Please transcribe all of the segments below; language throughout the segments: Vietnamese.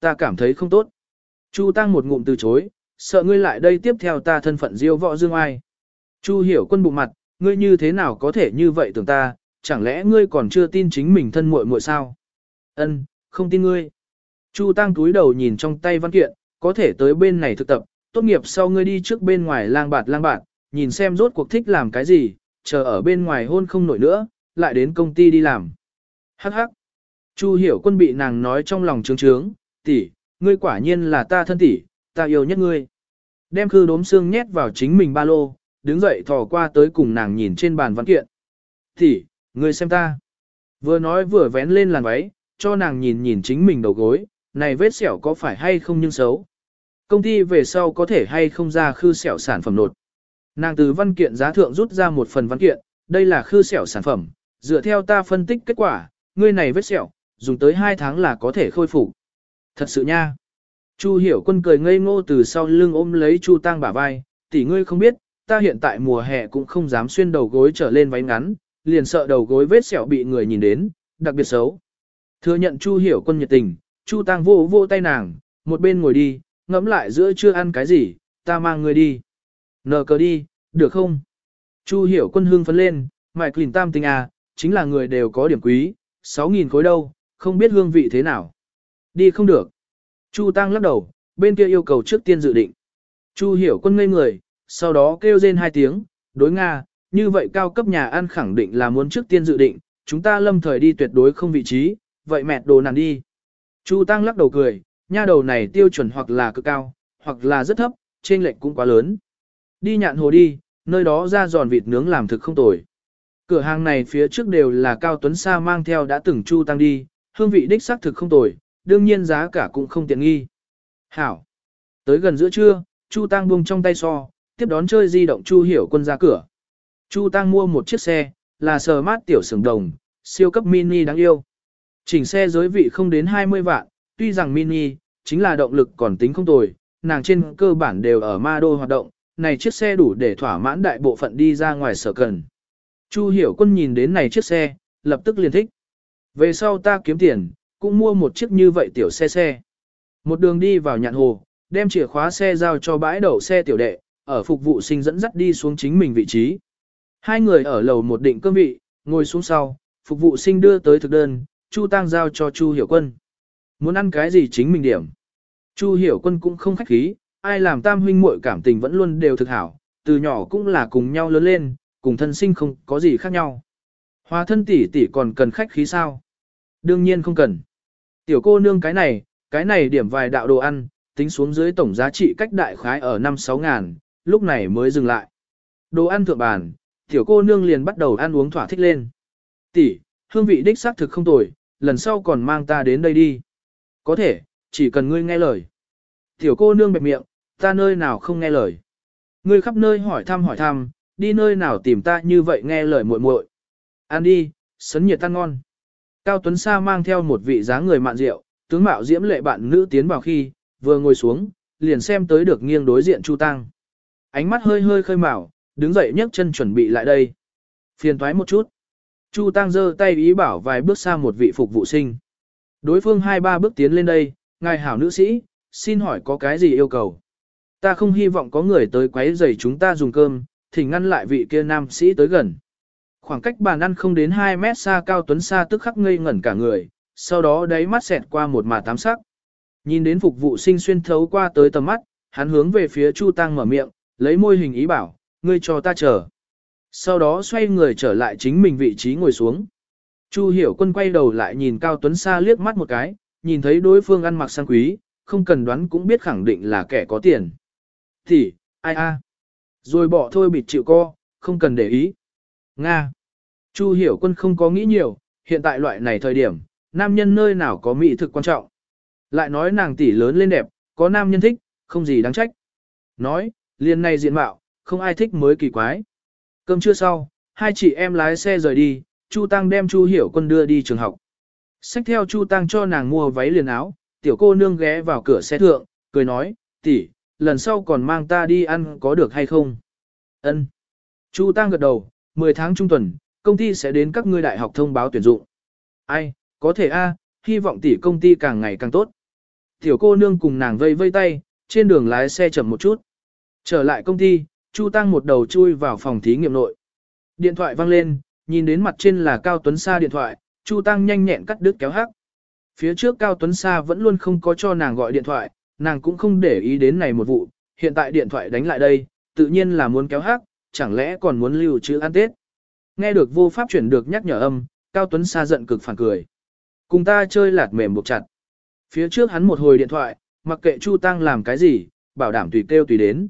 ta cảm thấy không tốt. Chu Tăng một ngụm từ chối, sợ ngươi lại đây tiếp theo ta thân phận diêu võ dương ai. Chu hiểu quân bụng mặt, ngươi như thế nào có thể như vậy tưởng ta, chẳng lẽ ngươi còn chưa tin chính mình thân muội muội sao? Ân, không tin ngươi. Chu Tăng túi đầu nhìn trong tay văn kiện, có thể tới bên này thực tập, tốt nghiệp sau ngươi đi trước bên ngoài lang bạt lang bạt, nhìn xem rốt cuộc thích làm cái gì, chờ ở bên ngoài hôn không nổi nữa, lại đến công ty đi làm. Hắc hắc. Chu hiểu quân bị nàng nói trong lòng trướng trướng, tỷ, ngươi quả nhiên là ta thân tỷ, ta yêu nhất ngươi. Đem khư đốm xương nhét vào chính mình ba lô, đứng dậy thò qua tới cùng nàng nhìn trên bàn văn kiện. Tỷ, ngươi xem ta. Vừa nói vừa vén lên làn váy, cho nàng nhìn nhìn chính mình đầu gối, này vết sẹo có phải hay không nhưng xấu. Công ty về sau có thể hay không ra khư sẹo sản phẩm nột. Nàng từ văn kiện giá thượng rút ra một phần văn kiện, đây là khư sẹo sản phẩm, dựa theo ta phân tích kết quả, ngươi này vết sẹo, dùng tới 2 tháng là có thể khôi phục. Thật sự nha. Chu hiểu quân cười ngây ngô từ sau lưng ôm lấy Chu Tăng bả vai, tỷ ngươi không biết, ta hiện tại mùa hè cũng không dám xuyên đầu gối trở lên váy ngắn, liền sợ đầu gối vết sẹo bị người nhìn đến, đặc biệt xấu. Thừa nhận Chu hiểu quân nhiệt tình, Chu Tăng vô vô tay nàng, một bên ngồi đi, ngẫm lại giữa chưa ăn cái gì, ta mang người đi. Nờ cờ đi, được không? Chu hiểu quân hương phấn lên, mại clean tam tình à, chính là người đều có điểm quý, 6.000 khối đâu, không biết hương vị thế nào. Đi không được. Chu Tăng lắc đầu, bên kia yêu cầu trước tiên dự định. Chu hiểu quân ngây người, sau đó kêu rên hai tiếng, đối Nga, như vậy cao cấp nhà ăn khẳng định là muốn trước tiên dự định, chúng ta lâm thời đi tuyệt đối không vị trí, vậy mẹ đồ nàn đi. Chu Tăng lắc đầu cười, nha đầu này tiêu chuẩn hoặc là cực cao, hoặc là rất thấp, trên lệnh cũng quá lớn. Đi nhạn hồ đi, nơi đó ra giòn vịt nướng làm thực không tồi. Cửa hàng này phía trước đều là Cao Tuấn Sa mang theo đã từng Chu Tăng đi, hương vị đích xác thực không tồi, đương nhiên giá cả cũng không tiện nghi. Hảo. Tới gần giữa trưa, Chu Tăng buông trong tay so, tiếp đón chơi di động Chu Hiểu Quân ra cửa. Chu Tăng mua một chiếc xe, là sờ mát tiểu sừng đồng, siêu cấp mini đáng yêu. Chỉnh xe giới vị không đến 20 vạn, tuy rằng mini, chính là động lực còn tính không tồi, nàng trên cơ bản đều ở ma đô hoạt động, này chiếc xe đủ để thỏa mãn đại bộ phận đi ra ngoài sở cần. Chu hiểu quân nhìn đến này chiếc xe, lập tức liền thích. Về sau ta kiếm tiền, cũng mua một chiếc như vậy tiểu xe xe. Một đường đi vào nhạn hồ, đem chìa khóa xe giao cho bãi đậu xe tiểu đệ, ở phục vụ sinh dẫn dắt đi xuống chính mình vị trí. Hai người ở lầu một định cương vị, ngồi xuống sau, phục vụ sinh đưa tới thực đơn, Chu Tăng giao cho Chu Hiểu Quân. Muốn ăn cái gì chính mình điểm. Chu Hiểu Quân cũng không khách khí, ai làm tam huynh muội cảm tình vẫn luôn đều thực hảo, từ nhỏ cũng là cùng nhau lớn lên, cùng thân sinh không có gì khác nhau. Hòa thân tỷ tỷ còn cần khách khí sao? Đương nhiên không cần. Tiểu cô nương cái này, cái này điểm vài đạo đồ ăn, tính xuống dưới tổng giá trị cách đại khái ở 5-6 ngàn, lúc này mới dừng lại. Đồ ăn thượng bàn, tiểu cô nương liền bắt đầu ăn uống thỏa thích lên. Tỷ, hương vị đích xác thực không tồi, lần sau còn mang ta đến đây đi. Có thể, chỉ cần ngươi nghe lời. Tiểu cô nương bẹp miệng, ta nơi nào không nghe lời. Ngươi khắp nơi hỏi thăm hỏi thăm, đi nơi nào tìm ta như vậy nghe lời muội muội. Ăn đi, sấn nhiệt tan ngon. Cao Tuấn Sa mang theo một vị dáng người mạn rượu, tướng mạo diễm lệ bạn nữ tiến vào khi, vừa ngồi xuống, liền xem tới được nghiêng đối diện Chu Tăng. Ánh mắt hơi hơi khơi mào, đứng dậy nhấc chân chuẩn bị lại đây. Phiền thoái một chút. Chu Tăng giơ tay ý bảo vài bước xa một vị phục vụ sinh. Đối phương hai ba bước tiến lên đây, ngài hảo nữ sĩ, xin hỏi có cái gì yêu cầu? Ta không hy vọng có người tới quấy rầy chúng ta dùng cơm, thì ngăn lại vị kia nam sĩ tới gần. Khoảng cách bàn ăn không đến 2 mét xa cao tuấn xa tức khắc ngây ngẩn cả người, sau đó đáy mắt xẹt qua một mà tám sắc. Nhìn đến phục vụ sinh xuyên thấu qua tới tầm mắt, hắn hướng về phía Chu Tăng mở miệng, lấy môi hình ý bảo, ngươi cho ta chờ. Sau đó xoay người trở lại chính mình vị trí ngồi xuống. Chu hiểu quân quay đầu lại nhìn Cao Tuấn Sa liếc mắt một cái, nhìn thấy đối phương ăn mặc sang quý, không cần đoán cũng biết khẳng định là kẻ có tiền. Thì, ai a? Rồi bỏ thôi bịt chịu co, không cần để ý. Nga. Chu hiểu quân không có nghĩ nhiều, hiện tại loại này thời điểm, nam nhân nơi nào có mỹ thực quan trọng. Lại nói nàng tỷ lớn lên đẹp, có nam nhân thích, không gì đáng trách. Nói, liền này diện mạo, không ai thích mới kỳ quái. Cơm trưa sau, hai chị em lái xe rời đi, Chu Tăng đem Chu Hiểu Quân đưa đi trường học. Xách theo Chu Tăng cho nàng mua váy liền áo, tiểu cô nương ghé vào cửa xe thượng, cười nói, tỷ, lần sau còn mang ta đi ăn có được hay không? Ân. Chu Tăng gật đầu, 10 tháng trung tuần, công ty sẽ đến các ngươi đại học thông báo tuyển dụng. Ai, có thể a, hy vọng tỷ công ty càng ngày càng tốt. Tiểu cô nương cùng nàng vây vây tay, trên đường lái xe chậm một chút. Trở lại công ty, Chu Tăng một đầu chui vào phòng thí nghiệm nội. Điện thoại vang lên, nhìn đến mặt trên là Cao Tuấn Sa điện thoại, Chu Tăng nhanh nhẹn cắt đứt kéo hắc. Phía trước Cao Tuấn Sa vẫn luôn không có cho nàng gọi điện thoại, nàng cũng không để ý đến này một vụ, hiện tại điện thoại đánh lại đây, tự nhiên là muốn kéo hắc, chẳng lẽ còn muốn lưu trữ ăn tết. Nghe được vô pháp chuyển được nhắc nhở âm, Cao Tuấn Sa giận cực phản cười. Cùng ta chơi lạt mềm buộc chặt. Phía trước hắn một hồi điện thoại, mặc kệ Chu Tăng làm cái gì, bảo đảm tùy kêu tùy đến.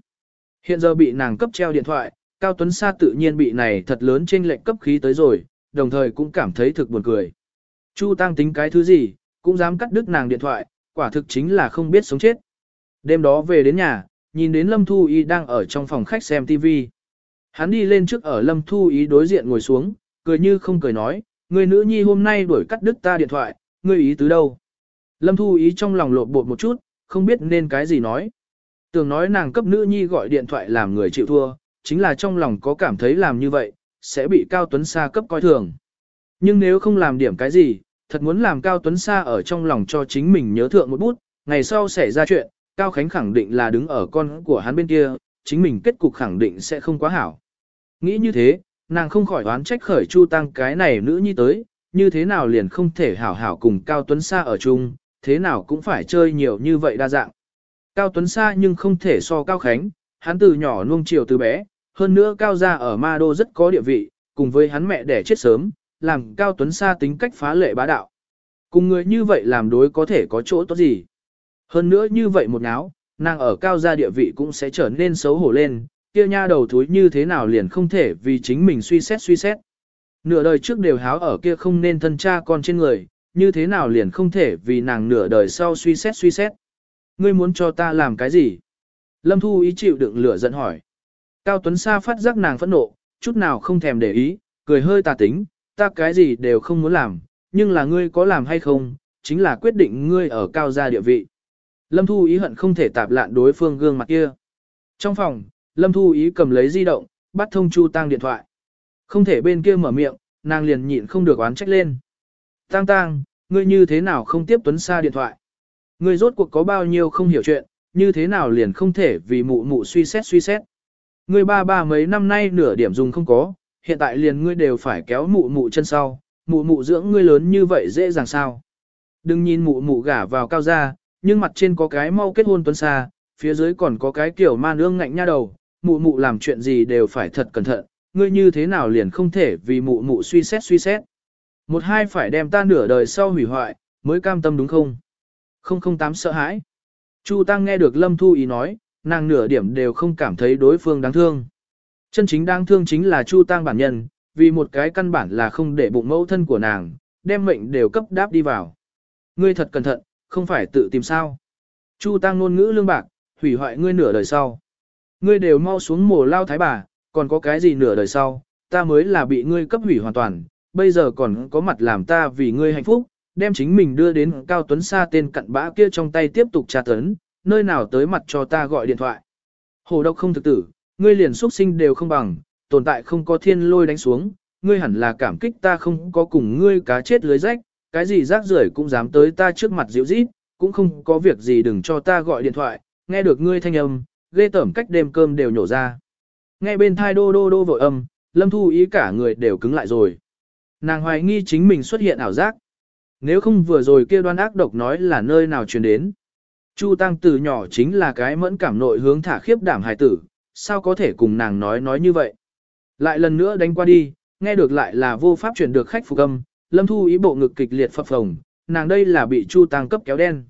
Hiện giờ bị nàng cấp treo điện thoại, Cao Tuấn Sa tự nhiên bị này thật lớn trên lệnh cấp khí tới rồi, đồng thời cũng cảm thấy thực buồn cười. Chu Tăng tính cái thứ gì, cũng dám cắt đứt nàng điện thoại, quả thực chính là không biết sống chết. Đêm đó về đến nhà, nhìn đến Lâm Thu Y đang ở trong phòng khách xem TV. Hắn đi lên trước ở Lâm Thu Ý đối diện ngồi xuống, cười như không cười nói, người nữ nhi hôm nay đuổi cắt đứt ta điện thoại, ngươi ý tứ đâu? Lâm Thu ý trong lòng lộn bột một chút, không biết nên cái gì nói. Tưởng nói nàng cấp nữ nhi gọi điện thoại làm người chịu thua, chính là trong lòng có cảm thấy làm như vậy, sẽ bị Cao Tuấn Sa cấp coi thường. Nhưng nếu không làm điểm cái gì, thật muốn làm Cao Tuấn Sa ở trong lòng cho chính mình nhớ thượng một bút, ngày sau xảy ra chuyện, Cao Khánh khẳng định là đứng ở con của hắn bên kia, chính mình kết cục khẳng định sẽ không quá hảo. Nghĩ như thế, nàng không khỏi đoán trách khởi Chu Tăng cái này nữ nhi tới, như thế nào liền không thể hảo hảo cùng Cao Tuấn Sa ở chung, thế nào cũng phải chơi nhiều như vậy đa dạng. Cao Tuấn Sa nhưng không thể so Cao Khánh, hắn từ nhỏ nuông chiều từ bé, hơn nữa Cao gia ở Ma Đô rất có địa vị, cùng với hắn mẹ đẻ chết sớm, làm Cao Tuấn Sa tính cách phá lệ bá đạo. Cùng người như vậy làm đối có thể có chỗ tốt gì. Hơn nữa như vậy một náo, nàng ở Cao gia địa vị cũng sẽ trở nên xấu hổ lên, kia nha đầu thúi như thế nào liền không thể vì chính mình suy xét suy xét. Nửa đời trước đều háo ở kia không nên thân cha con trên người, như thế nào liền không thể vì nàng nửa đời sau suy xét suy xét. Ngươi muốn cho ta làm cái gì? Lâm Thu ý chịu đựng lửa giận hỏi. Cao Tuấn Sa phát giác nàng phẫn nộ, chút nào không thèm để ý, cười hơi tà tính, ta cái gì đều không muốn làm, nhưng là ngươi có làm hay không, chính là quyết định ngươi ở cao gia địa vị. Lâm Thu ý hận không thể tạp lạn đối phương gương mặt kia. Trong phòng, Lâm Thu ý cầm lấy di động, bắt thông Chu Tăng điện thoại. Không thể bên kia mở miệng, nàng liền nhịn không được oán trách lên. Tăng Tăng, ngươi như thế nào không tiếp Tuấn Sa điện thoại? Ngươi rốt cuộc có bao nhiêu không hiểu chuyện, như thế nào liền không thể vì mụ mụ suy xét suy xét. Ngươi ba ba mấy năm nay nửa điểm dùng không có, hiện tại liền ngươi đều phải kéo mụ mụ chân sau, mụ mụ dưỡng ngươi lớn như vậy dễ dàng sao. Đừng nhìn mụ mụ gả vào cao gia, nhưng mặt trên có cái mau kết hôn Tuấn xa, phía dưới còn có cái kiểu ma nương ngạnh nha đầu, mụ mụ làm chuyện gì đều phải thật cẩn thận, ngươi như thế nào liền không thể vì mụ mụ suy xét suy xét. Một hai phải đem ta nửa đời sau hủy hoại, mới cam tâm đúng không? Không không tám sợ hãi. Chu Tăng nghe được Lâm Thu Ý nói, nàng nửa điểm đều không cảm thấy đối phương đáng thương. Chân chính đáng thương chính là Chu Tăng bản nhân, vì một cái căn bản là không để bụng mẫu thân của nàng, đem mệnh đều cấp đáp đi vào. Ngươi thật cẩn thận, không phải tự tìm sao. Chu Tăng ngôn ngữ lương bạc, hủy hoại ngươi nửa đời sau. Ngươi đều mau xuống mồ lao thái bà, còn có cái gì nửa đời sau, ta mới là bị ngươi cấp hủy hoàn toàn, bây giờ còn có mặt làm ta vì ngươi hạnh phúc, đem chính mình đưa đến Cao Tuấn Sa tên cặn bã kia trong tay tiếp tục tra tấn, nơi nào tới mặt cho ta gọi điện thoại. Hồ độc không thực tử, ngươi liền xuất sinh đều không bằng, tồn tại không có thiên lôi đánh xuống, ngươi hẳn là cảm kích ta không có cùng ngươi cá chết lưới rách, cái gì rác rưởi cũng dám tới ta trước mặt dịu rít, cũng không có việc gì đừng cho ta gọi điện thoại, nghe được ngươi thanh âm, ghê tởm cách đêm cơm đều nhổ ra. Nghe bên thai đô đô đô vội âm, lâm thu ý cả người đều cứng lại rồi. Nàng hoài nghi chính mình xuất hiện ảo giác. Nếu không vừa rồi kia đoan ác độc nói là nơi nào truyền đến. Chu Tăng từ nhỏ chính là cái mẫn cảm nội hướng thả khiếp đảm hài tử, sao có thể cùng nàng nói nói như vậy. Lại lần nữa đánh qua đi, nghe được lại là vô pháp chuyển được khách phục âm, lâm thu ý bộ ngực kịch liệt phập phồng, nàng đây là bị Chu Tăng cấp kéo đen.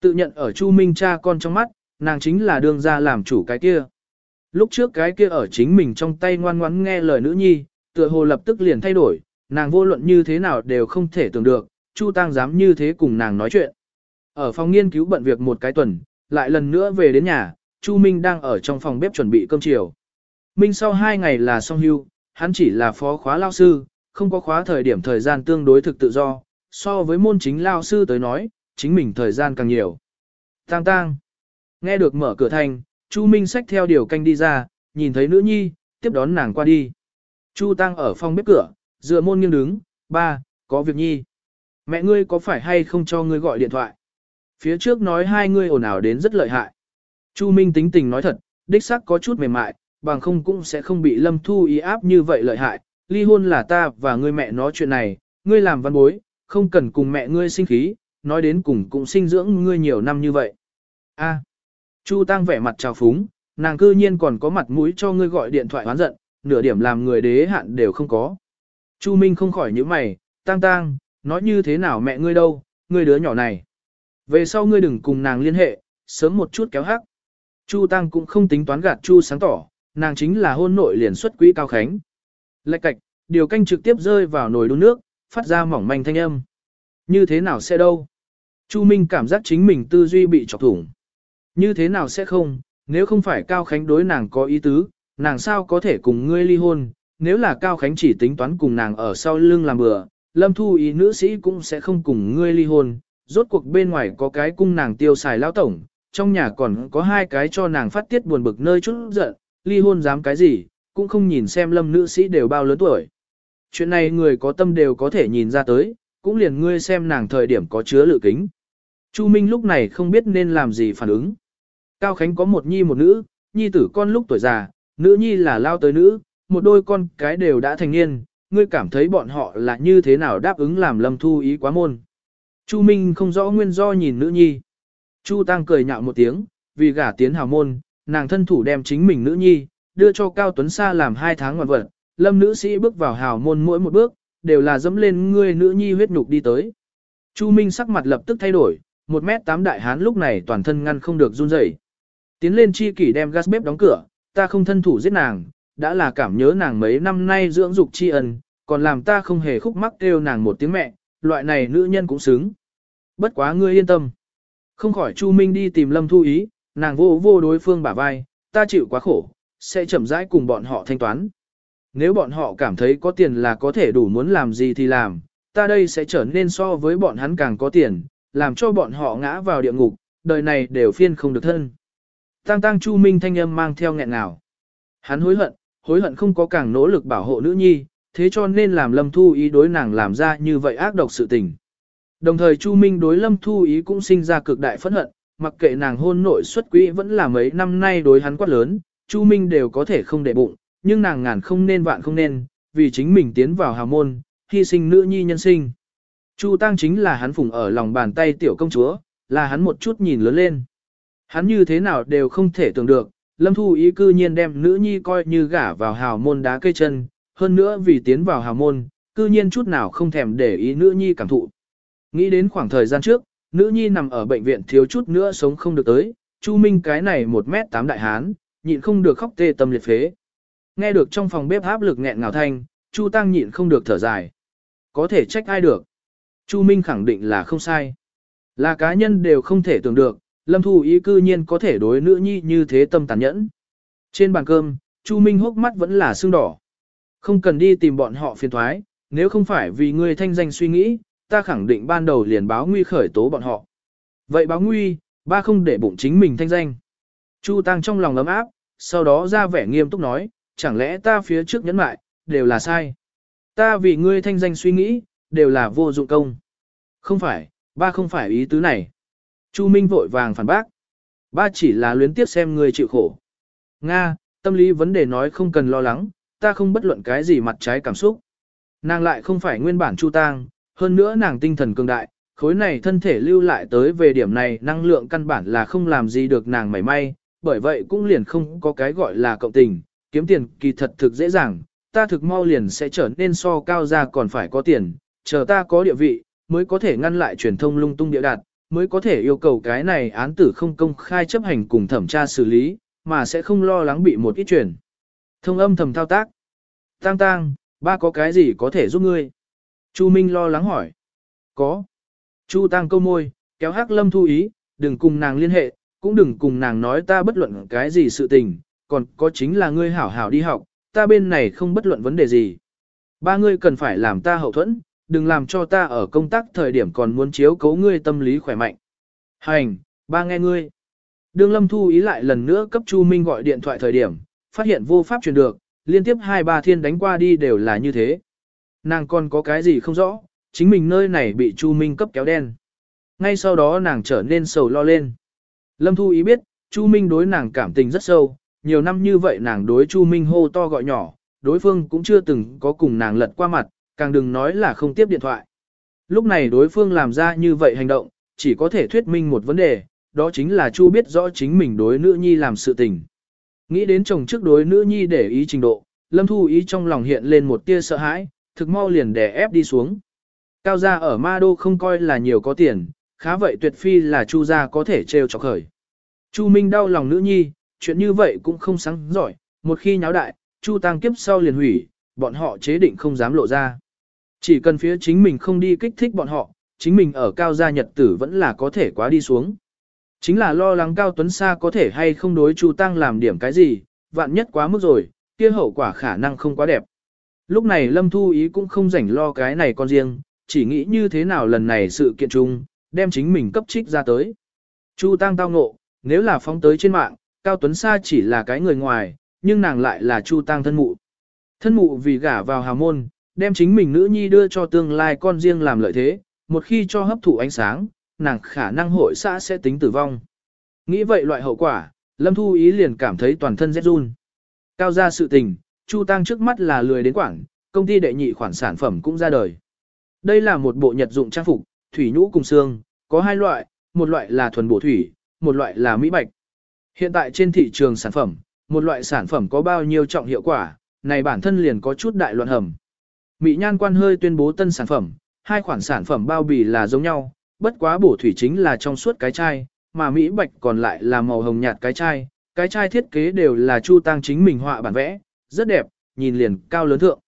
Tự nhận ở Chu Minh cha con trong mắt, nàng chính là đương ra làm chủ cái kia. Lúc trước cái kia ở chính mình trong tay ngoan ngoãn nghe lời nữ nhi, tựa hồ lập tức liền thay đổi, nàng vô luận như thế nào đều không thể tưởng được, Chu Tăng dám như thế cùng nàng nói chuyện. Ở phòng nghiên cứu bận việc một cái tuần, lại lần nữa về đến nhà, Chu Minh đang ở trong phòng bếp chuẩn bị cơm chiều. Minh sau hai ngày là xong hưu, hắn chỉ là phó khóa lao sư, không có khóa thời điểm thời gian tương đối thực tự do, so với môn chính lao sư tới nói, chính mình thời gian càng nhiều. Tang tang. Nghe được mở cửa thành, Chu Minh xách theo điều canh đi ra, nhìn thấy nữ nhi, tiếp đón nàng qua đi. Chu Tăng ở phòng bếp cửa, dựa môn nghiêng đứng, ba, có việc nhi. Mẹ ngươi có phải hay không cho ngươi gọi điện thoại? Phía trước nói hai ngươi ồn ào đến rất lợi hại. Chu Minh tính tình nói thật, đích xác có chút mềm mại, bằng không cũng sẽ không bị Lâm Thu ý áp như vậy lợi hại. Ly hôn là ta và ngươi mẹ nói chuyện này, ngươi làm văn bối, không cần cùng mẹ ngươi sinh khí, nói đến cùng cũng sinh dưỡng ngươi nhiều năm như vậy. A. Chu Tăng vẻ mặt trào phúng, nàng cư nhiên còn có mặt mũi cho ngươi gọi điện thoại oán giận, nửa điểm làm người đế hạn đều không có. Chu Minh không khỏi nhíu mày, Tăng Tăng, nói như thế nào mẹ ngươi đâu, ngươi đứa nhỏ này. Về sau ngươi đừng cùng nàng liên hệ, sớm một chút kéo hắc. Chu Tăng cũng không tính toán gạt Chu sáng tỏ, nàng chính là hôn nội liền xuất quỹ cao khánh. Lạch cạch, điều canh trực tiếp rơi vào nồi đun nước, phát ra mỏng manh thanh âm. Như thế nào sẽ đâu? Chu Minh cảm giác chính mình tư duy bị chọc thủng. Như thế nào sẽ không, nếu không phải Cao Khánh đối nàng có ý tứ, nàng sao có thể cùng ngươi ly hôn, nếu là Cao Khánh chỉ tính toán cùng nàng ở sau lưng làm bừa, Lâm Thu ý nữ sĩ cũng sẽ không cùng ngươi ly hôn, rốt cuộc bên ngoài có cái cung nàng tiêu xài lao tổng, trong nhà còn có hai cái cho nàng phát tiết buồn bực nơi chút giận, ly hôn dám cái gì, cũng không nhìn xem Lâm nữ sĩ đều bao lớn tuổi. Chuyện này người có tâm đều có thể nhìn ra tới, cũng liền ngươi xem nàng thời điểm có chứa lự kính. Chu Minh lúc này không biết nên làm gì phản ứng. Cao Khánh có một nhi một nữ, nhi tử con lúc tuổi già, nữ nhi là lao tới nữ, một đôi con cái đều đã thành niên, ngươi cảm thấy bọn họ là như thế nào đáp ứng làm lâm thu ý quá môn. Chu Minh không rõ nguyên do nhìn nữ nhi. Chu Tăng cười nhạo một tiếng, vì gả tiến hào môn, nàng thân thủ đem chính mình nữ nhi, đưa cho Cao Tuấn Sa làm hai tháng ngoạn vật, lâm nữ sĩ bước vào hào môn mỗi một bước, đều là dẫm lên ngươi nữ nhi huyết nhục đi tới. Chu Minh sắc mặt lập tức thay đổi, một mét tám đại hán lúc này toàn thân ngăn không được run rẩy. Tiến lên chi kỷ đem gas bếp đóng cửa, ta không thân thủ giết nàng, đã là cảm nhớ nàng mấy năm nay dưỡng dục tri ân, còn làm ta không hề khúc mắc kêu nàng một tiếng mẹ, loại này nữ nhân cũng xứng. Bất quá ngươi yên tâm. Không khỏi Chu Minh đi tìm Lâm Thu Ý, nàng vô vô đối phương bả vai, ta chịu quá khổ, sẽ chậm rãi cùng bọn họ thanh toán. Nếu bọn họ cảm thấy có tiền là có thể đủ muốn làm gì thì làm, ta đây sẽ trở nên so với bọn hắn càng có tiền, làm cho bọn họ ngã vào địa ngục, đời này đều phiên không được thân. Tăng tăng Chu Minh thanh âm mang theo nghẹn ngào. Hắn hối hận, hối hận không có càng nỗ lực bảo hộ nữ nhi, thế cho nên làm Lâm Thu Ý đối nàng làm ra như vậy ác độc sự tình. Đồng thời Chu Minh đối Lâm Thu Ý cũng sinh ra cực đại phẫn hận, mặc kệ nàng hôn nội xuất quỹ vẫn là mấy năm nay đối hắn quát lớn, Chu Minh đều có thể không để bụng, nhưng nàng ngàn không nên vạn không nên, vì chính mình tiến vào hào môn, hy sinh nữ nhi nhân sinh. Chu Tăng chính là hắn phụng ở lòng bàn tay tiểu công chúa, là hắn một chút nhìn lớn lên. Hắn như thế nào đều không thể tưởng được, Lâm Thu Ý cư nhiên đem nữ nhi coi như gả vào hào môn đá cây chân, hơn nữa vì tiến vào hào môn, cư nhiên chút nào không thèm để ý nữ nhi cảm thụ. Nghĩ đến khoảng thời gian trước, nữ nhi nằm ở bệnh viện thiếu chút nữa sống không được tới, Chu Minh cái này một mét tám đại hán, nhịn không được khóc tê tâm liệt phế. Nghe được trong phòng bếp áp lực nghẹn ngào thanh, Chu Tăng nhịn không được thở dài. Có thể trách ai được. Chu Minh khẳng định là không sai. Là cá nhân đều không thể tưởng được, Lâm Thu Ý cư nhiên có thể đối nữ nhi như thế tâm tàn nhẫn. Trên bàn cơm, Chu Minh hốc mắt vẫn là sưng đỏ. Không cần đi tìm bọn họ phiền thoái, nếu không phải vì ngươi thanh danh suy nghĩ, ta khẳng định ban đầu liền báo nguy khởi tố bọn họ. Vậy báo nguy, ba không để bụng chính mình thanh danh. Chu Tăng trong lòng ấm áp, sau đó ra vẻ nghiêm túc nói, chẳng lẽ ta phía trước nhẫn mại, đều là sai. Ta vì ngươi thanh danh suy nghĩ, đều là vô dụng công. Không phải, ba không phải ý tứ này. Chu Minh vội vàng phản bác. Ba chỉ là luyến tiếp xem ngươi chịu khổ. Nga, tâm lý vấn đề nói không cần lo lắng, ta không bất luận cái gì mặt trái cảm xúc. Nàng lại không phải nguyên bản Chu Tăng, hơn nữa nàng tinh thần cường đại, khối này thân thể lưu lại tới về điểm này năng lượng căn bản là không làm gì được nàng mảy may, bởi vậy cũng liền không có cái gọi là cộng tình, kiếm tiền kỳ thật thực dễ dàng, ta thực mau liền sẽ trở nên so cao ra còn phải có tiền, chờ ta có địa vị, mới có thể ngăn lại truyền thông lung tung địa đạt, mới có thể yêu cầu cái này án tử không công khai chấp hành cùng thẩm tra xử lý, mà sẽ không lo lắng bị một ít truyền. Thông âm thầm thao tác. Tang tang, ba có cái gì có thể giúp ngươi? Chu Minh lo lắng hỏi. Có. Chu Tăng câu môi, kéo Hắc Lâm thu ý, đừng cùng nàng liên hệ, cũng đừng cùng nàng nói ta bất luận cái gì sự tình, còn có chính là ngươi hảo hảo đi học, ta bên này không bất luận vấn đề gì. Ba ngươi cần phải làm ta hậu thuẫn, đừng làm cho ta ở công tác thời điểm còn muốn chiếu cấu ngươi tâm lý khỏe mạnh. Hành, ba nghe ngươi. Đường Lâm Thu ý lại lần nữa cấp Chu Minh gọi điện thoại thời điểm, phát hiện vô pháp truyền được, liên tiếp hai ba thiên đánh qua đi đều là như thế. Nàng còn có cái gì không rõ, chính mình nơi này bị Chu Minh cấp kéo đen. Ngay sau đó nàng trở nên sầu lo lên. Lâm Thu Ý biết, Chu Minh đối nàng cảm tình rất sâu, nhiều năm như vậy nàng đối Chu Minh hô to gọi nhỏ, đối phương cũng chưa từng có cùng nàng lật qua mặt, càng đừng nói là không tiếp điện thoại. Lúc này đối phương làm ra như vậy hành động, chỉ có thể thuyết minh một vấn đề, đó chính là Chu biết rõ chính mình đối nữ nhi làm sự tình. Nghĩ đến chồng trước đối nữ nhi để ý trình độ, Lâm Thu Ý trong lòng hiện lên một tia sợ hãi, thực mau liền đè ép đi xuống. Cao gia ở Ma Đô không coi là nhiều có tiền, khá vậy tuyệt phi là Chu gia có thể trêu chọc khởi. Chu Minh đau lòng nữ nhi, chuyện như vậy cũng không sáng giỏi, một khi nháo đại, Chu Tăng kiếp sau liền hủy, bọn họ chế định không dám lộ ra. Chỉ cần phía chính mình không đi kích thích bọn họ, chính mình ở cao gia nhật tử vẫn là có thể quá đi xuống. Chính là lo lắng Cao Tuấn Sa có thể hay không đối Chu Tăng làm điểm cái gì, vạn nhất quá mức rồi, kia hậu quả khả năng không quá đẹp. Lúc này Lâm Thu Ý cũng không rảnh lo cái này con riêng, chỉ nghĩ như thế nào lần này sự kiện chung, đem chính mình cấp trích ra tới. Chu Tăng tao ngộ, nếu là phóng tới trên mạng, Cao Tuấn Sa chỉ là cái người ngoài, nhưng nàng lại là Chu Tăng thân mụ. Thân mụ vì gả vào hào môn, đem chính mình nữ nhi đưa cho tương lai con riêng làm lợi thế, một khi cho hấp thụ ánh sáng, nàng khả năng hội xã sẽ tính tử vong. Nghĩ vậy loại hậu quả, Lâm Thu Ý liền cảm thấy toàn thân rét run. Cao ra sự tình, Chu Tăng trước mắt là lười đến quảng, công ty đệ nhị khoản sản phẩm cũng ra đời. Đây là một bộ nhật dụng trang phục, thủy nhũ cùng xương, có hai loại, một loại là thuần bổ thủy, một loại là mỹ bạch. Hiện tại trên thị trường sản phẩm, một loại sản phẩm có bao nhiêu trọng hiệu quả, này bản thân liền có chút đại loạn hầm. Mỹ nhan quan hơi tuyên bố tân sản phẩm, hai khoản sản phẩm bao bì là giống nhau, bất quá bổ thủy chính là trong suốt cái chai, mà Mỹ bạch còn lại là màu hồng nhạt cái chai, cái chai thiết kế đều là Chu Tăng chính mình họa bản vẽ, rất đẹp, nhìn liền cao lớn thượng.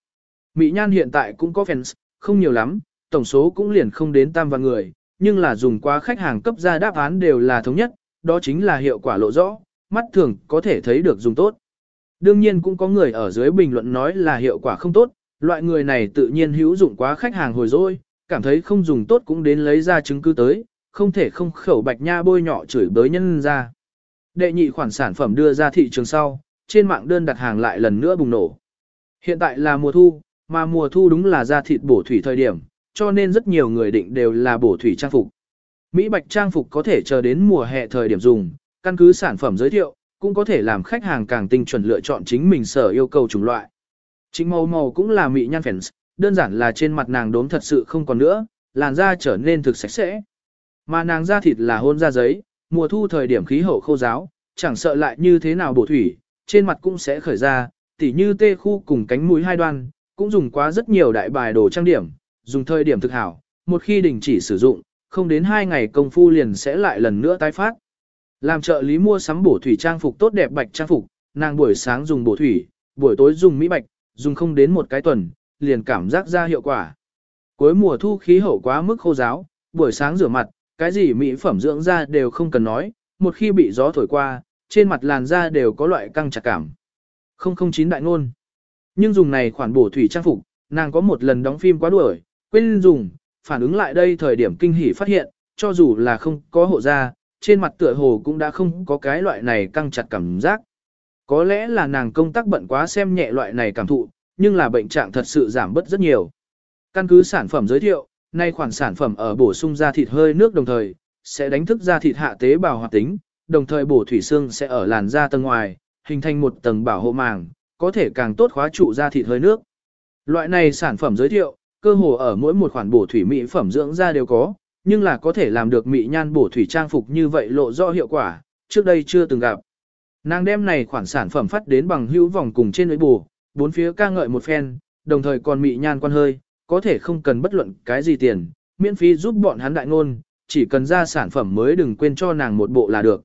Mỹ nhan hiện tại cũng có fans, không nhiều lắm, tổng số cũng liền không đến tam vạn người, nhưng là dùng qua khách hàng cấp ra đáp án đều là thống nhất, đó chính là hiệu quả lộ rõ, mắt thường có thể thấy được dùng tốt. Đương nhiên cũng có người ở dưới bình luận nói là hiệu quả không tốt, loại người này tự nhiên hữu dụng quá khách hàng hồi rồi, cảm thấy không dùng tốt cũng đến lấy ra chứng cứ tới, không thể không khẩu bạch nha bôi nhọ chửi bới nhân ra. Đệ nhị khoản sản phẩm đưa ra thị trường sau, trên mạng đơn đặt hàng lại lần nữa bùng nổ. Hiện tại là mùa thu, mà mùa thu đúng là ra thịt bổ thủy thời điểm, cho nên rất nhiều người định đều là bổ thủy trang phục. Mỹ bạch trang phục có thể chờ đến mùa hè thời điểm dùng, căn cứ sản phẩm giới thiệu, cũng có thể làm khách hàng càng tinh chuẩn lựa chọn chính mình sở yêu cầu chủng loại. Chính màu màu cũng là mỹ nhan fans, đơn giản là trên mặt nàng đốm thật sự không còn nữa, làn da trở nên thực sạch sẽ. Mà nàng da thịt là hôn da giấy, mùa thu thời điểm khí hậu khô giáo, chẳng sợ lại như thế nào bổ thủy, trên mặt cũng sẽ khởi ra, tỉ như tê khu cùng cánh mũi hai đoan, cũng dùng quá rất nhiều đại bài đồ trang điểm, dùng thời điểm thực hảo, một khi đình chỉ sử dụng, không đến hai ngày công phu liền sẽ lại lần nữa tái phát. Làm trợ lý mua sắm bổ thủy trang phục tốt đẹp bạch trang phục, nàng buổi sáng dùng bổ thủy, buổi tối dùng mỹ bạch, dùng không đến một cái tuần, liền cảm giác ra hiệu quả. Cuối mùa thu khí hậu quá mức khô giáo, buổi sáng rửa mặt, cái gì mỹ phẩm dưỡng da đều không cần nói, một khi bị gió thổi qua, trên mặt làn da đều có loại căng chặt cảm. 009 đại ngôn. Nhưng dùng này khoản bổ thủy trang phục, nàng có một lần đóng phim quá đuổi, quên dùng, phản ứng lại đây thời điểm kinh hỉ phát hiện, cho dù là không có hộ gia, trên mặt tựa hồ cũng đã không có cái loại này căng chặt cảm giác. Có lẽ là nàng công tác bận quá xem nhẹ loại này cảm thụ, nhưng là bệnh trạng thật sự giảm bớt rất nhiều. Căn cứ sản phẩm giới thiệu, nay khoản sản phẩm ở bổ sung da thịt hơi nước đồng thời, sẽ đánh thức da thịt hạ tế bào hoạt tính, đồng thời bổ thủy xương sẽ ở làn da tầng ngoài, hình thành một tầng bảo hộ màng, có thể càng tốt khóa trụ da thịt hơi nước. Loại này sản phẩm giới thiệu, cơ hồ ở mỗi một khoản bổ thủy mỹ phẩm dưỡng da đều có, nhưng là có thể làm được mỹ nhan bổ thủy trang phục như vậy lộ rõ hiệu quả, trước đây chưa từng gặp. Nàng đem này khoản sản phẩm phát đến bằng hữu vòng cùng trên lưới bù, bốn phía ca ngợi một phen, đồng thời còn mỹ nhan quan hơi, có thể không cần bất luận cái gì tiền, miễn phí giúp bọn hắn đại ngôn, chỉ cần ra sản phẩm mới đừng quên cho nàng một bộ là được.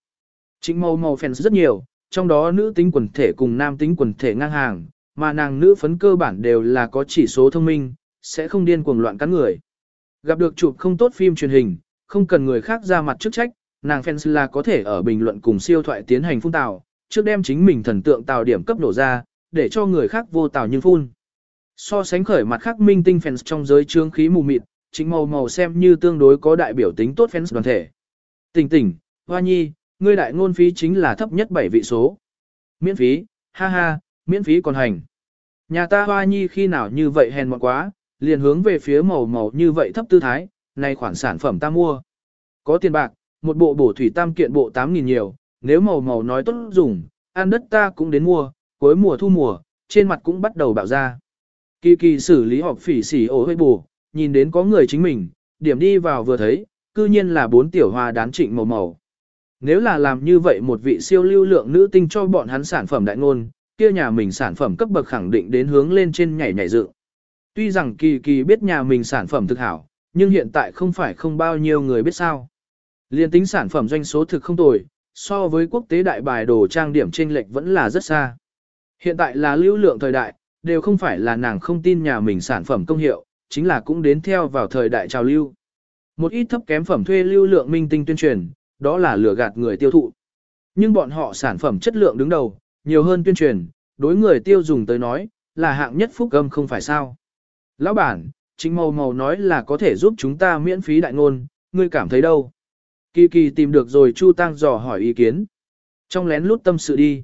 Chính màu màu fans rất nhiều, trong đó nữ tính quần thể cùng nam tính quần thể ngang hàng, mà nàng nữ phấn cơ bản đều là có chỉ số thông minh, sẽ không điên cuồng loạn cắn người. Gặp được chụp không tốt phim truyền hình, không cần người khác ra mặt chức trách, nàng fans là có thể ở bình luận cùng siêu thoại tiến hành phun tào, trước đem chính mình thần tượng tào điểm cấp nổ ra, để cho người khác vô tào nhưng phun. So sánh khởi mặt khác minh tinh fans trong giới trương khí mù mịt, chính màu màu xem như tương đối có đại biểu tính tốt fans đoàn thể. Tỉnh tỉnh, hoa nhi, ngươi đại ngôn phí chính là thấp nhất 7 vị số. Miễn phí, ha ha, miễn phí còn hành. Nhà ta hoa nhi khi nào như vậy hèn mọn quá, liền hướng về phía màu màu như vậy thấp tư thái, này khoản sản phẩm ta mua. có tiền bạc, một bộ bổ thủy tam kiện bộ 8.000 nhiều, nếu màu màu nói tốt dùng, ăn đất ta cũng đến mua, cuối mùa thu mùa, trên mặt cũng bắt đầu bạo ra. Kỳ kỳ xử lý họp phỉ xỉ ổ hơi bù, nhìn đến có người chính mình, điểm đi vào vừa thấy, cư nhiên là bốn tiểu hoa đán trịnh màu màu. Nếu là làm như vậy một vị siêu lưu lượng nữ tinh cho bọn hắn sản phẩm đại ngôn, kia nhà mình sản phẩm cấp bậc khẳng định đến hướng lên trên nhảy nhảy dựng. Tuy rằng kỳ kỳ biết nhà mình sản phẩm thực hảo, nhưng hiện tại không phải không bao nhiêu người biết sao. Liên tính sản phẩm doanh số thực không tồi, so với quốc tế đại bài đồ trang điểm trên lệch vẫn là rất xa. Hiện tại là lưu lượng thời đại, đều không phải là nàng không tin nhà mình sản phẩm công hiệu, chính là cũng đến theo vào thời đại trào lưu. Một ít thấp kém phẩm thuê lưu lượng minh tinh tuyên truyền, đó là lừa gạt người tiêu thụ. Nhưng bọn họ sản phẩm chất lượng đứng đầu, nhiều hơn tuyên truyền, đối người tiêu dùng tới nói, là hạng nhất phúc âm không phải sao. Lão bản, chính màu màu nói là có thể giúp chúng ta miễn phí đại ngôn, ngươi cảm thấy đâu? Kỳ kỳ tìm được rồi Chu Tăng dò hỏi ý kiến. Trong lén lút tâm sự đi.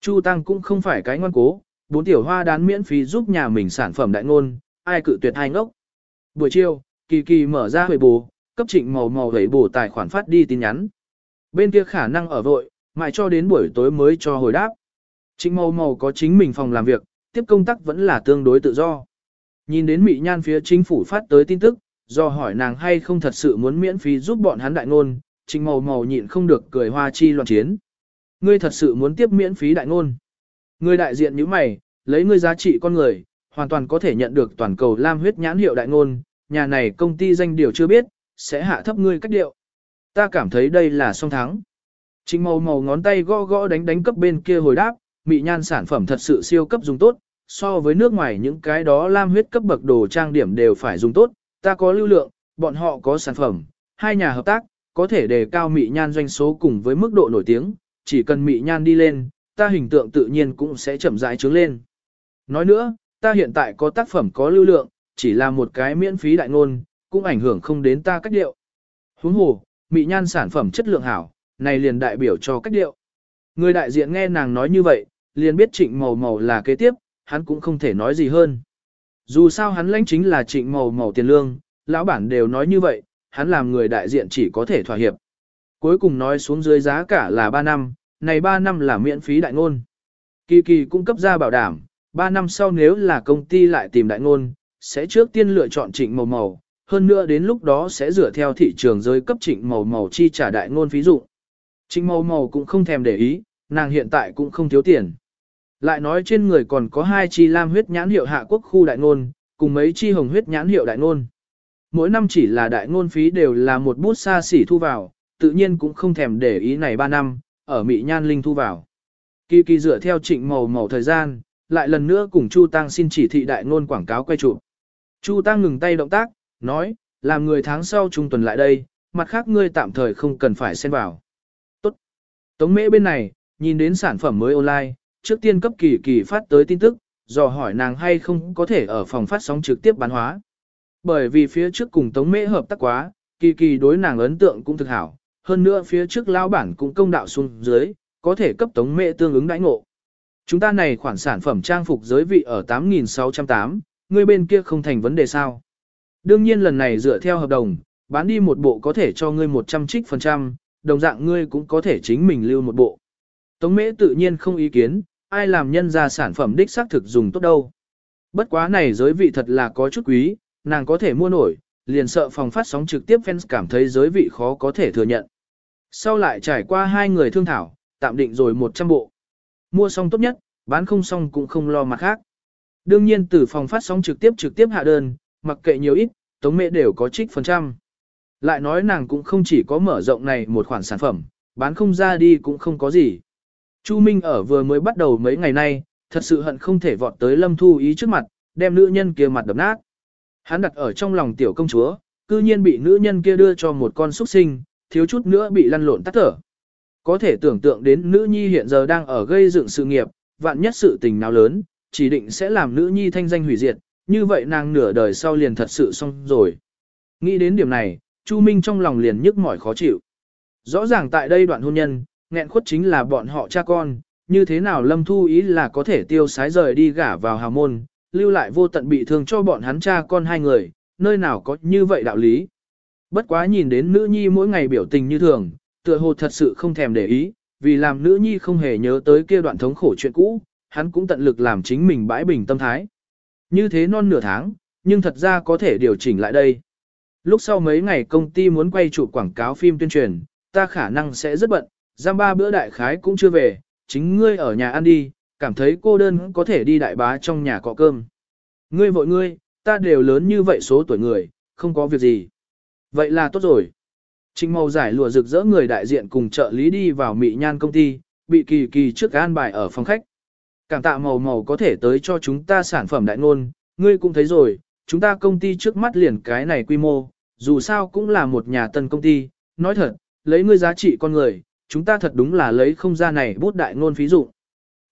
Chu Tăng cũng không phải cái ngoan cố, bốn tiểu hoa đán miễn phí giúp nhà mình sản phẩm đại ngôn, ai cự tuyệt hay ngốc. Buổi chiều, kỳ kỳ mở ra huệ bù, cấp trịnh màu màu hủy bù tài khoản phát đi tin nhắn. Bên kia khả năng ở vội, mãi cho đến buổi tối mới cho hồi đáp. Trịnh màu màu có chính mình phòng làm việc, tiếp công tác vẫn là tương đối tự do. Nhìn đến Mỹ Nhan phía chính phủ phát tới tin tức, do hỏi nàng hay không thật sự muốn miễn phí giúp bọn hắn đại ngôn, trịnh màu màu nhịn không được cười hoa chi loạn chiến. Ngươi thật sự muốn tiếp miễn phí đại ngôn. Ngươi đại diện như mày, lấy ngươi giá trị con người, hoàn toàn có thể nhận được toàn cầu lam huyết nhãn hiệu đại ngôn, nhà này công ty danh điều chưa biết, sẽ hạ thấp ngươi cách điệu. Ta cảm thấy đây là song thắng. Trịnh màu màu ngón tay gõ gõ đánh đánh cấp bên kia hồi đáp, mị nhan sản phẩm thật sự siêu cấp dùng tốt, so với nước ngoài những cái đó lam huyết cấp bậc đồ trang điểm đều phải dùng tốt, ta có lưu lượng, bọn họ có sản phẩm, hai nhà hợp tác, có thể đề cao mị nhan doanh số cùng với mức độ nổi tiếng, chỉ cần mị nhan đi lên, ta hình tượng tự nhiên cũng sẽ chậm rãi trướng lên. Nói nữa, ta hiện tại có tác phẩm có lưu lượng, chỉ là một cái miễn phí đại ngôn, cũng ảnh hưởng không đến ta cách điệu. Huống hồ, mị nhan sản phẩm chất lượng hảo, này liền đại biểu cho cách điệu. Người đại diện nghe nàng nói như vậy, liền biết trịnh màu màu là kế tiếp, hắn cũng không thể nói gì hơn. Dù sao hắn lãnh chính là trịnh màu màu tiền lương, lão bản đều nói như vậy, hắn làm người đại diện chỉ có thể thỏa hiệp. Cuối cùng nói xuống dưới giá cả là 3 năm, này 3 năm là miễn phí đại ngôn. Kỳ kỳ cung cấp ra bảo đảm, 3 năm sau nếu là công ty lại tìm đại ngôn, sẽ trước tiên lựa chọn trịnh màu màu, hơn nữa đến lúc đó sẽ dựa theo thị trường giới cấp trịnh màu màu chi trả đại ngôn phí dụ. Trịnh màu màu cũng không thèm để ý, nàng hiện tại cũng không thiếu tiền. Lại nói trên người còn có hai chi lam huyết nhãn hiệu hạ quốc khu đại ngôn, cùng mấy chi hồng huyết nhãn hiệu đại ngôn. Mỗi năm chỉ là đại ngôn phí đều là một bút xa xỉ thu vào, tự nhiên cũng không thèm để ý này 3 năm, ở Mỹ Nhan Linh thu vào. Kỳ kỳ dựa theo trịnh màu màu thời gian, lại lần nữa cùng Chu Tăng xin chỉ thị đại ngôn quảng cáo quay chụp. Chu Tăng ngừng tay động tác, nói, làm người tháng sau trung tuần lại đây, mặt khác ngươi tạm thời không cần phải xen vào. Tốt. Tống mễ bên này, nhìn đến sản phẩm mới online, trước tiên cấp kỳ kỳ phát tới tin tức, dò hỏi nàng hay không có thể ở phòng phát sóng trực tiếp bán hóa. Bởi vì phía trước cùng Tống Mễ hợp tác quá, kỳ kỳ đối nàng ấn tượng cũng thực hảo, hơn nữa phía trước lão bản cũng công đạo xuống dưới, có thể cấp Tống Mễ tương ứng đãi ngộ. Chúng ta này khoản sản phẩm trang phục giới vị ở 8.608, người bên kia không thành vấn đề sao. Đương nhiên lần này dựa theo hợp đồng, bán đi một bộ có thể cho ngươi 100 trích phần trăm, đồng dạng ngươi cũng có thể chính mình lưu một bộ. Tống mễ tự nhiên không ý kiến, ai làm nhân ra sản phẩm đích xác thực dùng tốt đâu. Bất quá này giới vị thật là có chút quý, nàng có thể mua nổi, liền sợ phòng phát sóng trực tiếp fans cảm thấy giới vị khó có thể thừa nhận. Sau lại trải qua hai người thương thảo, tạm định rồi 100 bộ. Mua xong tốt nhất, bán không xong cũng không lo mặt khác. Đương nhiên từ phòng phát sóng trực tiếp trực tiếp hạ đơn, mặc kệ nhiều ít, tống mẹ đều có trích phần trăm. Lại nói nàng cũng không chỉ có mở rộng này một khoản sản phẩm, bán không ra đi cũng không có gì. Chu Minh ở vừa mới bắt đầu mấy ngày nay, thật sự hận không thể vọt tới Lâm Thu Ý trước mặt, đem nữ nhân kia mặt đập nát. Hắn đặt ở trong lòng tiểu công chúa, cư nhiên bị nữ nhân kia đưa cho một con xuất sinh, thiếu chút nữa bị lăn lộn tắt thở. Có thể tưởng tượng đến nữ nhi hiện giờ đang ở gây dựng sự nghiệp, vạn nhất sự tình nào lớn, chỉ định sẽ làm nữ nhi thanh danh hủy diệt, như vậy nàng nửa đời sau liền thật sự xong rồi. Nghĩ đến điểm này, Chu Minh trong lòng liền nhức mỏi khó chịu. Rõ ràng tại đây đoạn hôn nhân, nghẹn khuất chính là bọn họ cha con, như thế nào Lâm Thu ý là có thể tiêu sái rời đi gả vào hào môn, lưu lại vô tận bị thương cho bọn hắn cha con hai người, nơi nào có như vậy đạo lý. Bất quá nhìn đến nữ nhi mỗi ngày biểu tình như thường, tựa hồ thật sự không thèm để ý, vì làm nữ nhi không hề nhớ tới kia đoạn thống khổ chuyện cũ, hắn cũng tận lực làm chính mình bãi bình tâm thái. Như thế non nửa tháng, nhưng thật ra có thể điều chỉnh lại đây. Lúc sau mấy ngày công ty muốn quay chụp quảng cáo phim tuyên truyền, ta khả năng sẽ rất bận, giam ba bữa đại khái cũng chưa về, chính ngươi ở nhà ăn đi, cảm thấy cô đơn có thể đi đại bá trong nhà cọ cơm. Ngươi vội ngươi, ta đều lớn như vậy số tuổi người, không có việc gì. Vậy là tốt rồi. Trình màu giải lụa rực rỡ người đại diện cùng trợ lý đi vào mị nhan công ty, bị kỳ kỳ trước an bài ở phòng khách. Cảm tạ màu màu có thể tới cho chúng ta sản phẩm đại ngôn, ngươi cũng thấy rồi, chúng ta công ty trước mắt liền cái này quy mô, dù sao cũng là một nhà tân công ty, nói thật, lấy ngươi giá trị con người, chúng ta thật đúng là lấy không ra này bút đại ngôn phí dụ.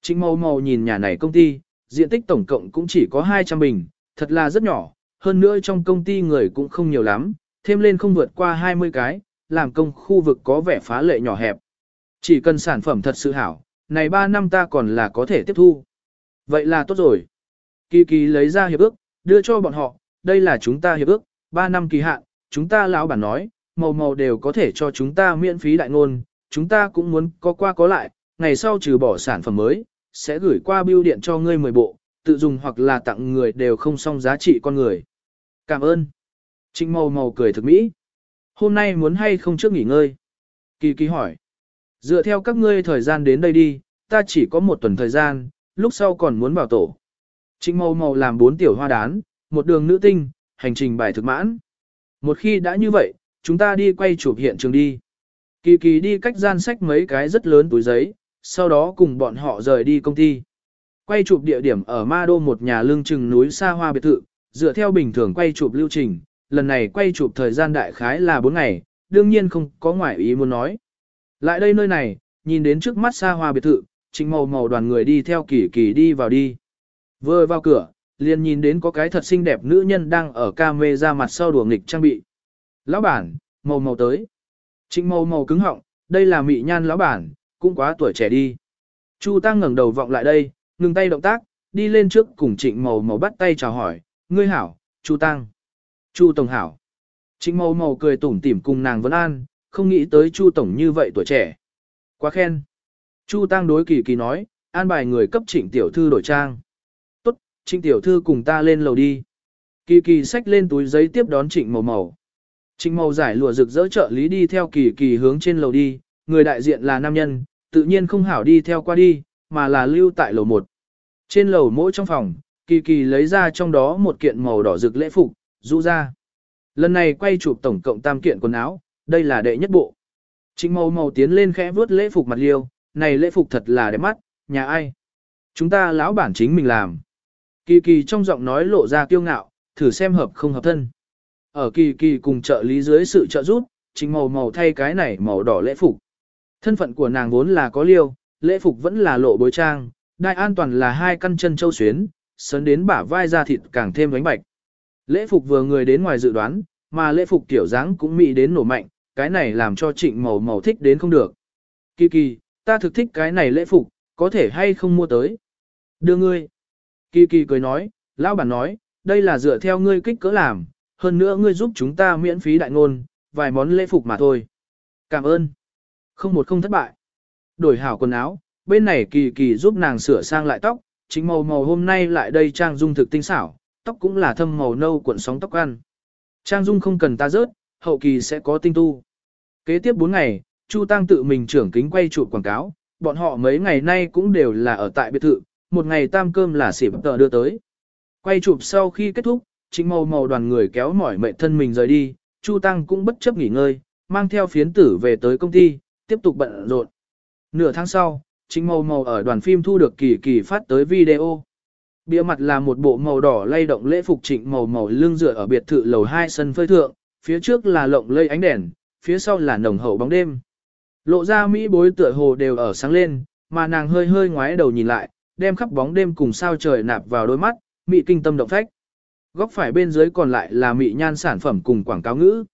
Trịnh Mâu Mâu nhìn nhà này công ty, diện tích tổng cộng cũng chỉ có 200 bình, thật là rất nhỏ, hơn nữa trong công ty người cũng không nhiều lắm, thêm lên không vượt qua 20 cái, làm công khu vực có vẻ phá lệ nhỏ hẹp. Chỉ cần sản phẩm thật sự hảo, này 3 năm ta còn là có thể tiếp thu. Vậy là tốt rồi. Kỳ kỳ lấy ra hiệp ước, đưa cho bọn họ, đây là chúng ta hiệp ước, 3 năm kỳ hạn, chúng ta lão bản nói, màu màu đều có thể cho chúng ta miễn phí đại ngôn, chúng ta cũng muốn có qua có lại, ngày sau trừ bỏ sản phẩm mới, sẽ gửi qua bưu điện cho ngươi 10 bộ, tự dùng hoặc là tặng người đều không xong giá trị con người. Cảm ơn. Trịnh màu màu cười thực mỹ. Hôm nay muốn hay không trước nghỉ ngơi? Kỳ kỳ hỏi. Dựa theo các ngươi thời gian đến đây đi, ta chỉ có một tuần thời gian, lúc sau còn muốn bảo tổ. Trịnh màu màu làm bốn tiểu hoa đán, một đường nữ tinh, hành trình bài thực mãn. Một khi đã như vậy, chúng ta đi quay chụp hiện trường đi. Kỳ kỳ đi cách gian sách mấy cái rất lớn túi giấy, sau đó cùng bọn họ rời đi công ty. Quay chụp địa điểm ở Ma Đô một nhà lương trừng núi xa hoa biệt thự, dựa theo bình thường quay chụp lưu trình, lần này quay chụp thời gian đại khái là 4 ngày, đương nhiên không có ngoại ý muốn nói. Lại đây nơi này, nhìn đến trước mắt xa hoa biệt thự, trịnh màu màu đoàn người đi theo kỳ kỳ đi vào đi. Vừa vào cửa, liền nhìn đến có cái thật xinh đẹp nữ nhân đang ở ca mê ra mặt sau đùa nghịch trang bị. Lão bản, màu màu tới. Trịnh màu màu cứng họng, đây là mị nhan lão bản, cũng quá tuổi trẻ đi. Chu Tăng ngẩng đầu vọng lại đây, ngừng tay động tác, đi lên trước cùng trịnh màu màu bắt tay chào hỏi, ngươi hảo, Chu Tăng. Chu Tổng hảo. Trịnh màu màu cười tủm tỉm cùng nàng vấn an, không nghĩ tới Chu Tổng như vậy tuổi trẻ. Quá khen. Chu Tăng đối kỳ kỳ nói, an bài người cấp trịnh tiểu thư đổi trang. Tốt, trịnh tiểu thư cùng ta lên lầu đi. Kỳ kỳ xách lên túi giấy tiếp đón trịnh màu màu. Trình màu giải lụa rực rỡ trợ lý đi theo kỳ kỳ hướng trên lầu đi, người đại diện là nam nhân, tự nhiên không hảo đi theo qua đi, mà là lưu tại lầu 1. Trên lầu mỗi trong phòng, kỳ kỳ lấy ra trong đó một kiện màu đỏ rực lễ phục, rũ ra. Lần này quay chụp tổng cộng tam kiện quần áo, đây là đệ nhất bộ. Trịnh màu màu tiến lên khẽ vuốt lễ phục mặt liêu, này lễ phục thật là đẹp mắt, nhà ai? Chúng ta lão bản chính mình làm. Kỳ kỳ trong giọng nói lộ ra kiêu ngạo, thử xem hợp không hợp thân. Ở kỳ kỳ cùng trợ lý dưới sự trợ giúp, trịnh màu màu thay cái này màu đỏ lễ phục. Thân phận của nàng vốn là có liêu, lễ phục vẫn là lộ bối trang, đại an toàn là hai căn chân châu xuyến, sấn đến bả vai da thịt càng thêm bánh bạch. Lễ phục vừa người đến ngoài dự đoán, mà lễ phục tiểu dáng cũng mị đến nổ mạnh, cái này làm cho trịnh màu màu thích đến không được. Kỳ kỳ, ta thực thích cái này lễ phục, có thể hay không mua tới. Đưa ngươi. Kỳ kỳ cười nói, lão bản nói, đây là dựa theo ngươi kích cỡ làm, hơn nữa ngươi giúp chúng ta miễn phí đại ngôn, vài món lễ phục mà thôi. Cảm ơn. Không một không thất bại. Đổi hảo quần áo, bên này kỳ kỳ giúp nàng sửa sang lại tóc, chính màu màu hôm nay lại đây trang dung thực tinh xảo, tóc cũng là thâm màu nâu cuộn sóng tóc ăn. Trang dung không cần ta rớt, hậu kỳ sẽ có tinh tu. Kế tiếp 4 ngày, Chu Tăng tự mình trưởng kính quay chụp quảng cáo, bọn họ mấy ngày nay cũng đều là ở tại biệt thự, một ngày tam cơm là xỉm tờ đưa tới. Quay chụp sau khi kết thúc, Trịnh màu màu đoàn người kéo mỏi mệt thân mình rời đi, Chu Tăng cũng bất chấp nghỉ ngơi, mang theo phiến tử về tới công ty, tiếp tục bận rộn. Nửa tháng sau, Trịnh màu màu ở đoàn phim thu được kỳ kỳ phát tới video. Bia mặt là một bộ màu đỏ lay động lễ phục trịnh màu màu lưng dựa ở biệt thự lầu 2 sân phơi thượng, phía trước là lộng lây ánh đèn, phía sau là nồng hậu bóng đêm. Lộ ra mỹ bối tựa hồ đều ở sáng lên, mà nàng hơi hơi ngoái đầu nhìn lại, đem khắp bóng đêm cùng sao trời nạp vào đôi mắt, mỹ kinh tâm động phách. Góc phải bên dưới còn lại là mỹ nhan sản phẩm cùng quảng cáo ngữ.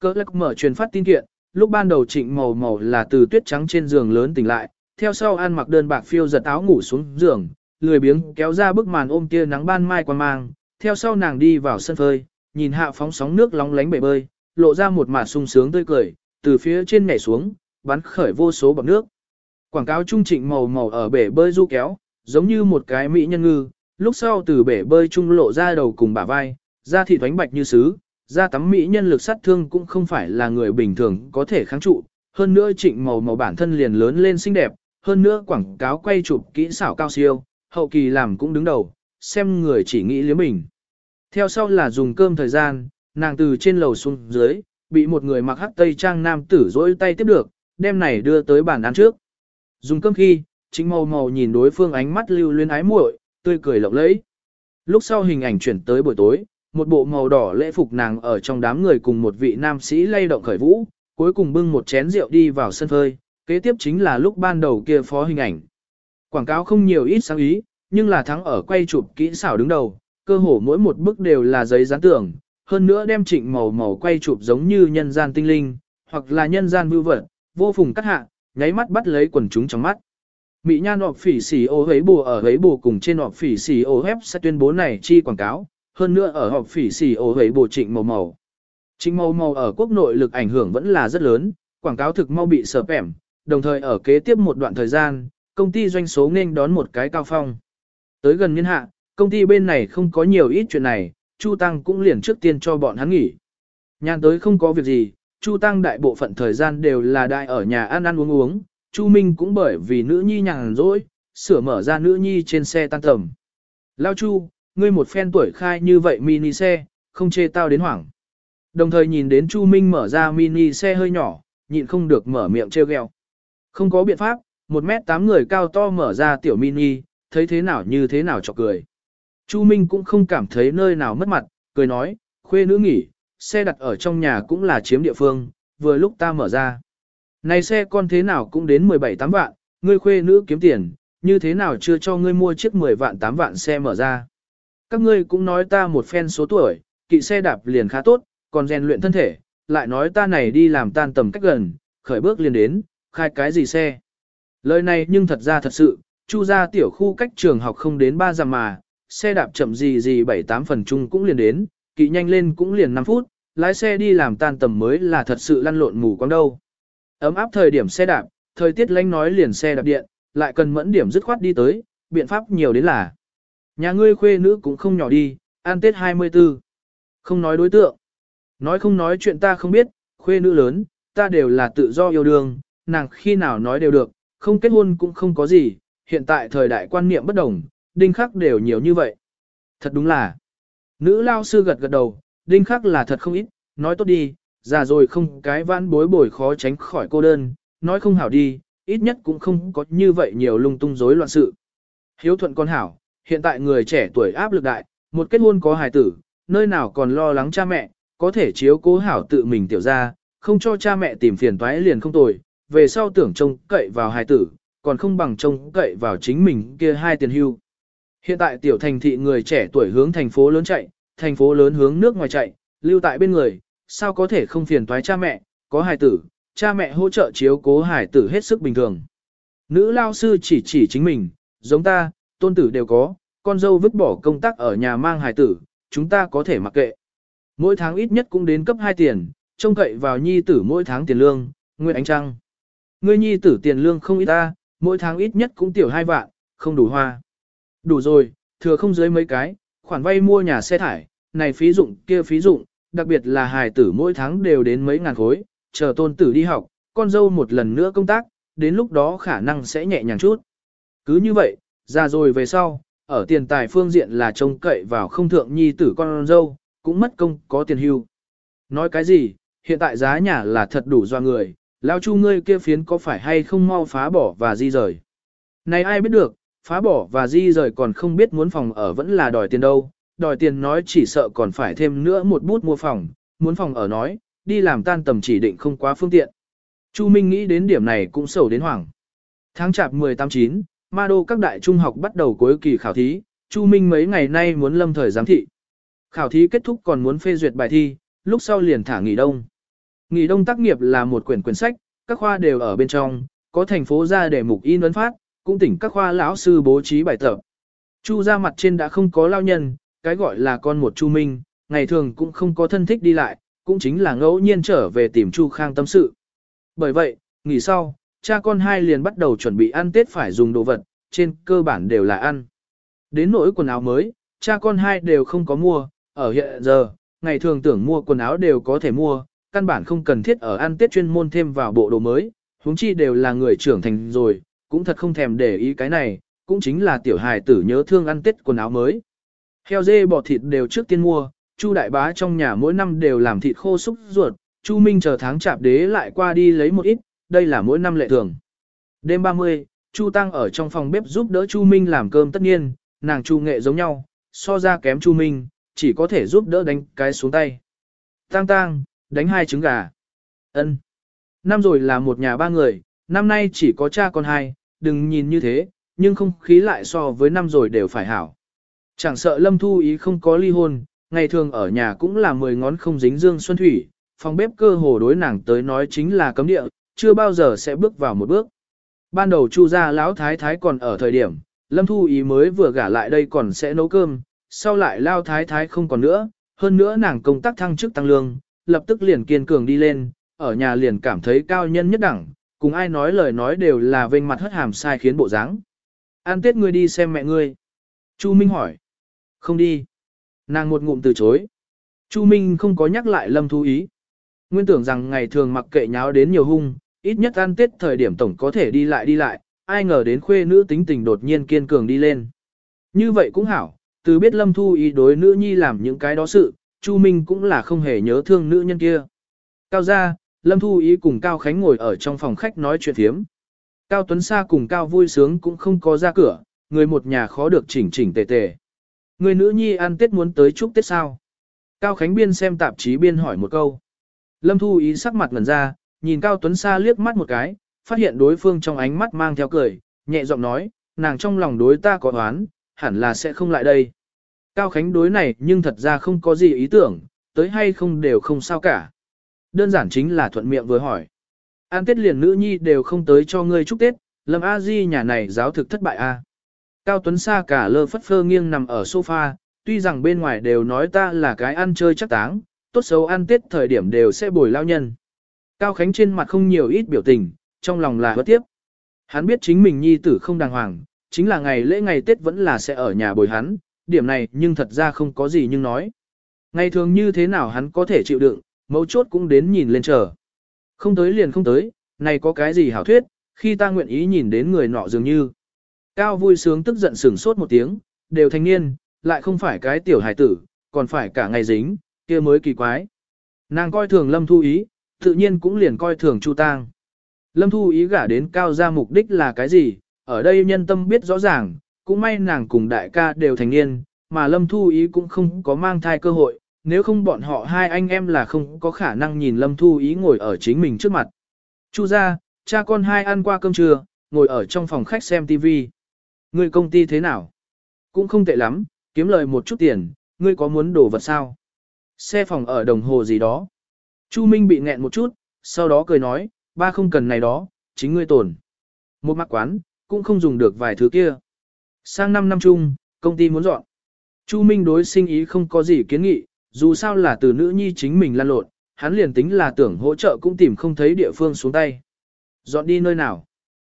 Cơ lắc mở truyền phát tin kiện, lúc ban đầu trịnh màu màu là từ tuyết trắng trên giường lớn tỉnh lại, theo sau ăn mặc đơn bạc phiêu giật áo ngủ xuống giường, lười biếng kéo ra bức màn ôm tia nắng ban mai qua mang, theo sau nàng đi vào sân phơi, nhìn hạ phóng sóng nước lóng lánh bể bơi, lộ ra một mả sung sướng tươi cười, từ phía trên nhảy xuống, bắn khởi vô số bọt nước. Quảng cáo trung trịnh màu màu ở bể bơi du kéo, giống như một cái mỹ nhân ngư, lúc sau từ bể bơi trung lộ ra đầu cùng bả vai, da thịt thoánh bạch như sứ, da tắm mỹ nhân lực sát thương cũng không phải là người bình thường có thể kháng trụ, hơn nữa trịnh màu màu bản thân liền lớn lên xinh đẹp, hơn nữa quảng cáo quay chụp kỹ xảo cao siêu, hậu kỳ làm cũng đứng đầu, xem người chỉ nghĩ liếm mình. Theo sau là dùng cơm thời gian, nàng từ trên lầu xuống dưới, bị một người mặc hắc tây trang nam tử dỗi tay tiếp được, đem này đưa tới bàn ăn trước. Dùng cơm khi, chính màu màu nhìn đối phương ánh mắt lưu luyến ái muội, tươi cười lộng lẫy. Lúc sau hình ảnh chuyển tới buổi tối, một bộ màu đỏ lễ phục nàng ở trong đám người cùng một vị nam sĩ lay động khởi vũ, cuối cùng bưng một chén rượu đi vào sân phơi, kế tiếp chính là lúc ban đầu kia phó hình ảnh. Quảng cáo không nhiều ít sáng ý, nhưng là thắng ở quay chụp kỹ xảo đứng đầu, cơ hồ mỗi một bức đều là giấy dán tưởng, hơn nữa đem trịnh màu màu quay chụp giống như nhân gian tinh linh, hoặc là nhân gian mưu vật, vô phùng cắt hạ, nháy mắt bắt lấy quần chúng trong mắt. Mỹ nhan họp phỉ xỉ ô hấy bù ở hấy bù cùng trên họp phỉ xỉ ô hép sẽ tuyên bố này chi quảng cáo, hơn nữa ở họp phỉ xỉ ô hấy bù trịnh màu màu. Trịnh màu màu ở quốc nội lực ảnh hưởng vẫn là rất lớn, quảng cáo thực mau bị sợp ẻm, đồng thời ở kế tiếp một đoạn thời gian, công ty doanh số nên đón một cái cao phong. Tới gần niên hạ, công ty bên này không có nhiều ít chuyện này, Chu Tăng cũng liền trước tiên cho bọn hắn nghỉ. Nhàn tới không có việc gì, Chu Tăng đại bộ phận thời gian đều là đại ở nhà ăn ăn uống uống, Chu Minh cũng bởi vì nữ nhi nhàn rỗi, sửa mở ra nữ nhi trên xe tan tầm. Lao Chu, ngươi một phen tuổi khai như vậy mini xe, không chê tao đến hoảng. Đồng thời nhìn đến Chu Minh mở ra mini xe hơi nhỏ, nhịn không được mở miệng trêu ghẹo. Không có biện pháp, một mét tám người cao to mở ra tiểu mini, thấy thế nào như thế nào cho cười. Chu Minh cũng không cảm thấy nơi nào mất mặt, cười nói, khuê nữ nghỉ, xe đặt ở trong nhà cũng là chiếm địa phương, vừa lúc ta mở ra. Này xe con thế nào cũng đến 17 tám vạn, ngươi khuê nữ kiếm tiền, như thế nào chưa cho ngươi mua chiếc 10 vạn 8 vạn xe mở ra. Các ngươi cũng nói ta một phen số tuổi, kỵ xe đạp liền khá tốt, còn rèn luyện thân thể, lại nói ta này đi làm tan tầm cách gần, khởi bước liền đến, khai cái gì xe. Lời này nhưng thật ra thật sự, chu ra tiểu khu cách trường học không đến 3 dặm mà, xe đạp chậm gì gì 7-8 phần chung cũng liền đến, kỵ nhanh lên cũng liền 5 phút, lái xe đi làm tan tầm mới là thật sự lăn lộn mù quáng đâu. Ấm áp thời điểm xe đạp, thời tiết lánh nói liền xe đạp điện, lại cần mẫn điểm dứt khoát đi tới, biện pháp nhiều đến là. Nhà ngươi khuê nữ cũng không nhỏ đi, an tết 24. Không nói đối tượng. Nói không nói chuyện ta không biết, khuê nữ lớn, ta đều là tự do yêu đương, nàng khi nào nói đều được, không kết hôn cũng không có gì, hiện tại thời đại quan niệm bất đồng, đinh khắc đều nhiều như vậy. Thật đúng là. Nữ lao sư gật gật đầu, đinh khắc là thật không ít, nói tốt đi, già rồi không cái vãn bối bồi khó tránh khỏi cô đơn, nói không hảo đi, ít nhất cũng không có như vậy nhiều lung tung rối loạn sự. Hiếu thuận con hảo, hiện tại người trẻ tuổi áp lực đại, một kết hôn có hài tử, nơi nào còn lo lắng cha mẹ, có thể chiếu cố hảo tự mình tiểu ra, không cho cha mẹ tìm phiền toái liền không tồi, về sau tưởng trông cậy vào hài tử, còn không bằng trông cậy vào chính mình kia hai tiền hưu. Hiện tại tiểu thành thị người trẻ tuổi hướng thành phố lớn chạy, thành phố lớn hướng nước ngoài chạy, lưu tại bên người, sao có thể không phiền toái cha mẹ, có hài tử, cha mẹ hỗ trợ chiếu cố hài tử hết sức bình thường. Nữ lao sư chỉ chỉ chính mình, giống ta, tôn tử đều có, con dâu vứt bỏ công tác ở nhà mang hài tử, chúng ta có thể mặc kệ. Mỗi tháng ít nhất cũng đến cấp 2 tiền, trông cậy vào nhi tử mỗi tháng tiền lương, Nguyễn Ánh Trăng. Ngươi nhi tử tiền lương không ít ta, mỗi tháng ít nhất cũng tiểu hai vạn, không đủ hoa. Đủ rồi, thừa không dưới mấy cái, khoản vay mua nhà xe thải, này phí dụng kia phí dụng, đặc biệt là hài tử mỗi tháng đều đến mấy ngàn khối, chờ tôn tử đi học, con dâu một lần nữa công tác, đến lúc đó khả năng sẽ nhẹ nhàng chút. Cứ như vậy, ra rồi về sau, ở tiền tài phương diện là trông cậy vào không thượng nhi tử con dâu, cũng mất công có tiền hưu. Nói cái gì, hiện tại giá nhà là thật đủ do người, lao chu ngươi kia phiến có phải hay không mau phá bỏ và di rời. Này ai biết được, phá bỏ và di rời còn không biết muốn phòng ở vẫn là đòi tiền đâu, đòi tiền nói chỉ sợ còn phải thêm nữa một bút mua phòng, muốn phòng ở nói, đi làm tan tầm chỉ định không quá phương tiện. Chu Minh nghĩ đến điểm này cũng sầu đến hoảng. Tháng chạp 18-9, ma đô các đại trung học bắt đầu cuối kỳ khảo thí, Chu Minh mấy ngày nay muốn lâm thời giám thị. Khảo thí kết thúc còn muốn phê duyệt bài thi, lúc sau liền thả nghỉ đông. Nghỉ đông tác nghiệp là một quyển quyển sách, các khoa đều ở bên trong, có thành phố ra để mục in ấn phát, cũng tỉnh các khoa lão sư bố trí bài tập. Chu ra mặt trên đã không có lao nhân, cái gọi là con một Chu Minh, ngày thường cũng không có thân thích đi lại, cũng chính là ngẫu nhiên trở về tìm Chu Khang tâm sự. Bởi vậy, nghỉ sau, cha con hai liền bắt đầu chuẩn bị ăn Tết phải dùng đồ vật, trên cơ bản đều là ăn. Đến nỗi quần áo mới, cha con hai đều không có mua, ở hiện giờ, ngày thường tưởng mua quần áo đều có thể mua, căn bản không cần thiết ở ăn Tết chuyên môn thêm vào bộ đồ mới, huống chi đều là người trưởng thành rồi, cũng thật không thèm để ý cái này, cũng chính là tiểu hài tử nhớ thương ăn Tết quần áo mới. Heo dê bò thịt đều trước tiên mua, Chu đại bá trong nhà mỗi năm đều làm thịt khô xúc ruột, Chu Minh chờ tháng chạp đế lại qua đi lấy một ít, đây là mỗi năm lệ thường. Đêm 30, Chu Tăng ở trong phòng bếp giúp đỡ Chu Minh làm cơm tất nhiên, nàng Chu nghệ giống nhau, so ra kém Chu Minh, chỉ có thể giúp đỡ đánh cái xuống tay. Tăng Tăng, đánh hai trứng gà. Ân. Năm rồi là một nhà ba người, năm nay chỉ có cha con hai, đừng nhìn như thế, nhưng không khí lại so với năm rồi đều phải hảo. Chẳng sợ Lâm Thu Ý không có ly hôn, ngày thường ở nhà cũng là mười ngón không dính dương xuân thủy, phòng bếp cơ hồ đối nàng tới nói chính là cấm địa, chưa bao giờ sẽ bước vào một bước. Ban đầu Chu gia lão thái thái còn ở thời điểm, Lâm Thu Ý mới vừa gả lại đây còn sẽ nấu cơm, sau lại lao thái thái không còn nữa, hơn nữa nàng công tác thăng chức tăng lương, lập tức liền kiên cường đi lên, ở nhà liền cảm thấy cao nhân nhất đẳng, cùng ai nói lời nói đều là vênh mặt hất hàm sai khiến bộ dáng. An Tết ngươi đi xem mẹ ngươi. Chu Minh hỏi. Không đi. Nàng một ngụm từ chối. Chu Minh không có nhắc lại Lâm Thu Ý. Nguyên tưởng rằng ngày thường mặc kệ nháo đến nhiều hung, ít nhất ăn tết thời điểm tổng có thể đi lại đi lại, ai ngờ đến khuê nữ tính tình đột nhiên kiên cường đi lên. Như vậy cũng hảo, từ biết Lâm Thu Ý đối nữ nhi làm những cái đó sự, Chu Minh cũng là không hề nhớ thương nữ nhân kia. Cao ra, Lâm Thu Ý cùng Cao Khánh ngồi ở trong phòng khách nói chuyện thiếm. Cao Tuấn Sa cùng Cao vui sướng cũng không có ra cửa, người một nhà khó được chỉnh chỉnh tề tề. Người nữ nhi ăn Tết muốn tới chúc Tết sao? Cao Khánh Biên xem tạp chí biên hỏi một câu. Lâm Thu Ý sắc mặt ngần ra, nhìn Cao Tuấn Sa liếc mắt một cái, phát hiện đối phương trong ánh mắt mang theo cười, nhẹ giọng nói, nàng trong lòng đối ta có oán, hẳn là sẽ không lại đây. Cao Khánh đối này nhưng thật ra không có gì ý tưởng, tới hay không đều không sao cả. Đơn giản chính là thuận miệng vừa hỏi. An Tết liền nữ nhi đều không tới cho ngươi chúc Tết, Lâm A Di nhà này giáo thực thất bại a. Cao Tuấn Sa cả lơ phất phơ nghiêng nằm ở sofa, tuy rằng bên ngoài đều nói ta là cái ăn chơi chắc táng, tốt xấu ăn Tết thời điểm đều sẽ bồi lao nhân. Cao Khánh trên mặt không nhiều ít biểu tình, trong lòng là bất tiếp. Hắn biết chính mình nhi tử không đàng hoàng, chính là ngày lễ ngày Tết vẫn là sẽ ở nhà bồi hắn, điểm này nhưng thật ra không có gì nhưng nói. Ngày thường như thế nào hắn có thể chịu đựng, mấu chốt cũng đến nhìn lên chờ. Không tới liền không tới, này có cái gì hảo thuyết, khi ta nguyện ý nhìn đến người nọ dường như. Cao vui sướng tức giận sửng sốt một tiếng, đều thanh niên, lại không phải cái tiểu hài tử, còn phải cả ngày dính, kia mới kỳ quái. Nàng coi thường Lâm Thu Ý, tự nhiên cũng liền coi thường Chu Tang. Lâm Thu Ý gả đến cao ra mục đích là cái gì, ở đây nhân tâm biết rõ ràng, cũng may nàng cùng đại ca đều thành niên, mà Lâm Thu Ý cũng không có mang thai cơ hội, nếu không bọn họ hai anh em là không có khả năng nhìn Lâm Thu Ý ngồi ở chính mình trước mặt. Chu ra, cha con hai ăn qua cơm trưa, ngồi ở trong phòng khách xem TV. Ngươi công ty thế nào? Cũng không tệ lắm, kiếm lời một chút tiền, ngươi có muốn đổ vật sao? Xe phòng ở đồng hồ gì đó. Chu Minh bị nghẹn một chút, sau đó cười nói, ba không cần này đó, chính ngươi tổn. Một mặc quán, cũng không dùng được vài thứ kia. Sang năm năm chung, công ty muốn dọn. Chu Minh đối sinh ý không có gì kiến nghị, dù sao là từ nữ nhi chính mình lan lộn, hắn liền tính là tưởng hỗ trợ cũng tìm không thấy địa phương xuống tay. Dọn đi nơi nào?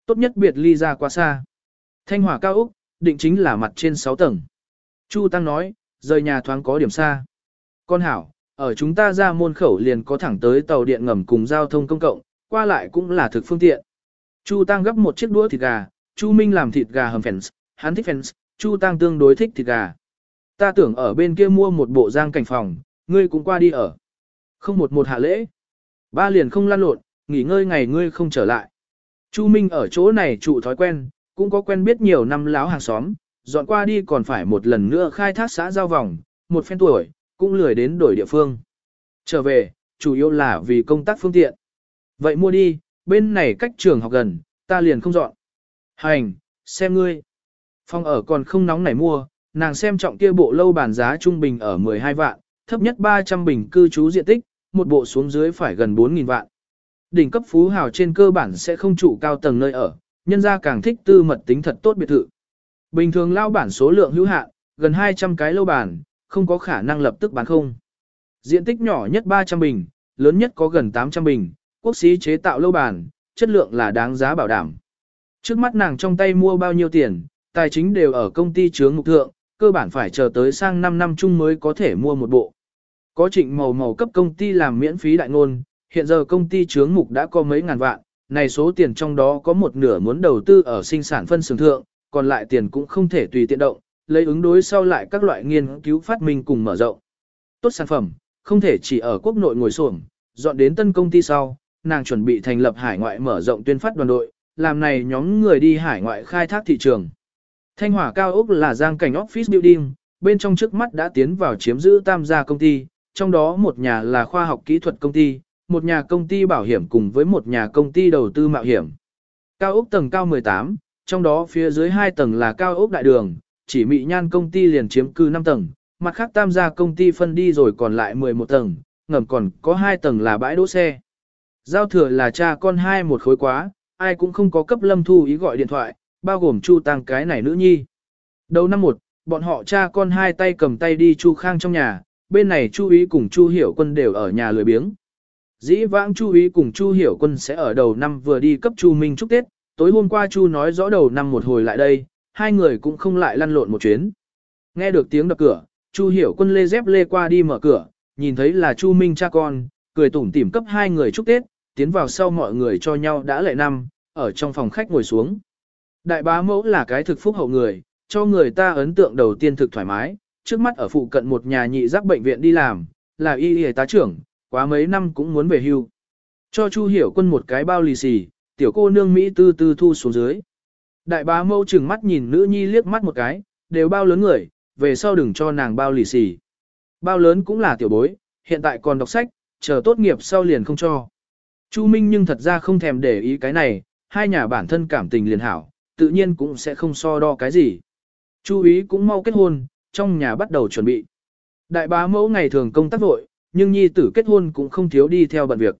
Tốt nhất biệt ly ra quá xa. Thanh hòa cao Úc, định chính là mặt trên 6 tầng. Chu Tăng nói, rời nhà thoáng có điểm xa. Con hảo, ở chúng ta ra môn khẩu liền có thẳng tới tàu điện ngầm cùng giao thông công cộng, qua lại cũng là thực phương tiện. Chu Tăng gấp một chiếc đũa thịt gà, Chu Minh làm thịt gà hầm phèn, hắn thích phèn, Chu Tăng tương đối thích thịt gà. Ta tưởng ở bên kia mua một bộ giang cảnh phòng, ngươi cũng qua đi ở. Không một một hạ lễ. Ba liền không lan lộn, nghỉ ngơi ngày ngươi không trở lại. Chu Minh ở chỗ này trụ thói quen, cũng có quen biết nhiều năm láo hàng xóm, dọn qua đi còn phải một lần nữa khai thác xã giao vòng, một phen tuổi, cũng lười đến đổi địa phương. Trở về, chủ yếu là vì công tác phương tiện. Vậy mua đi, bên này cách trường học gần, ta liền không dọn. Hành, xem ngươi. Phòng ở còn không nóng nảy mua, nàng xem trọng kia bộ lâu bản giá trung bình ở 12 vạn, thấp nhất 300 bình cư trú diện tích, một bộ xuống dưới phải gần 4.000 vạn. Đỉnh cấp phú hào trên cơ bản sẽ không trụ cao tầng nơi ở, nhân gia càng thích tư mật tính thật tốt biệt thự. Bình thường lao bản số lượng hữu hạn, gần 200 cái lâu bản, không có khả năng lập tức bán không. Diện tích nhỏ nhất 300 bình, lớn nhất có gần 800 bình, quốc xí chế tạo lâu bản chất lượng là đáng giá bảo đảm. Trước mắt nàng trong tay mua bao nhiêu tiền, tài chính đều ở công ty chướng mục thượng, cơ bản phải chờ tới sang 5 năm chung mới có thể mua một bộ. Có trịnh màu màu cấp công ty làm miễn phí đại ngôn, hiện giờ công ty chướng mục đã có mấy ngàn vạn, này số tiền trong đó có một nửa muốn đầu tư ở sinh sản phân xưởng thượng, còn lại tiền cũng không thể tùy tiện động, lấy ứng đối sau lại các loại nghiên cứu phát minh cùng mở rộng. Tốt sản phẩm, không thể chỉ ở quốc nội ngồi xuồng, dọn đến tân công ty sau, nàng chuẩn bị thành lập hải ngoại mở rộng tuyên phát đoàn đội, làm này nhóm người đi hải ngoại khai thác thị trường. Thanh Hỏa cao ốc là giang cảnh office building, bên trong trước mắt đã tiến vào chiếm giữ tam gia công ty, trong đó một nhà là khoa học kỹ thuật công ty, một nhà công ty bảo hiểm cùng với một nhà công ty đầu tư mạo hiểm. Cao ốc tầng cao 18, trong đó phía dưới 2 tầng là cao ốc đại đường, chỉ mị nhan công ty liền chiếm cư 5 tầng, mặt khác tam gia công ty phân đi rồi còn lại 11 tầng, ngầm còn có 2 tầng là bãi đỗ xe. Giao thừa là cha con hai một khối quá, ai cũng không có cấp lâm thu ý gọi điện thoại, bao gồm Chu Tăng cái này nữ nhi. Đầu năm một, bọn họ cha con hai tay cầm tay đi Chu Khang trong nhà, bên này Chu ý cùng Chu Hiểu Quân đều ở nhà lười biếng. Dĩ vãng Chu ý cùng Chu Hiểu Quân sẽ ở đầu năm vừa đi cấp Chu Minh chúc Tết, tối hôm qua Chu nói rõ đầu năm một hồi lại đây, hai người cũng không lại lăn lộn một chuyến. Nghe được tiếng đập cửa, Chu Hiểu Quân lê dép lê qua đi mở cửa, nhìn thấy là Chu Minh cha con, cười tủm tỉm cấp hai người chúc Tết, tiến vào sau mọi người cho nhau đã lệ năm, ở trong phòng khách ngồi xuống. Đại bá mẫu là cái thực phúc hậu người, cho người ta ấn tượng đầu tiên thực thoải mái, trước mắt ở phụ cận một nhà nhị giác bệnh viện đi làm, là y y tá trưởng, quá mấy năm cũng muốn về hưu. Cho Chu Hiểu Quân một cái bao lì xì, tiểu cô nương Mỹ tư tư thu xuống dưới. Đại bá mẫu chừng mắt nhìn nữ nhi liếc mắt một cái, đều bao lớn người, về sau đừng cho nàng bao lì xì. Bao lớn cũng là tiểu bối, hiện tại còn đọc sách, chờ tốt nghiệp sau liền không cho. Chu Minh nhưng thật ra không thèm để ý cái này, hai nhà bản thân cảm tình liền hảo, tự nhiên cũng sẽ không so đo cái gì. Chu ý cũng mau kết hôn, trong nhà bắt đầu chuẩn bị. Đại bá mẫu ngày thường công tác vội, nhưng nhi tử kết hôn cũng không thiếu đi theo bận việc.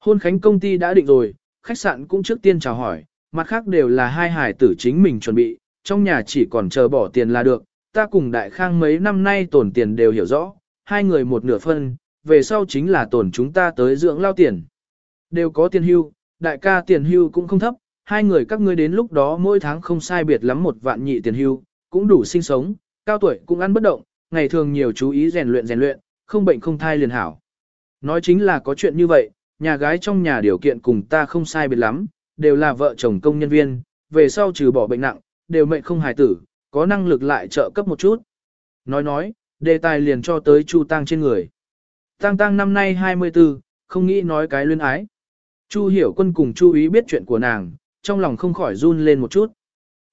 Hôn khánh công ty đã định rồi, khách sạn cũng trước tiên chào hỏi, mặt khác đều là hai hải tử chính mình chuẩn bị, trong nhà chỉ còn chờ bỏ tiền là được, ta cùng đại khang mấy năm nay tổn tiền đều hiểu rõ, hai người một nửa phân, về sau chính là tổn chúng ta tới dưỡng lao tiền. Đều có tiền hưu, đại ca tiền hưu cũng không thấp, hai người các ngươi đến lúc đó mỗi tháng không sai biệt lắm một vạn nhị tiền hưu, cũng đủ sinh sống, cao tuổi cũng ăn bất động, ngày thường nhiều chú ý rèn luyện rèn luyện, không bệnh không thai liền hảo. Nói chính là có chuyện như vậy, nhà gái trong nhà điều kiện cùng ta không sai biệt lắm, đều là vợ chồng công nhân viên, về sau trừ bỏ bệnh nặng, đều mệnh không hài tử, có năng lực lại trợ cấp một chút. Nói nói, đề tài liền cho tới Chu Tăng trên người. Tăng Tăng năm nay 24, không nghĩ nói cái luyên ái. Chu hiểu quân cùng Chu ý biết chuyện của nàng, trong lòng không khỏi run lên một chút.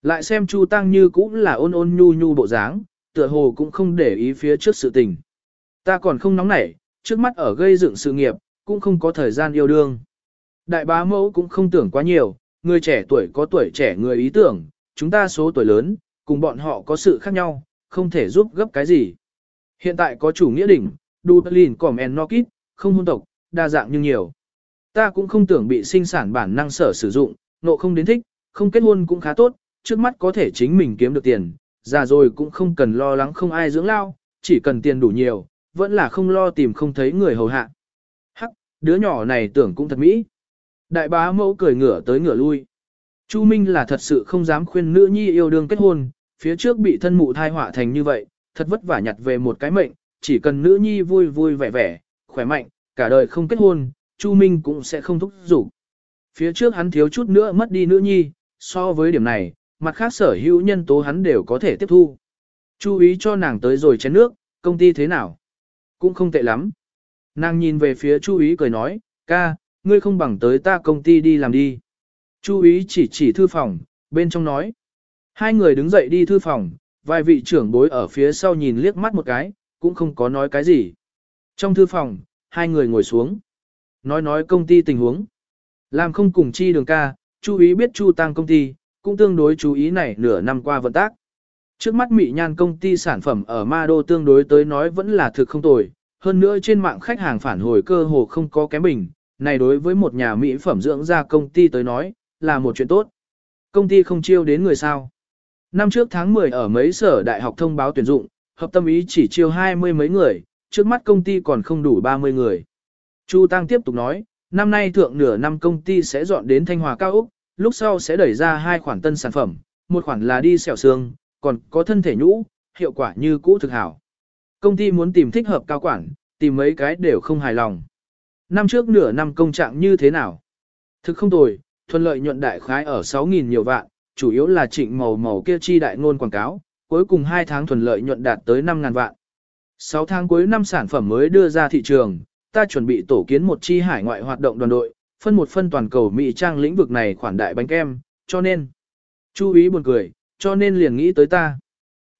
Lại xem Chu Tăng như cũng là ôn ôn nhu nhu bộ dáng, tựa hồ cũng không để ý phía trước sự tình. Ta còn không nóng nảy, trước mắt ở gây dựng sự nghiệp, cũng không có thời gian yêu đương. Đại bá mẫu cũng không tưởng quá nhiều, người trẻ tuổi có tuổi trẻ người ý tưởng, chúng ta số tuổi lớn, cùng bọn họ có sự khác nhau, không thể giúp gấp cái gì. Hiện tại có chủ nghĩa đỉnh, Dublin còm en Nokit, không hôn tộc, đa dạng nhưng nhiều. Ta cũng không tưởng bị sinh sản bản năng sở sử dụng, nộ không đến thích, không kết hôn cũng khá tốt, trước mắt có thể chính mình kiếm được tiền, già rồi cũng không cần lo lắng không ai dưỡng lao, chỉ cần tiền đủ nhiều, vẫn là không lo tìm không thấy người hầu hạ. Hắc, đứa nhỏ này tưởng cũng thật mỹ. Đại bá mẫu cười ngửa tới ngửa lui. Chu Minh là thật sự không dám khuyên nữ nhi yêu đương kết hôn, phía trước bị thân mụ thai họa thành như vậy, thật vất vả nhặt về một cái mệnh, chỉ cần nữ nhi vui vui vẻ vẻ, khỏe mạnh, cả đời không kết hôn, Chu Minh cũng sẽ không thúc giục. Phía trước hắn thiếu chút nữa mất đi nữ nhi, so với điểm này, mặt khác sở hữu nhân tố hắn đều có thể tiếp thu. Chú ý cho nàng tới rồi chén nước, công ty thế nào? Cũng không tệ lắm. Nàng nhìn về phía Chu ý cười nói, ca, ngươi không bằng tới ta công ty đi làm đi. Chu ý chỉ chỉ thư phòng, bên trong nói. Hai người đứng dậy đi thư phòng, vài vị trưởng bối ở phía sau nhìn liếc mắt một cái, cũng không có nói cái gì. Trong thư phòng, hai người ngồi xuống. Nói nói công ty tình huống. Làm không cùng chi đường ca, chú ý biết chu tăng công ty, cũng tương đối chú ý này nửa năm qua vận tác. Trước mắt Mỹ Nhan công ty sản phẩm ở Ma Đô tương đối tới nói vẫn là thực không tồi, hơn nữa trên mạng khách hàng phản hồi cơ hồ không có kém bình, này đối với một nhà mỹ phẩm dưỡng da công ty tới nói, là một chuyện tốt. Công ty không chiêu đến người sao. Năm trước tháng 10 ở mấy sở đại học thông báo tuyển dụng, hợp tâm ý chỉ chiêu hai mươi mấy người, trước mắt công ty còn không đủ 30 người. Chu Tăng tiếp tục nói, năm nay thượng nửa năm công ty sẽ dọn đến Thanh Hòa Cao Úc, lúc sau sẽ đẩy ra hai khoản tân sản phẩm, một khoản là đi xẻo xương, còn có thân thể nhũ, hiệu quả như cũ thực hảo. Công ty muốn tìm thích hợp cao quản, tìm mấy cái đều không hài lòng. Năm trước nửa năm công trạng như thế nào? Thực không tồi, thuận lợi nhuận đại khái ở 6.000 nhiều vạn, chủ yếu là trịnh màu màu kia chi đại ngôn quảng cáo, cuối cùng 2 tháng thuận lợi nhuận đạt tới 5.000 vạn. 6 tháng cuối năm sản phẩm mới đưa ra thị trường, ta chuẩn bị tổ kiến một chi hải ngoại hoạt động đoàn đội, phân một phân toàn cầu Mỹ trang lĩnh vực này khoản đại bánh kem, cho nên. Chú ý buồn cười, cho nên liền nghĩ tới ta.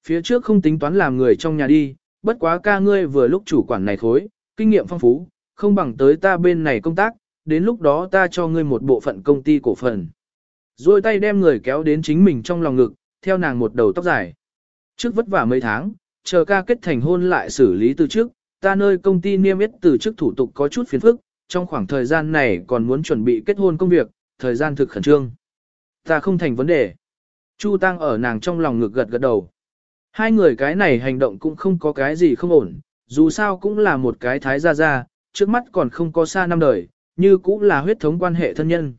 Phía trước không tính toán làm người trong nhà đi, bất quá ca ngươi vừa lúc chủ quản này thối, kinh nghiệm phong phú, không bằng tới ta bên này công tác, đến lúc đó ta cho ngươi một bộ phận công ty cổ phần. Rồi tay đem người kéo đến chính mình trong lòng ngực, theo nàng một đầu tóc dài. Trước vất vả mấy tháng, chờ ca kết thành hôn lại xử lý từ trước, ta nơi công ty niêm yết từ trước thủ tục có chút phiền phức, trong khoảng thời gian này còn muốn chuẩn bị kết hôn công việc, thời gian thực khẩn trương. Ta không thành vấn đề. Chu Tăng ở nàng trong lòng ngực gật gật đầu. Hai người cái này hành động cũng không có cái gì không ổn, dù sao cũng là một cái thái gia gia, trước mắt còn không có xa năm đời, như cũng là huyết thống quan hệ thân nhân.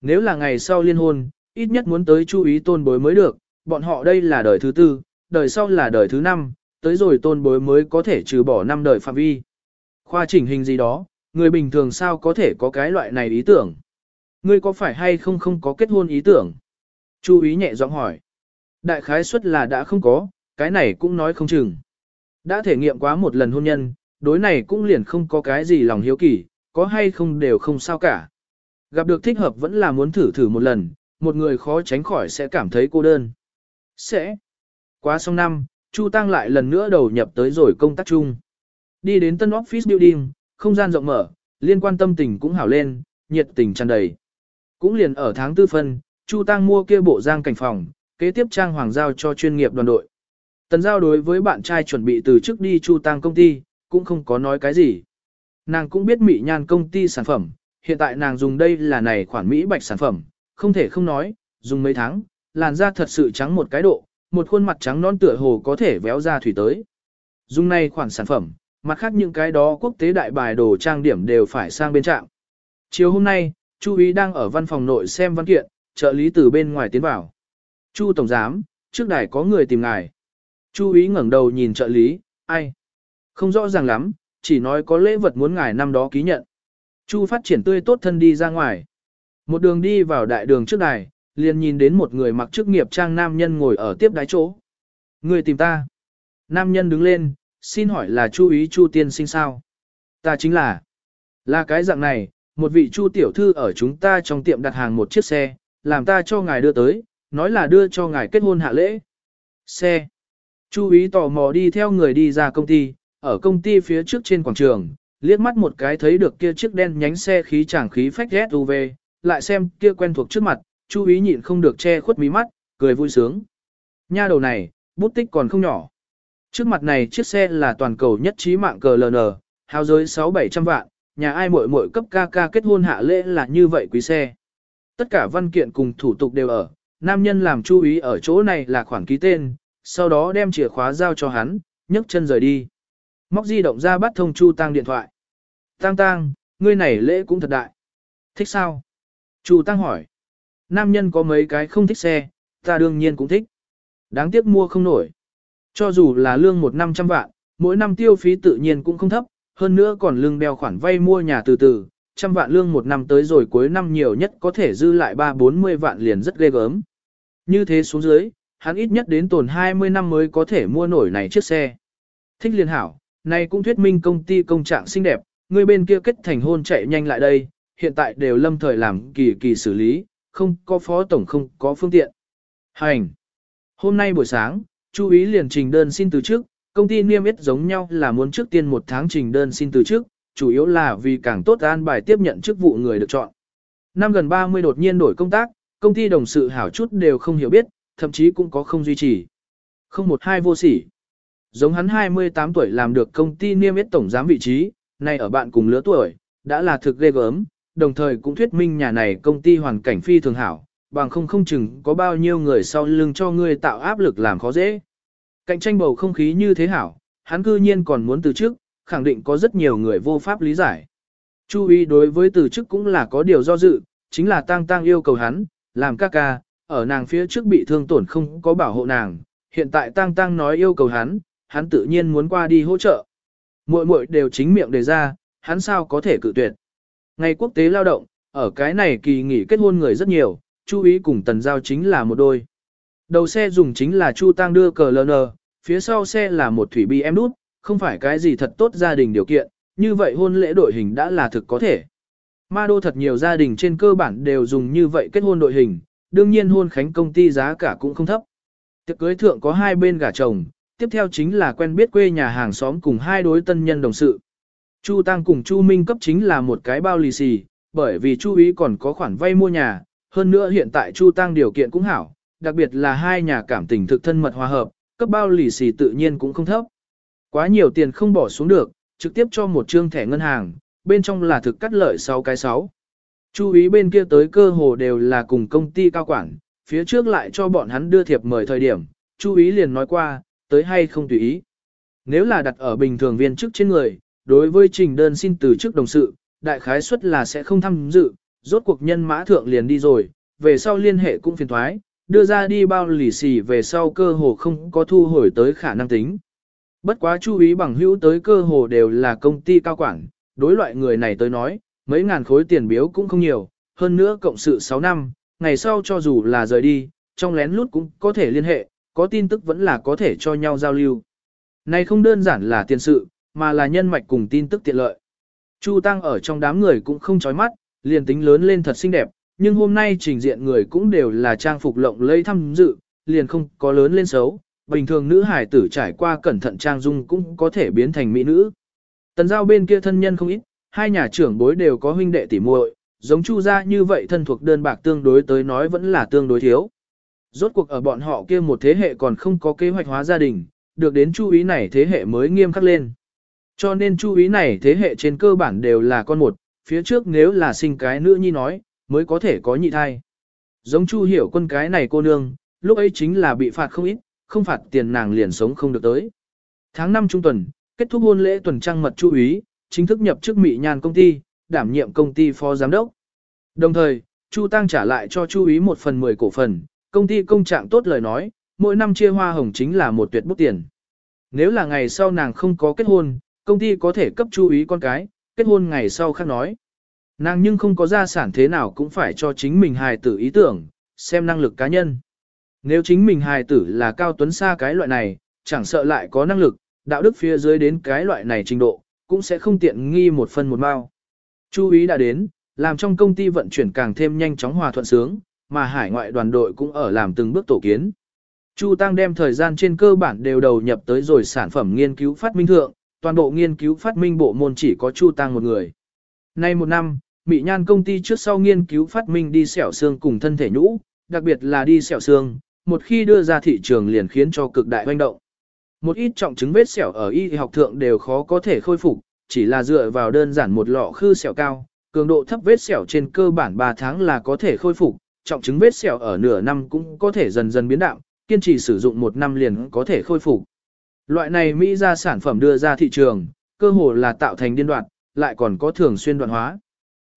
Nếu là ngày sau liên hôn, ít nhất muốn tới chú ý tôn bối mới được, bọn họ đây là đời thứ tư, đời sau là đời thứ năm, tới rồi tôn bối mới có thể trừ bỏ năm đời phạm vi. Khoa chỉnh hình gì đó, người bình thường sao có thể có cái loại này ý tưởng. Ngươi có phải hay không không có kết hôn ý tưởng? Chu ý nhẹ giọng hỏi. Đại khái suất là đã không có, cái này cũng nói không chừng. Đã thể nghiệm quá một lần hôn nhân, đối này cũng liền không có cái gì lòng hiếu kỳ, có hay không đều không sao cả. Gặp được thích hợp vẫn là muốn thử thử một lần, một người khó tránh khỏi sẽ cảm thấy cô đơn. Sẽ. Quá xong năm, Chu Tăng lại lần nữa đầu nhập tới rồi công tác chung. Đi đến tân office building, không gian rộng mở, liên quan tâm tình cũng hảo lên, nhiệt tình tràn đầy. Cũng liền ở tháng tư phân, Chu Tăng mua kia bộ giang cảnh phòng, kế tiếp trang hoàng giao cho chuyên nghiệp đoàn đội. Tần giao đối với bạn trai chuẩn bị từ trước đi Chu Tăng công ty, cũng không có nói cái gì. Nàng cũng biết Mỹ Nhan công ty sản phẩm, hiện tại nàng dùng đây là này khoản Mỹ bạch sản phẩm, không thể không nói, dùng mấy tháng, làn da thật sự trắng một cái độ, một khuôn mặt trắng non tựa hồ có thể véo ra thủy tới. Dùng này khoản sản phẩm, mặt khác những cái đó quốc tế đại bài đồ trang điểm đều phải sang bên trạng. Chiều hôm nay, Chu Ý đang ở văn phòng nội xem văn kiện, trợ lý từ bên ngoài tiến vào. Chu Tổng Giám, trước đài có người tìm ngài. Chu Ý ngẩng đầu nhìn trợ lý, ai? Không rõ ràng lắm, chỉ nói có lễ vật muốn ngài năm đó ký nhận. Chu phát triển tươi tốt thân đi ra ngoài. Một đường đi vào đại đường trước đài, liền nhìn đến một người mặc chức nghiệp trang nam nhân ngồi ở tiếp đái chỗ. Người tìm ta. Nam nhân đứng lên, xin hỏi là Chu ý Chu tiên sinh sao? Ta chính là. Là cái dạng này, một vị Chu tiểu thư ở chúng ta trong tiệm đặt hàng một chiếc xe, làm ta cho ngài đưa tới, nói là đưa cho ngài kết hôn hạ lễ. Xe. Chu ý tò mò đi theo người đi ra công ty, ở công ty phía trước trên quảng trường, liếc mắt một cái thấy được kia chiếc đen nhánh xe khí chẳng khí phách SUV, lại xem kia quen thuộc trước mặt, chú ý nhịn không được che khuất mí mắt, cười vui sướng. Nha đầu này, bút tích còn không nhỏ. Trước mặt này chiếc xe là toàn cầu nhất trí mạng cờ LN, hao giới 6-700 vạn, nhà ai muội muội cấp ca ca kết hôn hạ lễ là như vậy quý xe. Tất cả văn kiện cùng thủ tục đều ở, nam nhân làm chú ý ở chỗ này là khoản ký tên, sau đó đem chìa khóa giao cho hắn, nhấc chân rời đi. Móc di động ra bắt thông Chu Tăng điện thoại. Tăng Tăng, ngươi này lễ cũng thật đại. Thích sao? Chu Tăng hỏi. Nam nhân có mấy cái không thích xe, ta đương nhiên cũng thích. Đáng tiếc mua không nổi. Cho dù là lương một năm trăm vạn, mỗi năm tiêu phí tự nhiên cũng không thấp, hơn nữa còn lương đeo khoản vay mua nhà từ từ, trăm vạn lương một năm tới rồi cuối năm nhiều nhất có thể dư lại ba bốn mươi vạn liền rất ghê gớm. Như thế xuống dưới, hắn ít nhất đến tồn 20 năm mới có thể mua nổi này chiếc xe. Thích liên hảo, này cũng thuyết minh công ty công trạng xinh đẹp, người bên kia kết thành hôn chạy nhanh lại đây, hiện tại đều lâm thời làm kỳ kỳ xử lý, không có phó tổng không có phương tiện. Hành! Hôm nay buổi sáng, chú ý liền trình đơn xin từ trước, công ty niêm yết giống nhau là muốn trước tiên một tháng trình đơn xin từ trước, chủ yếu là vì càng tốt an bài tiếp nhận chức vụ người được chọn. Năm gần 30 đột nhiên đổi công tác, công ty đồng sự hảo chút đều không hiểu biết, thậm chí cũng có không duy trì. Không một hai vô sỉ. Giống hắn 28 tuổi làm được công ty niêm yết tổng giám vị trí, nay ở bạn cùng lứa tuổi, đã là thực ghê gớm, đồng thời cũng thuyết minh nhà này công ty hoàn cảnh phi thường hảo, bằng không không chừng có bao nhiêu người sau lưng cho ngươi tạo áp lực làm khó dễ. Cạnh tranh bầu không khí như thế hảo, hắn cư nhiên còn muốn từ trước, khẳng định có rất nhiều người vô pháp lý giải. Chu ý đối với từ chức cũng là có điều do dự, chính là tang tang yêu cầu hắn, làm ca ca, ở nàng phía trước bị thương tổn không có bảo hộ nàng, hiện tại tang tang nói yêu cầu hắn, hắn tự nhiên muốn qua đi hỗ trợ. Muội muội đều chính miệng đề ra, hắn sao có thể cự tuyệt. Ngày quốc tế lao động, ở cái này kỳ nghỉ kết hôn người rất nhiều, Chu ý cùng Tần Giao chính là một đôi. Đầu xe dùng chính là Chu Tăng đưa cờ LN, phía sau xe là một thủy bi em đút, không phải cái gì thật tốt gia đình điều kiện, như vậy hôn lễ đội hình đã là thực có thể. Ma đô thật nhiều gia đình trên cơ bản đều dùng như vậy kết hôn đội hình, đương nhiên hôn khánh công ty giá cả cũng không thấp. Tiệc cưới thượng có hai bên gả chồng, tiếp theo chính là quen biết quê nhà hàng xóm cùng hai đối tân nhân đồng sự. Chu Tăng cùng Chu Minh cấp chính là một cái bao lì xì, bởi vì Chu ý còn có khoản vay mua nhà, hơn nữa hiện tại Chu Tăng điều kiện cũng hảo, đặc biệt là hai nhà cảm tình thực thân mật hòa hợp, cấp bao lì xì tự nhiên cũng không thấp. Quá nhiều tiền không bỏ xuống được, trực tiếp cho một trương thẻ ngân hàng, bên trong là thực cắt lợi 6 cái 6. Chú ý bên kia tới cơ hồ đều là cùng công ty cao quản, phía trước lại cho bọn hắn đưa thiệp mời thời điểm, Chú ý liền nói qua, tới hay không tùy ý. Nếu là đặt ở bình thường viên chức trên người, đối với trình đơn xin từ chức đồng sự, đại khái suất là sẽ không tham dự, rốt cuộc nhân mã thượng liền đi rồi, về sau liên hệ cũng phiền thoái, đưa ra đi bao lì xì về sau cơ hồ không có thu hồi tới khả năng tính. Bất quá chú ý bằng hữu tới cơ hồ đều là công ty cao quản, đối loại người này tới nói, mấy ngàn khối tiền biếu cũng không nhiều, hơn nữa cộng sự 6 năm, ngày sau cho dù là rời đi, trong lén lút cũng có thể liên hệ, có tin tức vẫn là có thể cho nhau giao lưu. Này không đơn giản là tiền sự, mà là nhân mạch cùng tin tức tiện lợi. Chu Tăng ở trong đám người cũng không chói mắt, liền tính lớn lên thật xinh đẹp, nhưng hôm nay trình diện người cũng đều là trang phục lộng lẫy thăm dự, liền không có lớn lên xấu. Bình thường nữ hải tử trải qua cẩn thận trang dung cũng có thể biến thành mỹ nữ. Tần giao bên kia thân nhân không ít, hai nhà trưởng bối đều có huynh đệ tỉ muội, giống Chu gia như vậy thân thuộc đơn bạc tương đối tới nói vẫn là tương đối thiếu. Rốt cuộc ở bọn họ kia một thế hệ còn không có kế hoạch hóa gia đình, được đến chú ý này thế hệ mới nghiêm khắc lên. Cho nên chú ý này thế hệ trên cơ bản đều là con một, phía trước nếu là sinh cái nữ nhi nói, mới có thể có nhị thai. Giống Chu hiểu quân cái này cô nương, lúc ấy chính là bị phạt không ít, không phạt tiền nàng liền sống không được tới. Tháng 5 trung tuần, kết thúc hôn lễ tuần trăng mật Chu úy, chính thức nhập chức Mỹ Nhan công ty, đảm nhiệm công ty phó giám đốc. Đồng thời, Chu Tăng trả lại cho Chu úy một phần 10 cổ phần, công ty công trạng tốt lời nói, mỗi năm chia hoa hồng chính là một tuyệt bút tiền. Nếu là ngày sau nàng không có kết hôn, công ty có thể cấp Chu ý con cái, kết hôn ngày sau khác nói. Nàng nhưng không có gia sản thế nào cũng phải cho chính mình hài tử ý tưởng, xem năng lực cá nhân. Nếu chính mình hài tử là cao tuấn xa cái loại này, chẳng sợ lại có năng lực, đạo đức phía dưới đến cái loại này trình độ, cũng sẽ không tiện nghi một phân một mao. Chú ý đã đến, làm trong công ty vận chuyển càng thêm nhanh chóng hòa thuận sướng, mà hải ngoại đoàn đội cũng ở làm từng bước tổ kiến. Chu Tăng đem thời gian trên cơ bản đều đầu nhập tới rồi sản phẩm nghiên cứu phát minh thượng, toàn bộ nghiên cứu phát minh bộ môn chỉ có Chu Tăng một người. Nay một năm, Mỹ nhan công ty trước sau nghiên cứu phát minh đi xẻo xương cùng thân thể nhũ, đặc biệt là đi xẻo xương, một khi đưa ra thị trường liền khiến cho cực đại hoành động. Một ít trọng chứng vết sẹo ở y học thượng đều khó có thể khôi phục, chỉ là dựa vào đơn giản một lọ khư sẹo cao, cường độ thấp vết sẹo trên cơ bản 3 tháng là có thể khôi phục, trọng chứng vết sẹo ở nửa năm cũng có thể dần dần biến đạo, kiên trì sử dụng một năm liền có thể khôi phục. Loại này Mỹ ra sản phẩm đưa ra thị trường, cơ hồ là tạo thành điên đoạn, lại còn có thường xuyên đoạn hóa.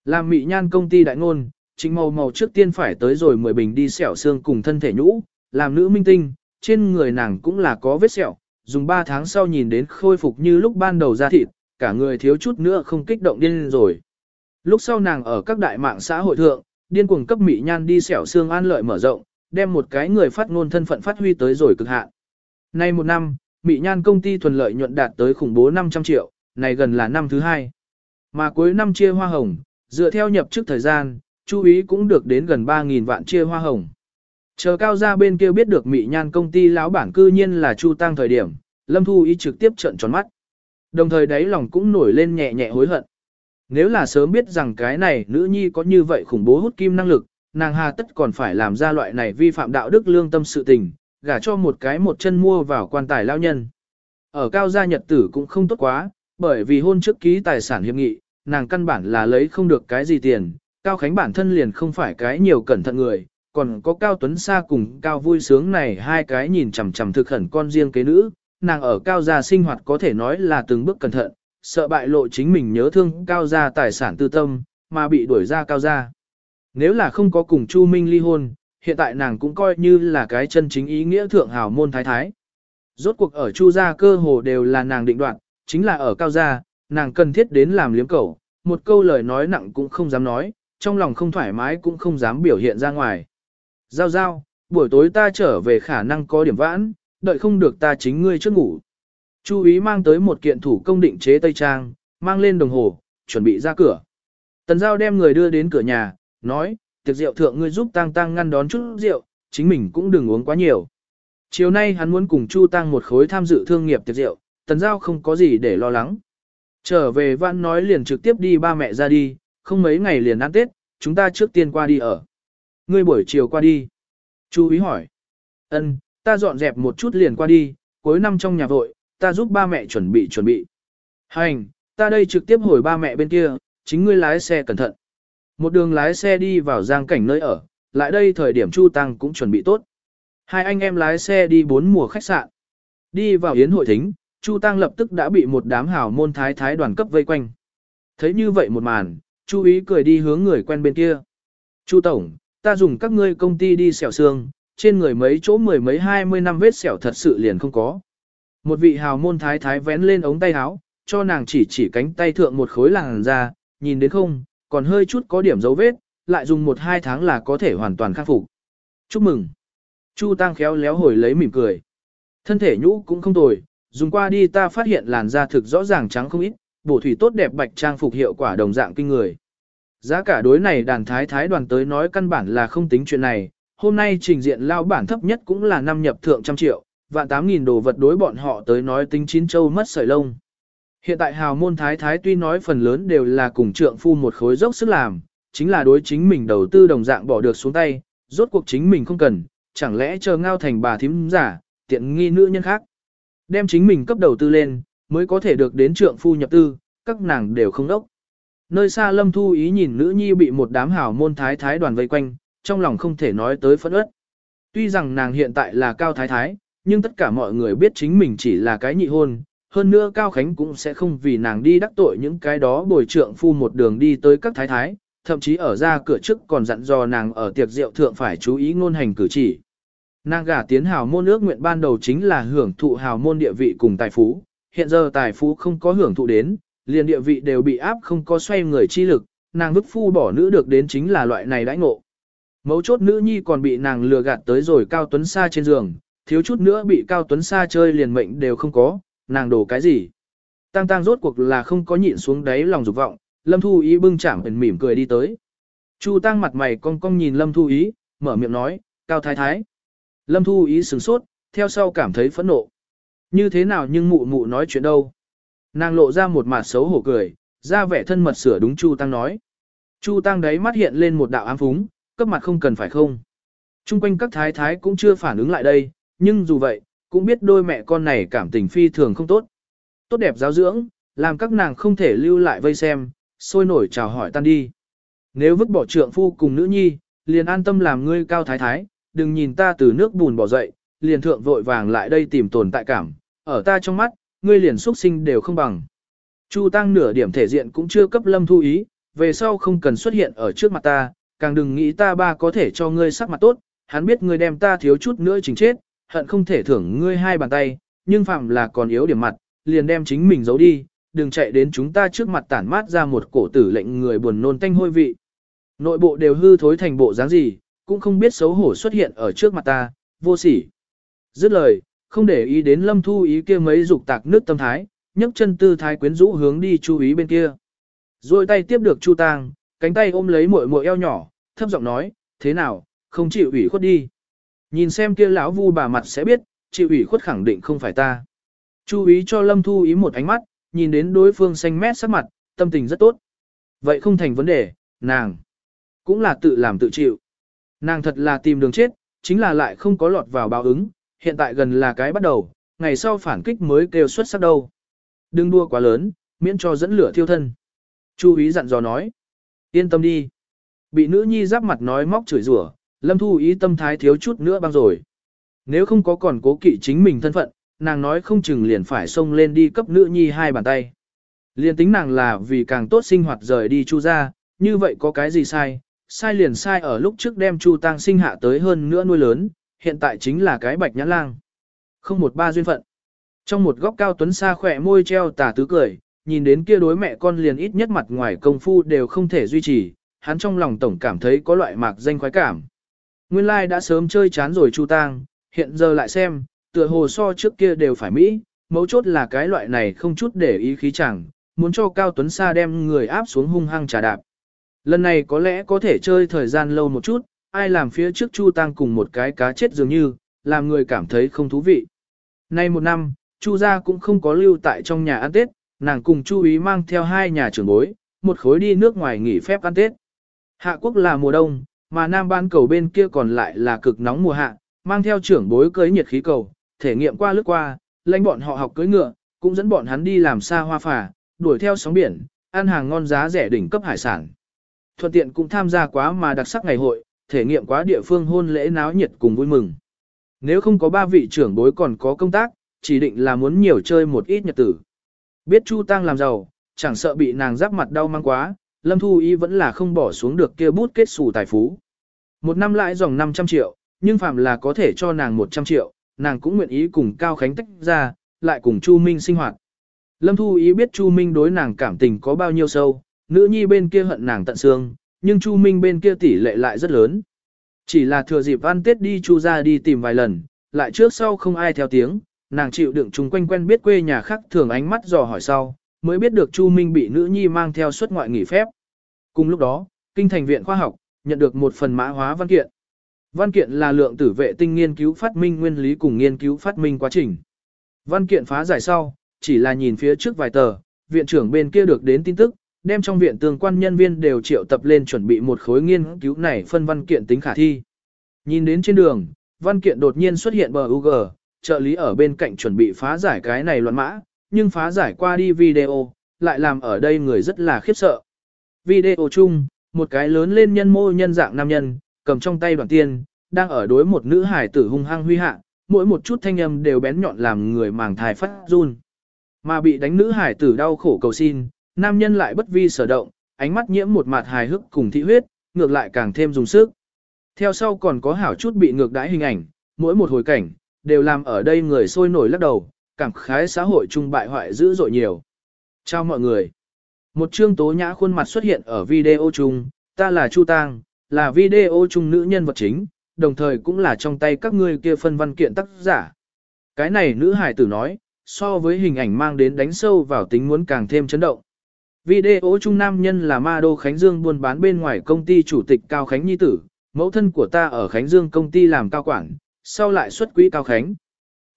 Làm mỹ nhan công ty đại ngôn, chính màu màu trước tiên phải tới rồi 10 bình đi sẹo xương cùng thân thể nhũ, làm nữ minh tinh, trên người nàng cũng là có vết sẹo, dùng 3 tháng sau nhìn đến khôi phục như lúc ban đầu ra thịt, cả người thiếu chút nữa không kích động điên rồi. Lúc sau nàng ở các đại mạng xã hội thượng, điên cuồng cấp mỹ nhan đi sẹo xương an lợi mở rộng, đem một cái người phát ngôn thân phận phát huy tới rồi cực hạn. Nay một năm, mỹ nhan công ty thuần lợi nhuận đạt tới khủng bố 500 triệu, này gần là năm thứ hai. Mà cuối năm chia hoa hồng, Dựa theo nhập trước thời gian, Chu ý cũng được đến gần 3.000 vạn chia hoa hồng. Chờ cao ra bên kia biết được Mị Nhan công ty lão bản cư nhiên là Chu Tăng thời điểm, Lâm Thu y trực tiếp trợn tròn mắt. Đồng thời đáy lòng cũng nổi lên nhẹ nhẹ hối hận. Nếu là sớm biết rằng cái này nữ nhi có như vậy khủng bố hút kim năng lực, nàng hà tất còn phải làm ra loại này vi phạm đạo đức lương tâm sự tình, gả cho một cái một chân mua vào quan tài lao nhân. Ở cao gia nhật tử cũng không tốt quá, bởi vì hôn trước ký tài sản hiệp nghị, nàng căn bản là lấy không được cái gì tiền, Cao Khánh bản thân liền không phải cái nhiều cẩn thận người, còn có Cao Tuấn Sa cùng Cao Vui Sướng này hai cái nhìn chằm chằm thực khẩn con riêng kế nữ, nàng ở Cao gia sinh hoạt có thể nói là từng bước cẩn thận, sợ bại lộ chính mình nhớ thương cao gia tài sản tư tâm, mà bị đuổi ra cao gia. Nếu là không có cùng Chu Minh ly hôn, hiện tại nàng cũng coi như là cái chân chính ý nghĩa thượng hào môn thái thái. Rốt cuộc ở Chu gia cơ hồ đều là nàng định đoạt, chính là ở cao gia, nàng cần thiết đến làm liếm cầu, một câu lời nói nặng cũng không dám nói, trong lòng không thoải mái cũng không dám biểu hiện ra ngoài. Giao giao, buổi tối ta trở về khả năng có điểm vãn, đợi không được ta chính ngươi trước ngủ. Chu ý mang tới một kiện thủ công định chế tây trang, mang lên đồng hồ, chuẩn bị ra cửa. Tần giao đem người đưa đến cửa nhà, nói, tiệc rượu thượng ngươi giúp Tăng Tăng ngăn đón chút rượu, chính mình cũng đừng uống quá nhiều. Chiều nay hắn muốn cùng Chu Tăng một khối tham dự thương nghiệp tiệc rượu, tần giao không có gì để lo lắng. Trở về vãn nói liền trực tiếp đi ba mẹ ra đi, không mấy ngày liền ăn Tết, chúng ta trước tiên qua đi ở. Ngươi buổi chiều qua đi. Chu ý hỏi. Ân, ta dọn dẹp một chút liền qua đi, cuối năm trong nhà vội, ta giúp ba mẹ chuẩn bị chuẩn bị. Hành, ta đây trực tiếp hồi ba mẹ bên kia, chính ngươi lái xe cẩn thận. Một đường lái xe đi vào giang cảnh nơi ở, lại đây thời điểm Chu Tăng cũng chuẩn bị tốt. Hai anh em lái xe đi bốn mùa khách sạn. Đi vào yến hội thính, Chu Tăng lập tức đã bị một đám hào môn thái thái đoàn cấp vây quanh. Thấy như vậy một màn, Chu ý cười đi hướng người quen bên kia. Chu Tổng, ta dùng các ngươi công ty đi xẻo xương, trên người mấy chỗ mười mấy hai mươi năm vết xẻo thật sự liền không có. Một vị hào môn thái thái vén lên ống tay áo, cho nàng chỉ chỉ cánh tay thượng một khối làn da, nhìn đến không, còn hơi chút có điểm dấu vết, lại dùng một hai tháng là có thể hoàn toàn khắc phục. Chúc mừng. Chu Tăng khéo léo hồi lấy mỉm cười. Thân thể nhũ cũng không tồi, dùng qua đi ta phát hiện làn da thực rõ ràng trắng không ít, bổ thủy tốt đẹp bạch trang phục hiệu quả đồng dạng kinh người. Giá cả đối này đàn thái thái đoàn tới nói căn bản là không tính chuyện này, hôm nay trình diện lao bản thấp nhất cũng là năm nhập thượng trăm triệu, vạn tám nghìn đồ vật đối bọn họ tới nói tính chín châu mất sợi lông. Hiện tại hào môn thái thái tuy nói phần lớn đều là cùng trượng phu một khối dốc sức làm, chính là đối chính mình đầu tư đồng dạng bỏ được xuống tay, rốt cuộc chính mình không cần, chẳng lẽ chờ ngao thành bà thím giả, tiện nghi nữ nhân khác. Đem chính mình cấp đầu tư lên, mới có thể được đến trượng phu nhập tư, các nàng đều không đốc. Nơi xa lâm thu ý nhìn nữ nhi bị một đám hào môn thái thái đoàn vây quanh, trong lòng không thể nói tới phẫn ớt. Tuy rằng nàng hiện tại là cao thái thái, nhưng tất cả mọi người biết chính mình chỉ là cái nhị hôn, hơn nữa Cao Khánh cũng sẽ không vì nàng đi đắc tội những cái đó bồi trượng phu một đường đi tới các thái thái, thậm chí ở ra cửa trước còn dặn dò nàng ở tiệc rượu thượng phải chú ý ngôn hành cử chỉ. Nàng gả tiến hào môn ước nguyện ban đầu chính là hưởng thụ hào môn địa vị cùng tài phú, hiện giờ tài phú không có hưởng thụ đến, liền địa vị đều bị áp không có xoay người chi lực, nàng vứt phu bỏ nữ được đến chính là loại này đãi ngộ. Mấu chốt nữ nhi còn bị nàng lừa gạt tới rồi Cao Tuấn Sa trên giường, thiếu chút nữa bị Cao Tuấn Sa chơi liền mệnh đều không có, nàng đổ cái gì. Tăng tăng rốt cuộc là không có nhịn xuống đáy lòng dục vọng, Lâm Thu Ý bưng chạm ẩn mỉm cười đi tới. Chu tăng mặt mày cong cong nhìn Lâm Thu Ý, mở miệng nói, Cao Thái Thái. Lâm Thu Ý sửng sốt, theo sau cảm thấy phẫn nộ. Như thế nào nhưng mụ mụ nói chuyện đâu. Nàng lộ ra một mặt xấu hổ cười, ra vẻ thân mật sửa đúng Chu Tăng nói. Chu Tăng đấy mắt hiện lên một đạo ám phúng, cấp mặt không cần phải không. Trung quanh các thái thái cũng chưa phản ứng lại đây, nhưng dù vậy, cũng biết đôi mẹ con này cảm tình phi thường không tốt. Tốt đẹp giáo dưỡng, làm các nàng không thể lưu lại vây xem, sôi nổi chào hỏi tan đi. Nếu vứt bỏ trượng phu cùng nữ nhi, liền an tâm làm ngươi cao thái thái, đừng nhìn ta từ nước bùn bỏ dậy, liền thượng vội vàng lại đây tìm tồn tại cảm, ở ta trong mắt, ngươi liền xuất sinh đều không bằng. Chu tăng nửa điểm thể diện cũng chưa cấp lâm thu ý, về sau không cần xuất hiện ở trước mặt ta, càng đừng nghĩ ta ba có thể cho ngươi sắc mặt tốt, hắn biết ngươi đem ta thiếu chút nữa chính chết, hận không thể thưởng ngươi hai bàn tay, nhưng phạm là còn yếu điểm mặt, liền đem chính mình giấu đi, đừng chạy đến chúng ta trước mặt tản mát ra một cổ tử lệnh người buồn nôn tanh hôi vị. Nội bộ đều hư thối thành bộ dáng gì, cũng không biết xấu hổ xuất hiện ở trước mặt ta, vô sỉ. Dứt lời, không để ý đến lâm thu ý kia mấy dục tạc nước tâm thái, nhấc chân tư thái quyến rũ hướng đi chú ý bên kia. Rồi tay tiếp được chu tang, cánh tay ôm lấy muội muội eo nhỏ, thấp giọng nói, thế nào, không chịu ủy khuất đi. Nhìn xem kia lão vu bà mặt sẽ biết, chịu ủy khuất khẳng định không phải ta. Chu ý cho Lâm Thu ý một ánh mắt, nhìn đến đối phương xanh mét sắc mặt, tâm tình rất tốt. Vậy không thành vấn đề, nàng cũng là tự làm tự chịu. Nàng thật là tìm đường chết, chính là lại không có lọt vào báo ứng, hiện tại gần là cái bắt đầu, ngày sau phản kích mới kêu xuất sắc đâu. Đừng đua quá lớn, miễn cho dẫn lửa thiêu thân. Chu ý dặn dò nói. Yên tâm đi. Bị nữ nhi giáp mặt nói móc chửi rủa, Lâm Thu ý tâm thái thiếu chút nữa băng rồi. Nếu không có còn cố kỵ chính mình thân phận, nàng nói không chừng liền phải xông lên đi cấp nữ nhi hai bàn tay. Liên tính nàng là vì càng tốt sinh hoạt rời đi Chu ra, như vậy có cái gì sai? Sai liền sai ở lúc trước đem Chu Tăng sinh hạ tới hơn nữa nuôi lớn, hiện tại chính là cái bạch nhãn lang. Không một ba duyên phận. Trong một góc cao tuấn xa khỏe môi treo tà tứ cười, nhìn đến kia đối mẹ con liền ít nhất mặt ngoài công phu đều không thể duy trì, hắn trong lòng tổng cảm thấy có loại mạc danh khoái cảm. Nguyên lai like đã sớm chơi chán rồi Chu Tang, hiện giờ lại xem, tựa hồ so trước kia đều phải Mỹ, mấu chốt là cái loại này không chút để ý khí chẳng, muốn cho Cao Tuấn Sa đem người áp xuống hung hăng trà đạp. Lần này có lẽ có thể chơi thời gian lâu một chút, ai làm phía trước Chu Tăng cùng một cái cá chết dường như, làm người cảm thấy không thú vị. Nay một năm, Chu gia cũng không có lưu tại trong nhà ăn Tết, nàng cùng Chu ý mang theo hai nhà trưởng bối, một khối đi nước ngoài nghỉ phép ăn Tết. Hạ quốc là mùa đông, mà Nam Ban cầu bên kia còn lại là cực nóng mùa hạ, mang theo trưởng bối cưới nhiệt khí cầu, thể nghiệm qua lướt qua, lãnh bọn họ học cưới ngựa, cũng dẫn bọn hắn đi làm xa hoa phà, đuổi theo sóng biển, ăn hàng ngon giá rẻ đỉnh cấp hải sản. Thuận tiện cũng tham gia quá mà đặc sắc ngày hội, thể nghiệm quá địa phương hôn lễ náo nhiệt cùng vui mừng. Nếu không có ba vị trưởng bối còn có công tác, chỉ định là muốn nhiều chơi một ít nhật tử. Biết Chu Tăng làm giàu, chẳng sợ bị nàng giáp mặt đau mang quá, Lâm Thu Y vẫn là không bỏ xuống được kia bút kết xù tài phú. Một năm lãi dòng 500 triệu, nhưng phạm là có thể cho nàng 100 triệu, nàng cũng nguyện ý cùng Cao Khánh tách ra, lại cùng Chu Minh sinh hoạt. Lâm Thu Ý biết Chu Minh đối nàng cảm tình có bao nhiêu sâu, nữ nhi bên kia hận nàng tận xương, nhưng Chu Minh bên kia tỷ lệ lại rất lớn. Chỉ là thừa dịp ăn Tết đi Chu ra đi tìm vài lần, lại trước sau không ai theo tiếng, nàng chịu đựng chúng quanh quen biết quê nhà khác thường ánh mắt dò hỏi sau, mới biết được Chu Minh bị nữ nhi mang theo suất ngoại nghỉ phép. Cùng lúc đó, Kinh thành viện khoa học, nhận được một phần mã hóa văn kiện. Văn kiện là lượng tử vệ tinh nghiên cứu phát minh nguyên lý cùng nghiên cứu phát minh quá trình. Văn kiện phá giải sau, chỉ là nhìn phía trước vài tờ, viện trưởng bên kia được đến tin tức, đem trong viện tương quan nhân viên đều triệu tập lên chuẩn bị một khối nghiên cứu này phân văn kiện tính khả thi. Nhìn đến trên đường, văn kiện đột nhiên xuất hiện bờ UG, trợ lý ở bên cạnh chuẩn bị phá giải cái này loạn mã, nhưng phá giải qua đi video, lại làm ở đây người rất là khiếp sợ. Video chung, một cái lớn lên nhân mô nhân dạng nam nhân, cầm trong tay đoàn tiên, đang ở đối một nữ hải tử hung hăng huy hạ, mỗi một chút thanh âm đều bén nhọn làm người màng thai phát run. Mà bị đánh nữ hải tử đau khổ cầu xin, nam nhân lại bất vi sở động, ánh mắt nhiễm một mặt hài hước cùng thị huyết, ngược lại càng thêm dùng sức. Theo sau còn có hảo chút bị ngược đãi hình ảnh, mỗi một hồi cảnh, đều làm ở đây người sôi nổi lắc đầu, cảm khái xã hội trung bại hoại dữ dội nhiều. Chào mọi người. Một chương tố nhã khuôn mặt xuất hiện ở video chung, ta là Chu Tang, là video chung nữ nhân vật chính, đồng thời cũng là trong tay các ngươi kia phân văn kiện tác giả. Cái này nữ hải tử nói, so với hình ảnh mang đến đánh sâu vào tính muốn càng thêm chấn động. Video Trung nam nhân là Ma Đô Khánh Dương buôn bán bên ngoài công ty chủ tịch Cao Khánh Nhi Tử, mẫu thân của ta ở Khánh Dương công ty làm cao quản, sau lại xuất quỹ Cao Khánh.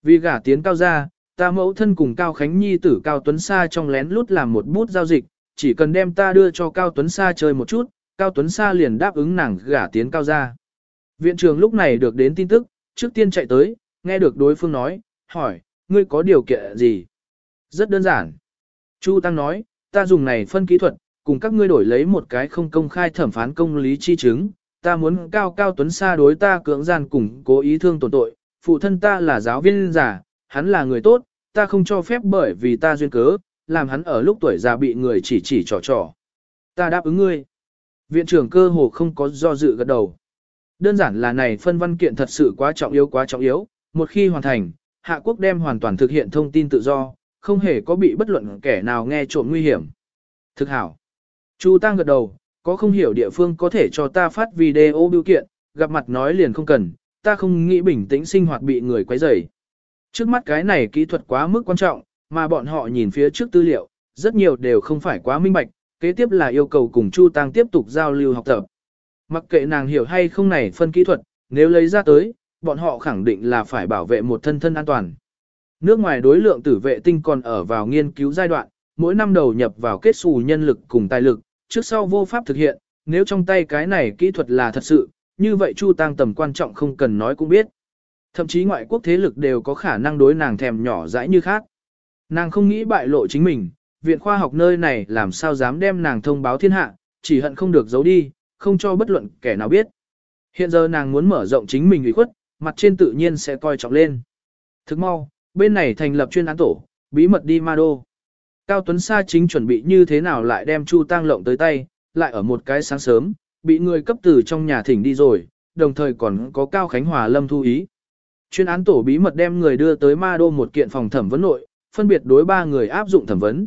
Vì gả tiến cao gia, ta mẫu thân cùng Cao Khánh Nhi Tử Cao Tuấn Sa trong lén lút làm một bút giao dịch, chỉ cần đem ta đưa cho Cao Tuấn Sa chơi một chút, Cao Tuấn Sa liền đáp ứng nàng gả tiến cao gia. Viện trường lúc này được đến tin tức, trước tiên chạy tới, nghe được đối phương nói, hỏi, ngươi có điều kiện gì? Rất đơn giản. Chu Tăng nói, ta dùng này phân kỹ thuật, cùng các ngươi đổi lấy một cái không công khai thẩm phán công lý chi chứng, ta muốn cao cao tuấn xa đối ta cưỡng gian cùng cố ý thương tổn tội, phụ thân ta là giáo viên giả, hắn là người tốt, ta không cho phép bởi vì ta duyên cớ, làm hắn ở lúc tuổi già bị người chỉ chỉ trò trò. Ta đáp ứng ngươi. Viện trưởng cơ hồ không có do dự gật đầu. Đơn giản là này phân văn kiện thật sự quá trọng yếu quá trọng yếu, một khi hoàn thành, Hạ Quốc đem hoàn toàn thực hiện thông tin tự do, không hề có bị bất luận kẻ nào nghe trộm nguy hiểm. Thực hảo. Chu Tăng gật đầu, có không hiểu địa phương có thể cho ta phát video biểu kiện, gặp mặt nói liền không cần, ta không nghĩ bình tĩnh sinh hoạt bị người quấy rầy. Trước mắt cái này kỹ thuật quá mức quan trọng, mà bọn họ nhìn phía trước tư liệu, rất nhiều đều không phải quá minh bạch, kế tiếp là yêu cầu cùng Chu Tăng tiếp tục giao lưu học tập. Mặc kệ nàng hiểu hay không này phân kỹ thuật, nếu lấy ra tới, bọn họ khẳng định là phải bảo vệ một thân thân an toàn. Nước ngoài đối lượng tử vệ tinh còn ở vào nghiên cứu giai đoạn, mỗi năm đầu nhập vào kết xù nhân lực cùng tài lực, trước sau vô pháp thực hiện, nếu trong tay cái này kỹ thuật là thật sự, như vậy Chu Tăng tầm quan trọng không cần nói cũng biết. Thậm chí ngoại quốc thế lực đều có khả năng đối nàng thèm nhỏ dãi như khác. Nàng không nghĩ bại lộ chính mình, viện khoa học nơi này làm sao dám đem nàng thông báo thiên hạ, chỉ hận không được giấu đi, không cho bất luận kẻ nào biết. Hiện giờ nàng muốn mở rộng chính mình ủy khuất, mặt trên tự nhiên sẽ coi trọng lên. Thức mau, bên này thành lập chuyên án tổ, bí mật đi ma đô. Cao Tuấn Sa chính chuẩn bị như thế nào lại đem Chu Tăng lộng tới tay, lại ở một cái sáng sớm, bị người cấp từ trong nhà thỉnh đi rồi, đồng thời còn có Cao Khánh Hòa Lâm thu ý. Chuyên án tổ bí mật đem người đưa tới Ma Đô một kiện phòng thẩm vấn nội, phân biệt đối ba người áp dụng thẩm vấn.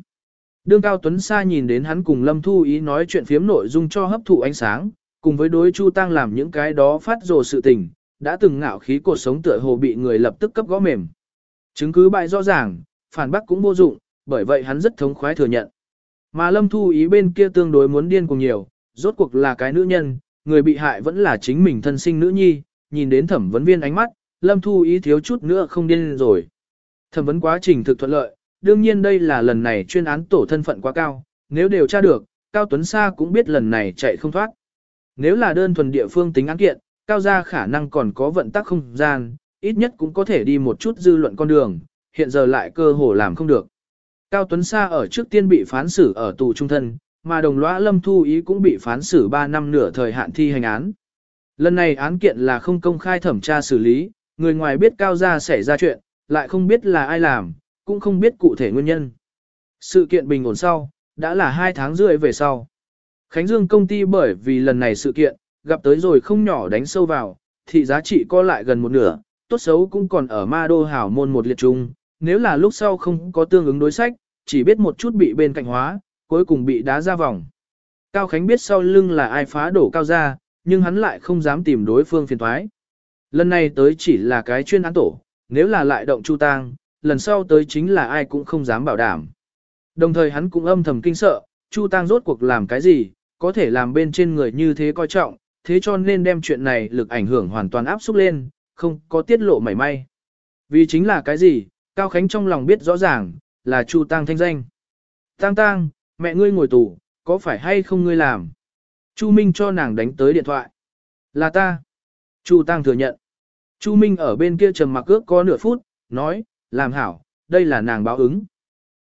Đương Cao Tuấn Sa nhìn đến hắn cùng Lâm Thu Ý nói chuyện phiếm nội dung cho hấp thụ ánh sáng, cùng với đối Chu Tăng làm những cái đó phát rồ sự tình, đã từng ngạo khí cuộc sống tựa hồ bị người lập tức cấp gõ mềm. Chứng cứ bại rõ ràng, phản bác cũng vô dụng, bởi vậy hắn rất thống khoái thừa nhận. Mà Lâm Thu Ý bên kia tương đối muốn điên cùng nhiều, rốt cuộc là cái nữ nhân, người bị hại vẫn là chính mình thân sinh nữ nhi, nhìn đến thẩm vấn viên ánh mắt, Lâm Thu Ý thiếu chút nữa không điên rồi. Thẩm vấn quá trình thực thuận lợi, đương nhiên đây là lần này chuyên án tổ thân phận quá cao, nếu điều tra được, Cao Tuấn Sa cũng biết lần này chạy không thoát. Nếu là đơn thuần địa phương tính án kiện, Cao gia khả năng còn có vận tắc không gian, ít nhất cũng có thể đi một chút dư luận con đường, hiện giờ lại cơ hồ làm không được. Cao Tuấn Sa ở trước tiên bị phán xử ở tù trung thân, mà đồng lõa Lâm Thu Ý cũng bị phán xử 3 năm nửa thời hạn thi hành án. Lần này án kiện là không công khai thẩm tra xử lý, người ngoài biết Cao gia xảy ra chuyện, lại không biết là ai làm, cũng không biết cụ thể nguyên nhân. Sự kiện bình ổn sau, đã là 2 tháng rưỡi về sau. Khánh Dương công ty bởi vì lần này sự kiện, gặp tới rồi không nhỏ đánh sâu vào, thị giá trị co lại gần một nửa, tốt xấu cũng còn ở ma đô hảo môn một liệt trung, nếu là lúc sau không có tương ứng đối sách, chỉ biết một chút bị bên cạnh hóa, cuối cùng bị đá ra vòng. Cao Khánh biết sau lưng là ai phá đổ cao ra, nhưng hắn lại không dám tìm đối phương phiền thoái. Lần này tới chỉ là cái chuyên án tổ, nếu là lại động chu tang, lần sau tới chính là ai cũng không dám bảo đảm. Đồng thời hắn cũng âm thầm kinh sợ, chu tang rốt cuộc làm cái gì, có thể làm bên trên người như thế coi trọng, thế cho nên đem chuyện này lực ảnh hưởng hoàn toàn áp xúc lên, không có tiết lộ mảy may. Vì chính là cái gì, Cao Khánh trong lòng biết rõ ràng, là Chu Tăng thanh danh. Tăng Tăng, mẹ ngươi ngồi tù, có phải hay không ngươi làm? Chu Minh cho nàng đánh tới điện thoại. Là ta. Chu Tăng thừa nhận. Chu Minh ở bên kia trầm mặc ước có nửa phút, nói, làm hảo, đây là nàng báo ứng.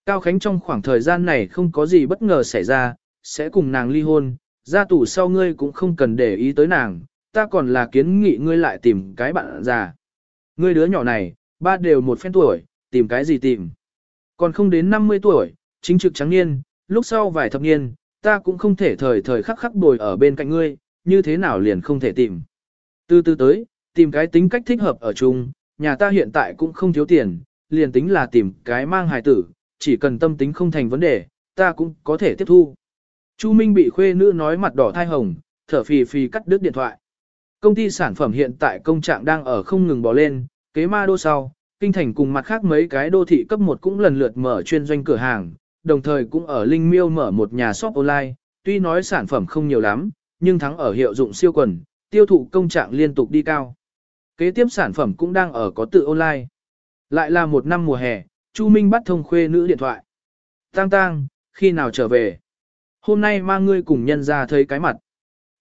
Cao Khánh trong khoảng thời gian này không có gì bất ngờ xảy ra, sẽ cùng nàng ly hôn, ra tù sau ngươi cũng không cần để ý tới nàng, ta còn là kiến nghị ngươi lại tìm cái bạn già. Ngươi đứa nhỏ này, ba đều một phen tuổi, tìm cái gì tìm. Còn không đến 50 tuổi, chính trực trắng niên, lúc sau vài thập niên, ta cũng không thể thời thời khắc khắc bồi ở bên cạnh ngươi, như thế nào liền không thể tìm. Từ từ tới, tìm cái tính cách thích hợp ở chung, nhà ta hiện tại cũng không thiếu tiền, liền tính là tìm cái mang hài tử, chỉ cần tâm tính không thành vấn đề, ta cũng có thể tiếp thu. Chu Minh bị khuê nữ nói mặt đỏ thai hồng, thở phì phì cắt đứt điện thoại. Công ty sản phẩm hiện tại công trạng đang ở không ngừng bò lên, kế ma đô sau, kinh thành cùng mặt khác mấy cái đô thị cấp 1 cũng lần lượt mở chuyên doanh cửa hàng, đồng thời cũng ở Linh Miêu mở một nhà shop online, tuy nói sản phẩm không nhiều lắm, nhưng thắng ở hiệu dụng siêu quần, tiêu thụ công trạng liên tục đi cao. Kế tiếp sản phẩm cũng đang ở có tự online. Lại là một năm mùa hè, Chu Minh bắt thông khuê nữ điện thoại. Tang Tang, khi nào trở về? Hôm nay mang ngươi cùng nhân ra thấy cái mặt.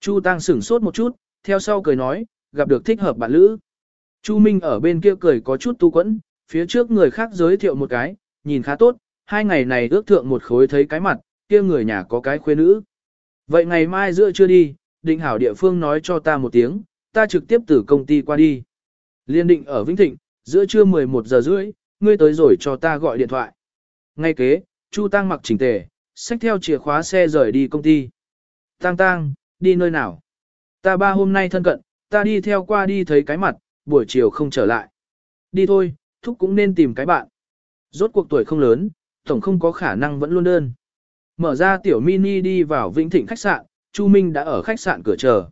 Chu Tăng sửng sốt một chút, theo sau cười nói, gặp được thích hợp bạn lữ. Chu Minh ở bên kia cười có chút tu quẫn, phía trước người khác giới thiệu một cái, nhìn khá tốt, hai ngày này ước thượng một khối thấy cái mặt, kia người nhà có cái khuê nữ. Vậy ngày mai giữa chưa đi, định hảo địa phương nói cho ta một tiếng, ta trực tiếp từ công ty qua đi. Liên định ở Vĩnh Thịnh, giữa trưa 11 giờ rưỡi, ngươi tới rồi cho ta gọi điện thoại. Ngay kế, Chu Tăng mặc chỉnh tề, xách theo chìa khóa xe rời đi công ty. Tăng Tăng, đi nơi nào? Ta ba hôm nay thân cận, ta đi theo qua đi thấy cái mặt, buổi chiều không trở lại. Đi thôi, thúc cũng nên tìm cái bạn. Rốt cuộc tuổi không lớn, tổng không có khả năng vẫn luôn đơn. Mở ra tiểu mini đi vào Vĩnh Thịnh khách sạn, Chu Minh đã ở khách sạn cửa chờ.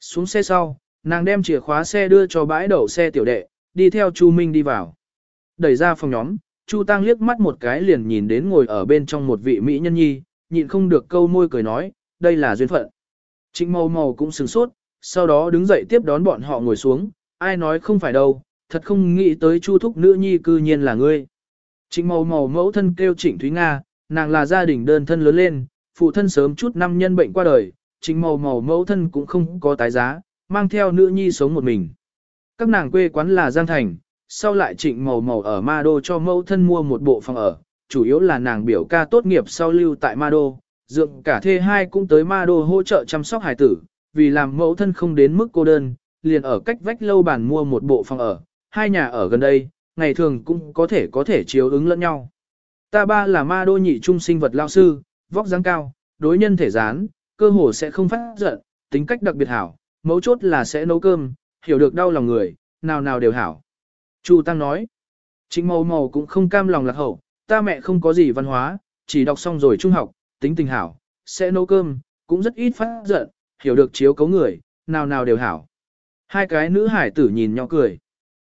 Xuống xe sau, nàng đem chìa khóa xe đưa cho bãi đậu xe tiểu đệ, đi theo Chu Minh đi vào. Đẩy ra phòng nhóm, Chu Tăng liếc mắt một cái liền nhìn đến ngồi ở bên trong một vị mỹ nhân nhi, nhịn không được câu môi cười nói, đây là duyên phận. Trịnh màu màu cũng sừng sốt, sau đó đứng dậy tiếp đón bọn họ ngồi xuống, ai nói không phải đâu, thật không nghĩ tới Chu thúc nữ nhi cư nhiên là ngươi. Trịnh màu màu mẫu thân kêu Trịnh Thúy Nga, nàng là gia đình đơn thân lớn lên, phụ thân sớm chút năm nhân bệnh qua đời, trịnh màu màu mẫu thân cũng không có tái giá, mang theo nữ nhi sống một mình. Các nàng quê quán là Giang Thành, sau lại trịnh màu màu ở Ma Đô cho mẫu thân mua một bộ phòng ở, chủ yếu là nàng biểu ca tốt nghiệp sau lưu tại Ma Đô, dượng cả thê hai cũng tới Ma Đô hỗ trợ chăm sóc hải tử, vì làm mẫu thân không đến mức cô đơn, liền ở cách vách lâu bàn mua một bộ phòng ở, hai nhà ở gần đây, ngày thường cũng có thể có thể chiếu ứng lẫn nhau. Ta ba là ma đô nhị trung sinh vật lao sư, vóc dáng cao, đối nhân thể dán cơ hồ sẽ không phát giận, tính cách đặc biệt hảo, mấu chốt là sẽ nấu cơm, hiểu được đau lòng người, nào nào đều hảo. Chu Tăng nói, chính màu màu cũng không cam lòng lạc hậu, ta mẹ không có gì văn hóa, chỉ đọc xong rồi trung học, tính tình hảo, sẽ nấu cơm, cũng rất ít phát giận, hiểu được chiếu cấu người, nào nào đều hảo. Hai cái nữ hải tử nhìn nhỏ cười.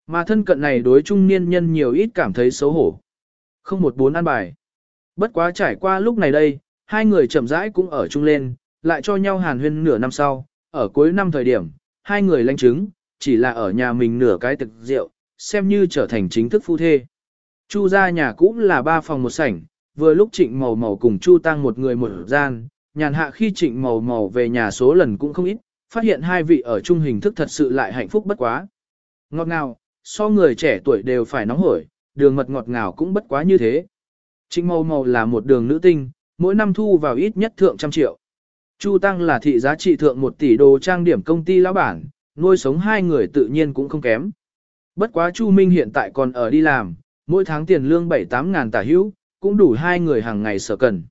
Mà thân cận này đối trung niên nhân nhiều ít cảm thấy xấu hổ. Không một bốn ăn bài. Bất quá trải qua lúc này đây, hai người chậm rãi cũng ở chung lên, lại cho nhau hàn huyên nửa năm sau, ở cuối năm thời điểm, hai người lãnh chứng, chỉ là ở nhà mình nửa cái thực rượu, xem như trở thành chính thức phu thê. Chu gia nhà cũ là ba phòng một sảnh, vừa lúc trịnh màu màu cùng Chu tăng một người một gian, nhàn hạ khi trịnh màu màu về nhà số lần cũng không ít, phát hiện hai vị ở chung hình thức thật sự lại hạnh phúc bất quá. Ngọt ngào, so người trẻ tuổi đều phải nóng hổi, đường mật ngọt ngào cũng bất quá như thế. Trịnh màu màu là một đường nữ tinh, mỗi năm thu vào ít nhất thượng trăm triệu. Chu Tăng là thị giá trị thượng một tỷ đồ trang điểm công ty lão bản, nuôi sống hai người tự nhiên cũng không kém. Bất quá Chu Minh hiện tại còn ở đi làm, mỗi tháng tiền lương 7-8 ngàn tả hữu, cũng đủ hai người hàng ngày sở cần.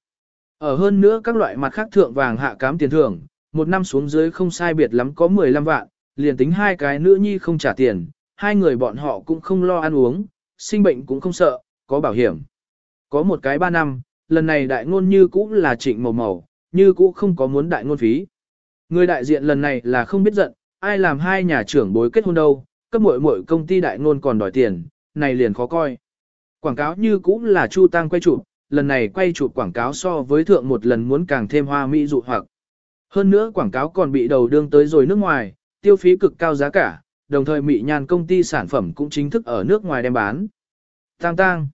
Ở hơn nữa các loại mặt khác thượng vàng hạ cám tiền thưởng, một năm xuống dưới không sai biệt lắm có 15 vạn, liền tính hai cái nữ nhi không trả tiền, hai người bọn họ cũng không lo ăn uống, sinh bệnh cũng không sợ, có bảo hiểm. Có một cái ba năm, lần này đại ngôn như cũ là trịnh màu màu, như cũ không có muốn đại ngôn phí. Người đại diện lần này là không biết giận, ai làm hai nhà trưởng bối kết hôn đâu, cấp muội muội công ty đại ngôn còn đòi tiền, này liền khó coi. Quảng cáo như cũng là Chu Tăng quay chụp, lần này quay chụp quảng cáo so với thượng một lần muốn càng thêm hoa mỹ dụ hoặc. Hơn nữa quảng cáo còn bị đầu đương tới rồi nước ngoài, tiêu phí cực cao giá cả, đồng thời Mỹ Nhan công ty sản phẩm cũng chính thức ở nước ngoài đem bán. Tang tang.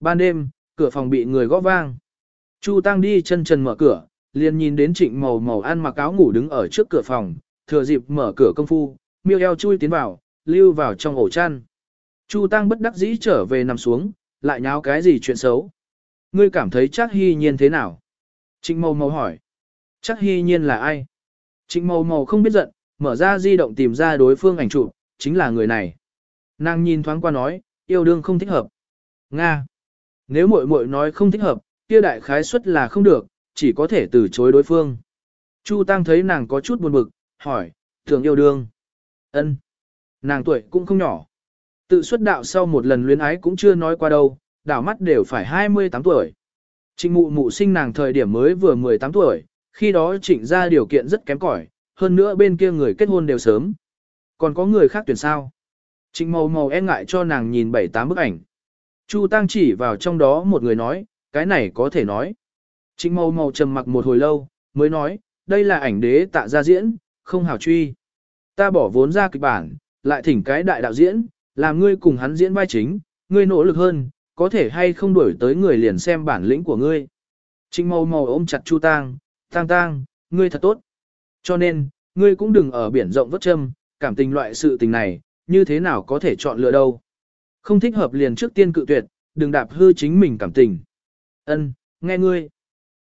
Ban đêm, cửa phòng bị người gõ vang. Chu Tăng đi chân trần mở cửa, liền nhìn đến trịnh màu màu ăn mặc áo ngủ đứng ở trước cửa phòng, thừa dịp mở cửa công phu, miêu eo chui tiến vào, lưu vào trong ổ chăn. Chu Tăng bất đắc dĩ trở về nằm xuống, lại nháo cái gì chuyện xấu. Ngươi cảm thấy chắc hy nhiên thế nào? Trịnh Mâu Mâu hỏi. Chắc hy nhiên là ai? Trịnh Mâu Mâu không biết giận, mở ra di động tìm ra đối phương ảnh chụp, chính là người này. Nàng nhìn thoáng qua nói, yêu đương không thích hợp. Nga. Nếu muội muội nói không thích hợp, kia đại khái suất là không được, chỉ có thể từ chối đối phương. Chu Tăng thấy nàng có chút buồn bực, hỏi, tưởng yêu đương. Ân. Nàng tuổi cũng không nhỏ. Tự xuất đạo sau một lần luyến ái cũng chưa nói qua đâu, đảo mắt đều phải 28 tuổi. Trịnh mụ mụ sinh nàng thời điểm mới vừa 18 tuổi, khi đó trịnh ra điều kiện rất kém cỏi, hơn nữa bên kia người kết hôn đều sớm. Còn có người khác tuyển sao? Trịnh màu màu e ngại cho nàng nhìn bảy tám bức ảnh. Chu Tăng chỉ vào trong đó một người nói, cái này có thể nói. Trịnh màu màu trầm mặc một hồi lâu, mới nói, đây là ảnh đế tạ ra diễn, không hảo truy. Ta bỏ vốn ra kịch bản, lại thỉnh cái đại đạo diễn, làm ngươi cùng hắn diễn vai chính, ngươi nỗ lực hơn, có thể hay không đuổi tới người liền xem bản lĩnh của ngươi. Trịnh màu màu ôm chặt Chu Tăng, Tăng Tăng, ngươi thật tốt. Cho nên, ngươi cũng đừng ở biển rộng vất châm, cảm tình loại sự tình này, như thế nào có thể chọn lựa đâu. Không thích hợp liền trước tiên cự tuyệt, đừng đạp hư chính mình cảm tình. Ân, nghe ngươi.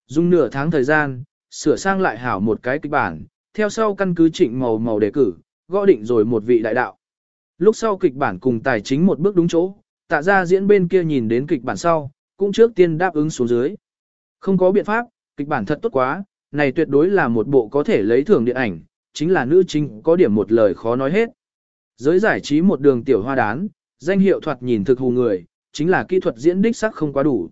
Dùng nửa tháng thời gian, sửa sang lại hảo một cái kịch bản, theo sau căn cứ trịnh màu màu đề cử, gõ định rồi một vị đại đạo. Lúc sau kịch bản cùng tài chính một bước đúng chỗ, tạ ra diễn bên kia nhìn đến kịch bản sau, cũng trước tiên đáp ứng xuống dưới. Không có biện pháp, kịch bản thật tốt quá, này tuyệt đối là một bộ có thể lấy thưởng điện ảnh, chính là nữ chính có điểm một lời khó nói hết. Giới giải trí một đường tiểu hoa đán, danh hiệu thoạt nhìn thực hù người, chính là kỹ thuật diễn đích sắc không quá đủ.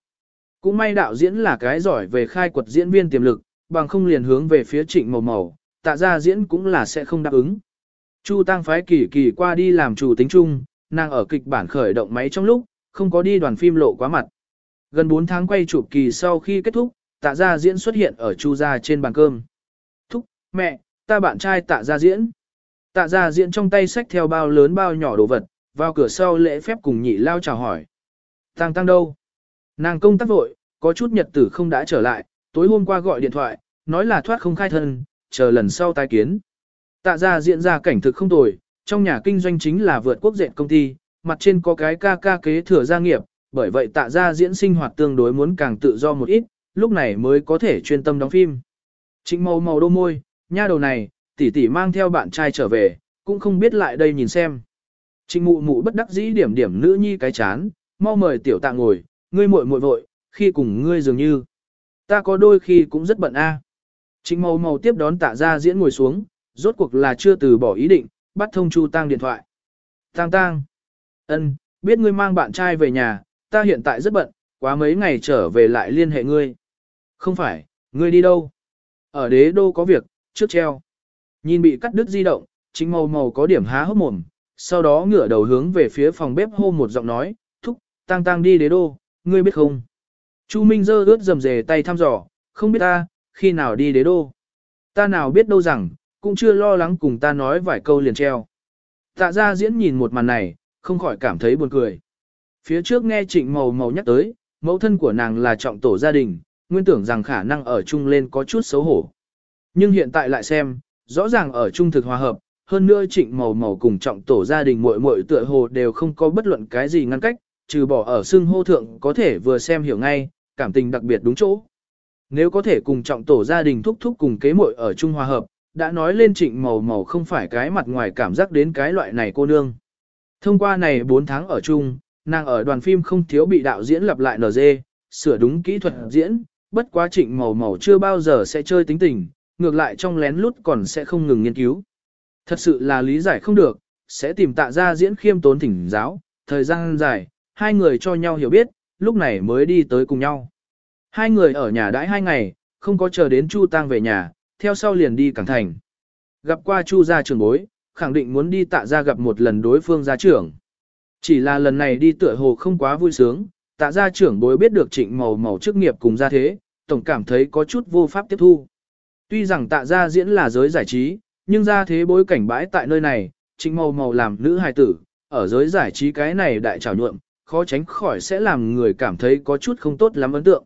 Cũng may đạo diễn là cái giỏi về khai quật diễn viên tiềm lực, bằng không liền hướng về phía trịnh màu màu, tạ ra diễn cũng là sẽ không đáp ứng. Chu Tăng phái kỳ kỳ qua đi làm chủ tính chung, nàng ở kịch bản khởi động máy trong lúc, không có đi đoàn phim lộ quá mặt. Gần 4 tháng quay chụp kỳ sau khi kết thúc, tạ gia diễn xuất hiện ở chu gia trên bàn cơm. Thúc, mẹ, ta bạn trai tạ gia diễn. Tạ gia diễn trong tay sách theo bao lớn bao nhỏ đồ vật, vào cửa sau lễ phép cùng nhị lao chào hỏi. Tăng tăng đâu? Nàng công tác vội, có chút nhật tử không đã trở lại, tối hôm qua gọi điện thoại, nói là thoát không khai thân, chờ lần sau tái kiến. Tạ gia diễn ra cảnh thực không tồi, trong nhà kinh doanh chính là vượt quốc dệt công ty, mặt trên có cái ca ca kế thừa gia nghiệp, bởi vậy tạ gia diễn sinh hoạt tương đối muốn càng tự do một ít, lúc này mới có thể chuyên tâm đóng phim. Trịnh màu màu đô môi, nha đầu này, tỷ tỷ mang theo bạn trai trở về, cũng không biết lại đây nhìn xem. Trịnh mụ mụ bất đắc dĩ điểm điểm nữ nhi cái chán, mau mời tiểu tạ ngồi, ngươi muội muội vội, khi cùng ngươi dường như. Ta có đôi khi cũng rất bận a. Trịnh màu màu tiếp đón tạ ra diễn ngồi xuống, rốt cuộc là chưa từ bỏ ý định, bắt thông Chu Tăng điện thoại. Tăng Tăng. ân, biết ngươi mang bạn trai về nhà, ta hiện tại rất bận, quá mấy ngày trở về lại liên hệ ngươi. Không phải, ngươi đi đâu? Ở đế đô có việc, trước treo. Nhìn bị cắt đứt di động, chính màu màu có điểm há hốc mồm, sau đó ngửa đầu hướng về phía phòng bếp hô một giọng nói, thúc, tăng tăng đi đế đô, ngươi biết không? Chu Minh dơ ướt dầm dề tay thăm dò, không biết ta, khi nào đi đế đô. Ta nào biết đâu rằng, cũng chưa lo lắng cùng ta nói vài câu liền treo. Tạ ra diễn nhìn một màn này, không khỏi cảm thấy buồn cười. Phía trước nghe trịnh màu màu nhắc tới, mẫu thân của nàng là trọng tổ gia đình, nguyên tưởng rằng khả năng ở chung lên có chút xấu hổ. Nhưng hiện tại lại xem, rõ ràng ở chung thực hòa hợp, hơn nữa trịnh màu màu cùng trọng tổ gia đình muội muội tựa hồ đều không có bất luận cái gì ngăn cách, trừ bỏ ở xương hô thượng có thể vừa xem hiểu ngay, cảm tình đặc biệt đúng chỗ. Nếu có thể cùng trọng tổ gia đình thúc thúc cùng kế muội ở chung hòa hợp, đã nói lên trịnh màu màu không phải cái mặt ngoài cảm giác đến cái loại này cô nương. Thông qua này 4 tháng ở chung, nàng ở đoàn phim không thiếu bị đạo diễn lặp lại NG, sửa đúng kỹ thuật diễn, bất quá trịnh màu màu chưa bao giờ sẽ chơi tính tình, ngược lại trong lén lút còn sẽ không ngừng nghiên cứu. Thật sự là lý giải không được, sẽ tìm tạ ra diễn khiêm tốn thỉnh giáo, thời gian dài, hai người cho nhau hiểu biết, lúc này mới đi tới cùng nhau. Hai người ở nhà đãi hai ngày, không có chờ đến Chu Tăng về nhà, theo sau liền đi Cảng Thành. Gặp qua Chu gia trưởng bối, khẳng định muốn đi tạ gia gặp một lần đối phương gia trưởng. Chỉ là lần này đi tựa hồ không quá vui sướng, tạ gia trưởng bối biết được trịnh màu màu chức nghiệp cùng gia thế, tổng cảm thấy có chút vô pháp tiếp thu. Tuy rằng tạ gia diễn là giới giải trí, nhưng gia thế bối cảnh bãi tại nơi này, trịnh màu màu làm nữ hài tử, ở giới giải trí cái này đại trào nhuộm, khó tránh khỏi sẽ làm người cảm thấy có chút không tốt lắm ấn tượng.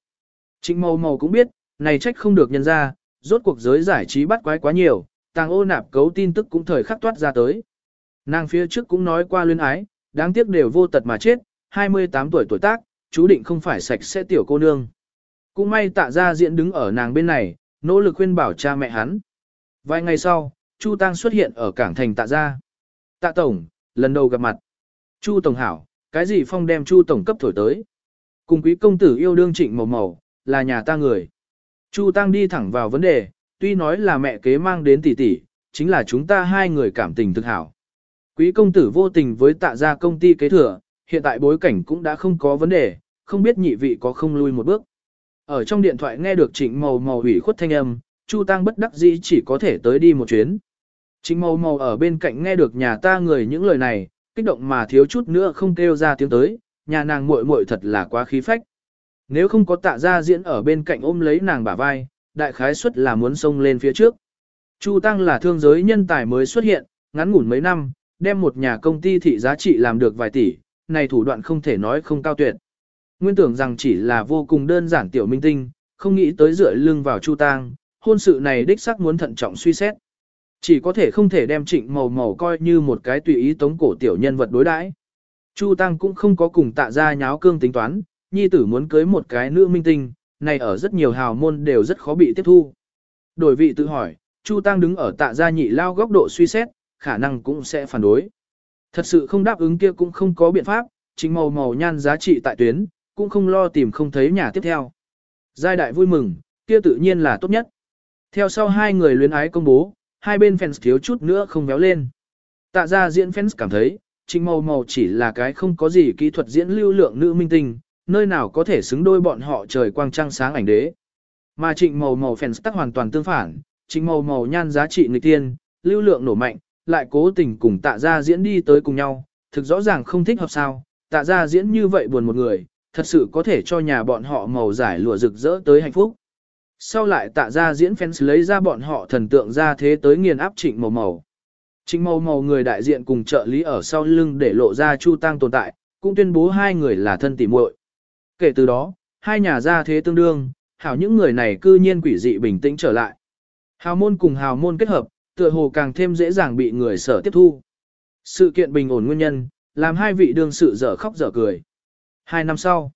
Trịnh màu màu cũng biết, này trách không được nhân ra, rốt cuộc giới giải trí bắt quái quá nhiều, tàng ô nạp cấu tin tức cũng thời khắc toát ra tới. Nàng phía trước cũng nói qua luyến ái, đáng tiếc đều vô tật mà chết, 28 tuổi tuổi tác, chú định không phải sạch sẽ tiểu cô nương. Cũng may tạ ra diễn đứng ở nàng bên này, nỗ lực khuyên bảo cha mẹ hắn. Vài ngày sau, Chu Tăng xuất hiện ở cảng thành tạ gia. Tạ Tổng, lần đầu gặp mặt. Chu Tổng hảo, cái gì phong đem Chu Tổng cấp thổi tới. Cùng quý công tử yêu đương trịnh màu màu, là nhà ta người. Chu Tăng đi thẳng vào vấn đề, tuy nói là mẹ kế mang đến tỷ tỷ, chính là chúng ta hai người cảm tình thực hảo. Quý công tử vô tình với tạ gia công ty kế thừa, hiện tại bối cảnh cũng đã không có vấn đề, không biết nhị vị có không lui một bước. Ở trong điện thoại nghe được trịnh màu màu ủy khuất thanh âm, Chu Tăng bất đắc dĩ chỉ có thể tới đi một chuyến. Trịnh màu màu ở bên cạnh nghe được nhà ta người những lời này, kích động mà thiếu chút nữa không kêu ra tiếng tới, nhà nàng muội muội thật là quá khí phách. Nếu không có tạ gia diễn ở bên cạnh ôm lấy nàng bả vai, đại khái suất là muốn xông lên phía trước. Chu Tăng là thương giới nhân tài mới xuất hiện, ngắn ngủn mấy năm, đem một nhà công ty thị giá trị làm được vài tỷ, này thủ đoạn không thể nói không cao tuyệt. Nguyên tưởng rằng chỉ là vô cùng đơn giản tiểu minh tinh, không nghĩ tới dựa lưng vào Chu Tăng, hôn sự này đích xác muốn thận trọng suy xét. Chỉ có thể không thể đem trịnh màu màu coi như một cái tùy ý tống cổ tiểu nhân vật đối đãi. Chu Tăng cũng không có cùng tạ ra nháo cương tính toán, nhi tử muốn cưới một cái nữ minh tinh, này ở rất nhiều hào môn đều rất khó bị tiếp thu. Đổi vị tự hỏi, Chu Tăng đứng ở tạ gia nhị lao góc độ suy xét, khả năng cũng sẽ phản đối. Thật sự không đáp ứng kia cũng không có biện pháp, chính màu màu nhan giá trị tại tuyến, cũng không lo tìm không thấy nhà tiếp theo. Giai đại vui mừng, kia tự nhiên là tốt nhất. Theo sau hai người luyến ái công bố, hai bên fans thiếu chút nữa không béo lên. Tạ ra diễn fans cảm thấy, Trình Màu Màu chỉ là cái không có gì kỹ thuật diễn lưu lượng nữ minh tinh, nơi nào có thể xứng đôi bọn họ trời quang trăng sáng ảnh đế. Mà Trịnh Màu Màu phèn tắc hoàn toàn tương phản, Trịnh Màu Màu nhan giá trị người tiên, lưu lượng nổ mạnh, lại cố tình cùng tạ ra diễn đi tới cùng nhau, thực rõ ràng không thích hợp sao, tạ ra diễn như vậy buồn một người, thật sự có thể cho nhà bọn họ màu giải lụa rực rỡ tới hạnh phúc. Sau lại tạ ra diễn fans lấy ra bọn họ thần tượng ra thế tới nghiền áp trịnh màu màu. Trịnh màu màu người đại diện cùng trợ lý ở sau lưng để lộ ra Chu Tăng tồn tại, cũng tuyên bố hai người là thân tỉ muội. Kể từ đó, hai nhà ra thế tương đương, hảo những người này cư nhiên quỷ dị bình tĩnh trở lại. Hào môn cùng hào môn kết hợp, tựa hồ càng thêm dễ dàng bị người sở tiếp thu. Sự kiện bình ổn nguyên nhân, làm hai vị đương sự dở khóc dở cười. Hai năm sau,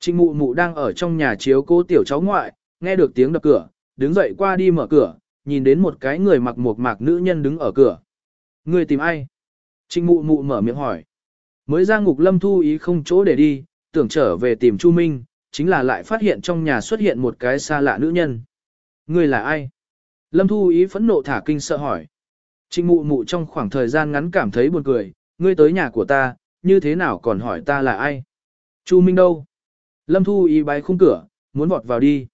Trịnh mụ mụ đang ở trong nhà chiếu cố tiểu cháu ngoại, nghe được tiếng đập cửa, đứng dậy qua đi mở cửa, nhìn đến một cái người mặc một mạc nữ nhân đứng ở cửa. Người tìm ai? Trịnh mụ mụ mở miệng hỏi. Mới ra ngục lâm thu ý không chỗ để đi, tưởng trở về tìm Chu Minh, chính là lại phát hiện trong nhà xuất hiện một cái xa lạ nữ nhân. Người là ai? Lâm Thu Ý phẫn nộ thả kinh sợ hỏi. Trịnh mụ mụ trong khoảng thời gian ngắn cảm thấy buồn cười, ngươi tới nhà của ta, như thế nào còn hỏi ta là ai? Chu Minh đâu? Lâm Thu Ý bái khung cửa, muốn vọt vào đi.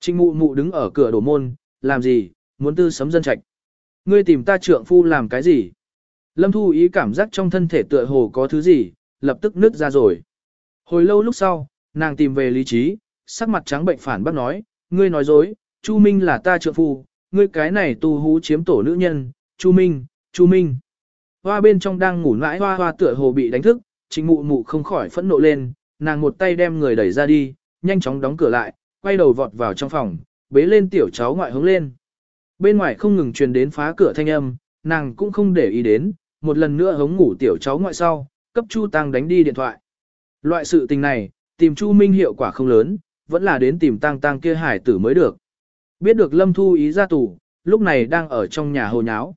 Trịnh mụ mụ đứng ở cửa đổ môn, làm gì, muốn tư sấm dân trạch. Ngươi tìm ta trượng phu làm cái gì? Lâm Thu Ý cảm giác trong thân thể tựa hồ có thứ gì, lập tức nứt ra rồi. Hồi lâu lúc sau, nàng tìm về lý trí, sắc mặt trắng bệnh phản bác nói, ngươi nói dối, Chu Minh là ta trượng phu, ngươi cái này tu hú chiếm tổ nữ nhân, Chu Minh, Chu Minh. Hoa bên trong đang ngủ mãi hoa hoa tựa hồ bị đánh thức, chính mụ mụ không khỏi phẫn nộ lên, nàng một tay đem người đẩy ra đi, nhanh chóng đóng cửa lại, quay đầu vọt vào trong phòng, bế lên tiểu cháu ngoại hướng lên. Bên ngoài không ngừng truyền đến phá cửa thanh âm, nàng cũng không để ý đến, một lần nữa hống ngủ tiểu cháu ngoại sau, cấp Chu Tăng đánh đi điện thoại. Loại sự tình này, tìm Chu Minh hiệu quả không lớn, vẫn là đến tìm Tang Tang kia hải tử mới được. Biết được Lâm Thu ý ra tù, lúc này đang ở trong nhà hồ nháo.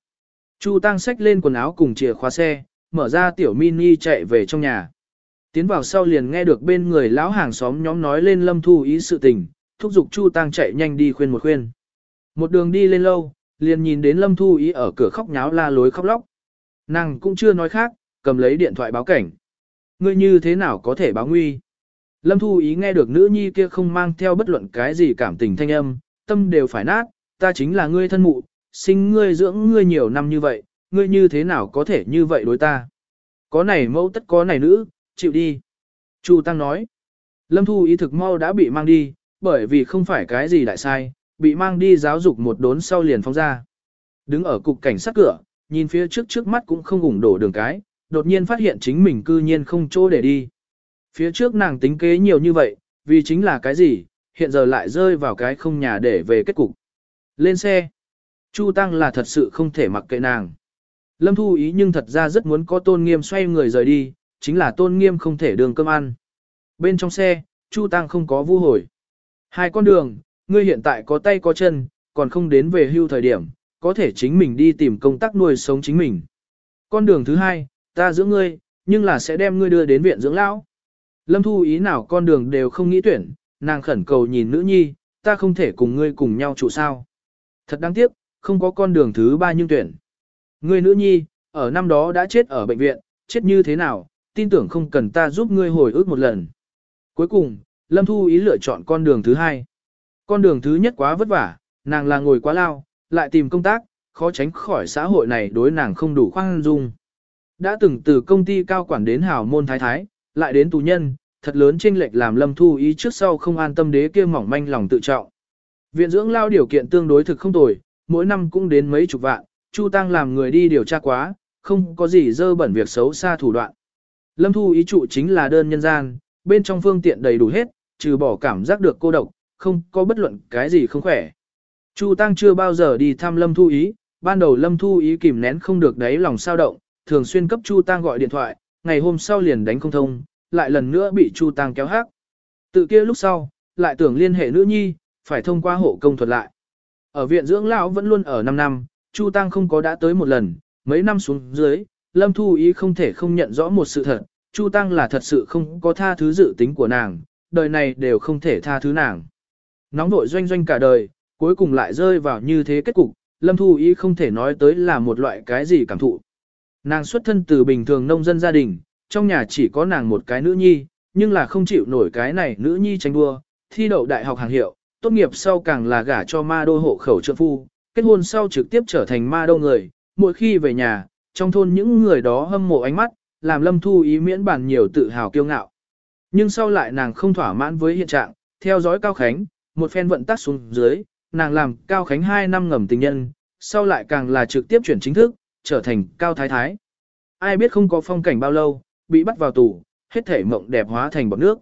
Chu Tang xách lên quần áo cùng chìa khóa xe, mở ra tiểu mini chạy về trong nhà. Tiến vào sau liền nghe được bên người lão hàng xóm nhóm nói lên Lâm Thu ý sự tình, thúc giục Chu Tang chạy nhanh đi khuyên một khuyên. Một đường đi lên lâu, liền nhìn đến Lâm Thu ý ở cửa khóc nháo la lối khóc lóc. Nàng cũng chưa nói khác, cầm lấy điện thoại báo cảnh. Ngươi như thế nào có thể báo nguy? Lâm Thu ý nghe được nữ nhi kia không mang theo bất luận cái gì cảm tình thanh âm, tâm đều phải nát, ta chính là ngươi thân mụ, sinh ngươi dưỡng ngươi nhiều năm như vậy, ngươi như thế nào có thể như vậy đối ta? Có này mẫu tất có này nữ, chịu đi. Chu Tăng nói, Lâm Thu ý thực mau đã bị mang đi, bởi vì không phải cái gì đại sai, bị mang đi giáo dục một đốn sau liền phóng ra. Đứng ở cục cảnh sát cửa, nhìn phía trước trước mắt cũng không ủng đổ đường cái, đột nhiên phát hiện chính mình cư nhiên không chỗ để đi. Phía trước nàng tính kế nhiều như vậy, vì chính là cái gì, hiện giờ lại rơi vào cái không nhà để về kết cục. Lên xe. Chu Tăng là thật sự không thể mặc kệ nàng. Lâm Thu ý nhưng thật ra rất muốn có tôn nghiêm xoay người rời đi, chính là tôn nghiêm không thể đường cơm ăn. Bên trong xe, Chu Tăng không có vu hồi. Hai con đường, ngươi hiện tại có tay có chân, còn không đến về hưu thời điểm, có thể chính mình đi tìm công tác nuôi sống chính mình. Con đường thứ hai, ta dưỡng ngươi, nhưng là sẽ đem ngươi đưa đến viện dưỡng lão. Lâm Thu ý nào con đường đều không nghĩ tuyển, nàng khẩn cầu nhìn nữ nhi, ta không thể cùng ngươi cùng nhau trụ sao. Thật đáng tiếc, không có con đường thứ ba nhưng tuyển. Ngươi nữ nhi, ở năm đó đã chết ở bệnh viện, chết như thế nào, tin tưởng không cần ta giúp ngươi hồi ức một lần. Cuối cùng, Lâm Thu ý lựa chọn con đường thứ hai. Con đường thứ nhất quá vất vả, nàng là ngồi quá lao, lại tìm công tác, khó tránh khỏi xã hội này đối nàng không đủ khoan dung. Đã từng từ công ty cao quản đến hào môn thái thái, lại đến tù nhân, thật lớn chênh lệch làm Lâm Thu ý trước sau không an tâm đế kia mỏng manh lòng tự trọng. Viện dưỡng lao điều kiện tương đối thực không tồi, mỗi năm cũng đến mấy chục vạn, Chu Tăng làm người đi điều tra quá, không có gì dơ bẩn việc xấu xa thủ đoạn. Lâm Thu ý trụ chính là đơn nhân gian, bên trong phương tiện đầy đủ hết, trừ bỏ cảm giác được cô độc, không có bất luận cái gì không khỏe. Chu Tăng chưa bao giờ đi thăm Lâm Thu ý, ban đầu Lâm Thu ý kìm nén không được đấy lòng sao động, thường xuyên cấp Chu Tăng gọi điện thoại, ngày hôm sau liền đánh không thông, lại lần nữa bị Chu Tăng kéo hát. Tự kia lúc sau, lại tưởng liên hệ nữ nhi, phải thông qua hộ công thuật lại. Ở viện dưỡng lão vẫn luôn ở 5 năm, Chu Tăng không có đã tới một lần, mấy năm xuống dưới, Lâm Thu Ý không thể không nhận rõ một sự thật, Chu Tăng là thật sự không có tha thứ dự tính của nàng, đời này đều không thể tha thứ nàng. Nóng vội doanh doanh cả đời, cuối cùng lại rơi vào như thế kết cục, Lâm Thu Ý không thể nói tới là một loại cái gì cảm thụ. Nàng xuất thân từ bình thường nông dân gia đình, trong nhà chỉ có nàng một cái nữ nhi, nhưng là không chịu nổi cái này nữ nhi tranh đua, thi đậu đại học hàng hiệu, tốt nghiệp sau càng là gả cho ma đô hộ khẩu trượng phu, kết hôn sau trực tiếp trở thành ma đô người, mỗi khi về nhà, trong thôn những người đó hâm mộ ánh mắt, làm Lâm Thu ý miễn bản nhiều tự hào kiêu ngạo. Nhưng sau lại nàng không thỏa mãn với hiện trạng, theo dõi Cao Khánh, một phen vận tắc xuống dưới, nàng làm Cao Khánh 2 năm ngầm tình nhân, sau lại càng là trực tiếp chuyển chính thức, trở thành Cao Thái Thái. Ai biết không có phong cảnh bao lâu, bị bắt vào tù, hết thể mộng đẹp hóa thành bọt nước.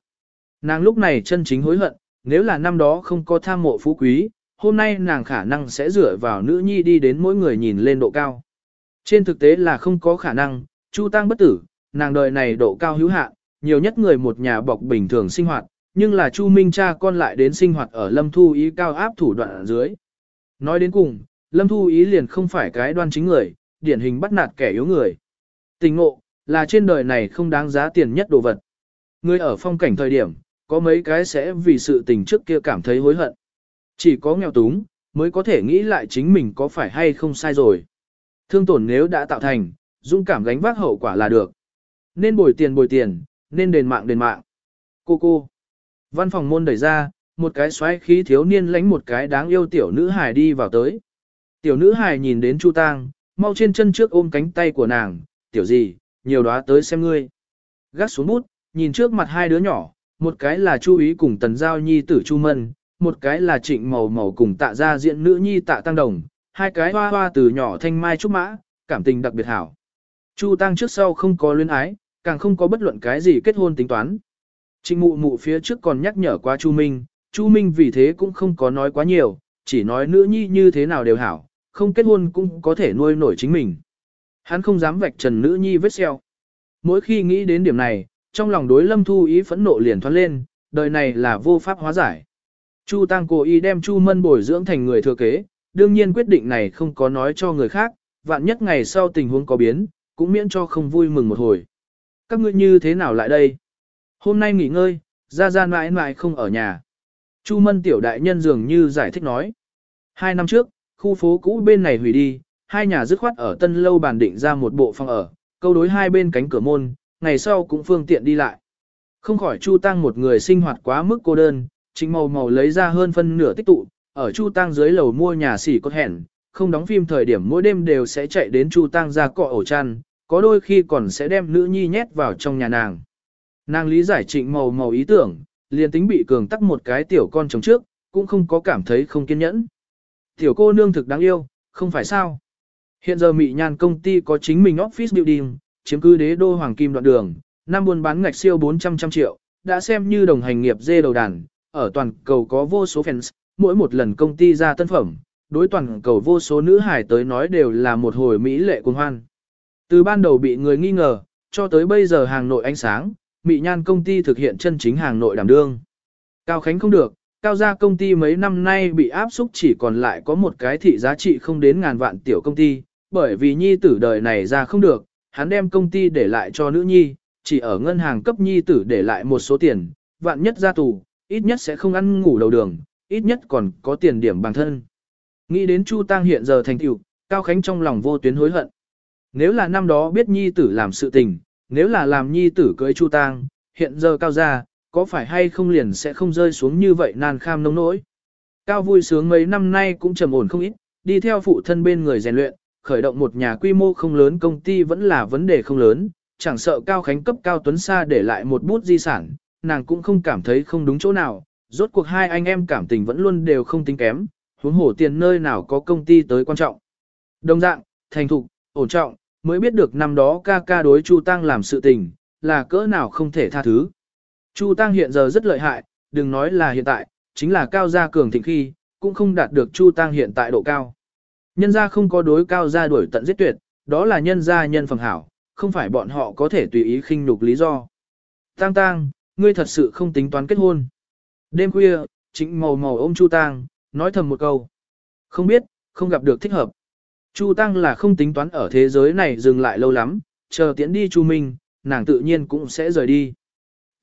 Nàng lúc này chân chính hối hận, nếu là năm đó không có tham mộ phú quý, hôm nay nàng khả năng sẽ dựa vào nữ nhi đi đến mỗi người nhìn lên độ cao. Trên thực tế là không có khả năng, Chu Tăng bất tử, nàng đời này độ cao hữu hạn, nhiều nhất người một nhà bọc bình thường sinh hoạt, nhưng là Chu Minh cha con lại đến sinh hoạt ở Lâm Thu Ý cao áp thủ đoạn ở dưới. Nói đến cùng, Lâm Thu Ý liền không phải cái đoan chính người, điển hình bắt nạt kẻ yếu người. Tình ngộ, là trên đời này không đáng giá tiền nhất đồ vật. Người ở phong cảnh thời điểm, có mấy cái sẽ vì sự tình trước kia cảm thấy hối hận. Chỉ có nghèo túng, mới có thể nghĩ lại chính mình có phải hay không sai rồi. Thương tổn nếu đã tạo thành, dũng cảm gánh vác hậu quả là được. Nên bồi tiền bồi tiền, nên đền mạng đền mạng. Cô cô. Văn phòng môn đẩy ra, một cái xoáy khí thiếu niên lánh một cái đáng yêu tiểu nữ hài đi vào tới. Tiểu nữ hài nhìn đến Chu Tang, mau trên chân trước ôm cánh tay của nàng, tiểu gì, nhiều đóa tới xem ngươi. Gác xuống bút, nhìn trước mặt hai đứa nhỏ, một cái là Chu Ý cùng Tần Giao Nhi tử Chu Mân, một cái là Trịnh Màu Màu cùng tạ gia diện nữ nhi tạ tăng đồng, hai cái hoa hoa từ nhỏ thanh mai trúc mã, cảm tình đặc biệt hảo. Chu Tăng trước sau không có luyến ái, càng không có bất luận cái gì kết hôn tính toán. Trịnh mụ mụ phía trước còn nhắc nhở qua Chu Minh, Chu Minh vì thế cũng không có nói quá nhiều, chỉ nói nữ nhi như thế nào đều hảo, không kết hôn cũng có thể nuôi nổi chính mình. Hắn không dám vạch trần nữ nhi vết xeo. Mỗi khi nghĩ đến điểm này, trong lòng đối lâm thu ý phẫn nộ liền thoát lên, đời này là vô pháp hóa giải. Chu Tăng cố ý đem Chu Mân bồi dưỡng thành người thừa kế, đương nhiên quyết định này không có nói cho người khác, vạn nhất ngày sau tình huống có biến, cũng miễn cho không vui mừng một hồi. Các ngươi như thế nào lại đây? Hôm nay nghỉ ngơi, ra ra mãi mãi không ở nhà. Chu Mân tiểu đại nhân dường như giải thích nói. Hai năm trước, khu phố cũ bên này hủy đi, hai nhà dứt khoát ở tân lâu bàn định ra một bộ phòng ở, câu đối hai bên cánh cửa môn, ngày sau cũng phương tiện đi lại. Không khỏi Chu Tăng một người sinh hoạt quá mức cô đơn, chính màu màu lấy ra hơn phân nửa tích tụ, ở Chu Tăng dưới lầu mua nhà xỉ cốt hẹn, không đóng phim thời điểm mỗi đêm đều sẽ chạy đến Chu Tăng ra cọ ổ chăn, có đôi khi còn sẽ đem nữ nhi nhét vào trong nhà nàng. Nàng lý giải trịnh màu màu ý tưởng, liền tính bị cường tắc một cái tiểu con chồng trước, cũng không có cảm thấy không kiên nhẫn. Tiểu cô nương thực đáng yêu, không phải sao. Hiện giờ Mị Nhan công ty có chính mình office building, chiếm cứ đế đô hoàng kim đoạn đường, năm buôn bán ngạch siêu 400 trăm triệu, đã xem như đồng hành nghiệp dê đầu đàn, ở toàn cầu có vô số fans, mỗi một lần công ty ra tân phẩm, đối toàn cầu vô số nữ hải tới nói đều là một hồi mỹ lệ cuồng hoan. Từ ban đầu bị người nghi ngờ, cho tới bây giờ hàng nội ánh sáng, Mị Nhan công ty thực hiện chân chính hàng nội đảm đương. Cao Khánh không được, cao gia công ty mấy năm nay bị áp xúc chỉ còn lại có một cái thị giá trị không đến ngàn vạn tiểu công ty, bởi vì nhi tử đời này ra không được, hắn đem công ty để lại cho nữ nhi, chỉ ở ngân hàng cấp nhi tử để lại một số tiền, vạn nhất ra tù, ít nhất sẽ không ăn ngủ đầu đường, ít nhất còn có tiền điểm bằng thân. Nghĩ đến Chu Tăng hiện giờ thành tựu, Cao Khánh trong lòng vô tuyến hối hận. Nếu là năm đó biết nhi tử làm sự tình, nếu là làm nhi tử cưới Chu Tăng, hiện giờ Cao gia, có phải hay không liền sẽ không rơi xuống như vậy nan kham nông nỗi. Cao vui sướng mấy năm nay cũng trầm ổn không ít, đi theo phụ thân bên người rèn luyện, khởi động một nhà quy mô không lớn công ty vẫn là vấn đề không lớn, chẳng sợ Cao Khánh cấp Cao Tuấn Sa để lại một bút di sản, nàng cũng không cảm thấy không đúng chỗ nào, rốt cuộc hai anh em cảm tình vẫn luôn đều không tính kém, huống hổ tiền nơi nào có công ty tới quan trọng. Đồng dạng, thành thục, ổn trọng, mới biết được năm đó ca ca đối Chu Tăng làm sự tình, là cỡ nào không thể tha thứ. Chu Tăng hiện giờ rất lợi hại, đừng nói là hiện tại, chính là cao gia cường thịnh khi, cũng không đạt được Chu Tăng hiện tại độ cao. Nhân gia không có đối cao gia đuổi tận giết tuyệt, đó là nhân gia nhân phẩm hảo, không phải bọn họ có thể tùy ý khinh nhục lý do. Tăng Tăng, ngươi thật sự không tính toán kết hôn. Đêm khuya, chính màu màu ôm Chu Tăng, nói thầm một câu. Không biết, không gặp được thích hợp. Chu Tăng là không tính toán ở thế giới này dừng lại lâu lắm, chờ tiễn đi Chu Minh, nàng tự nhiên cũng sẽ rời đi.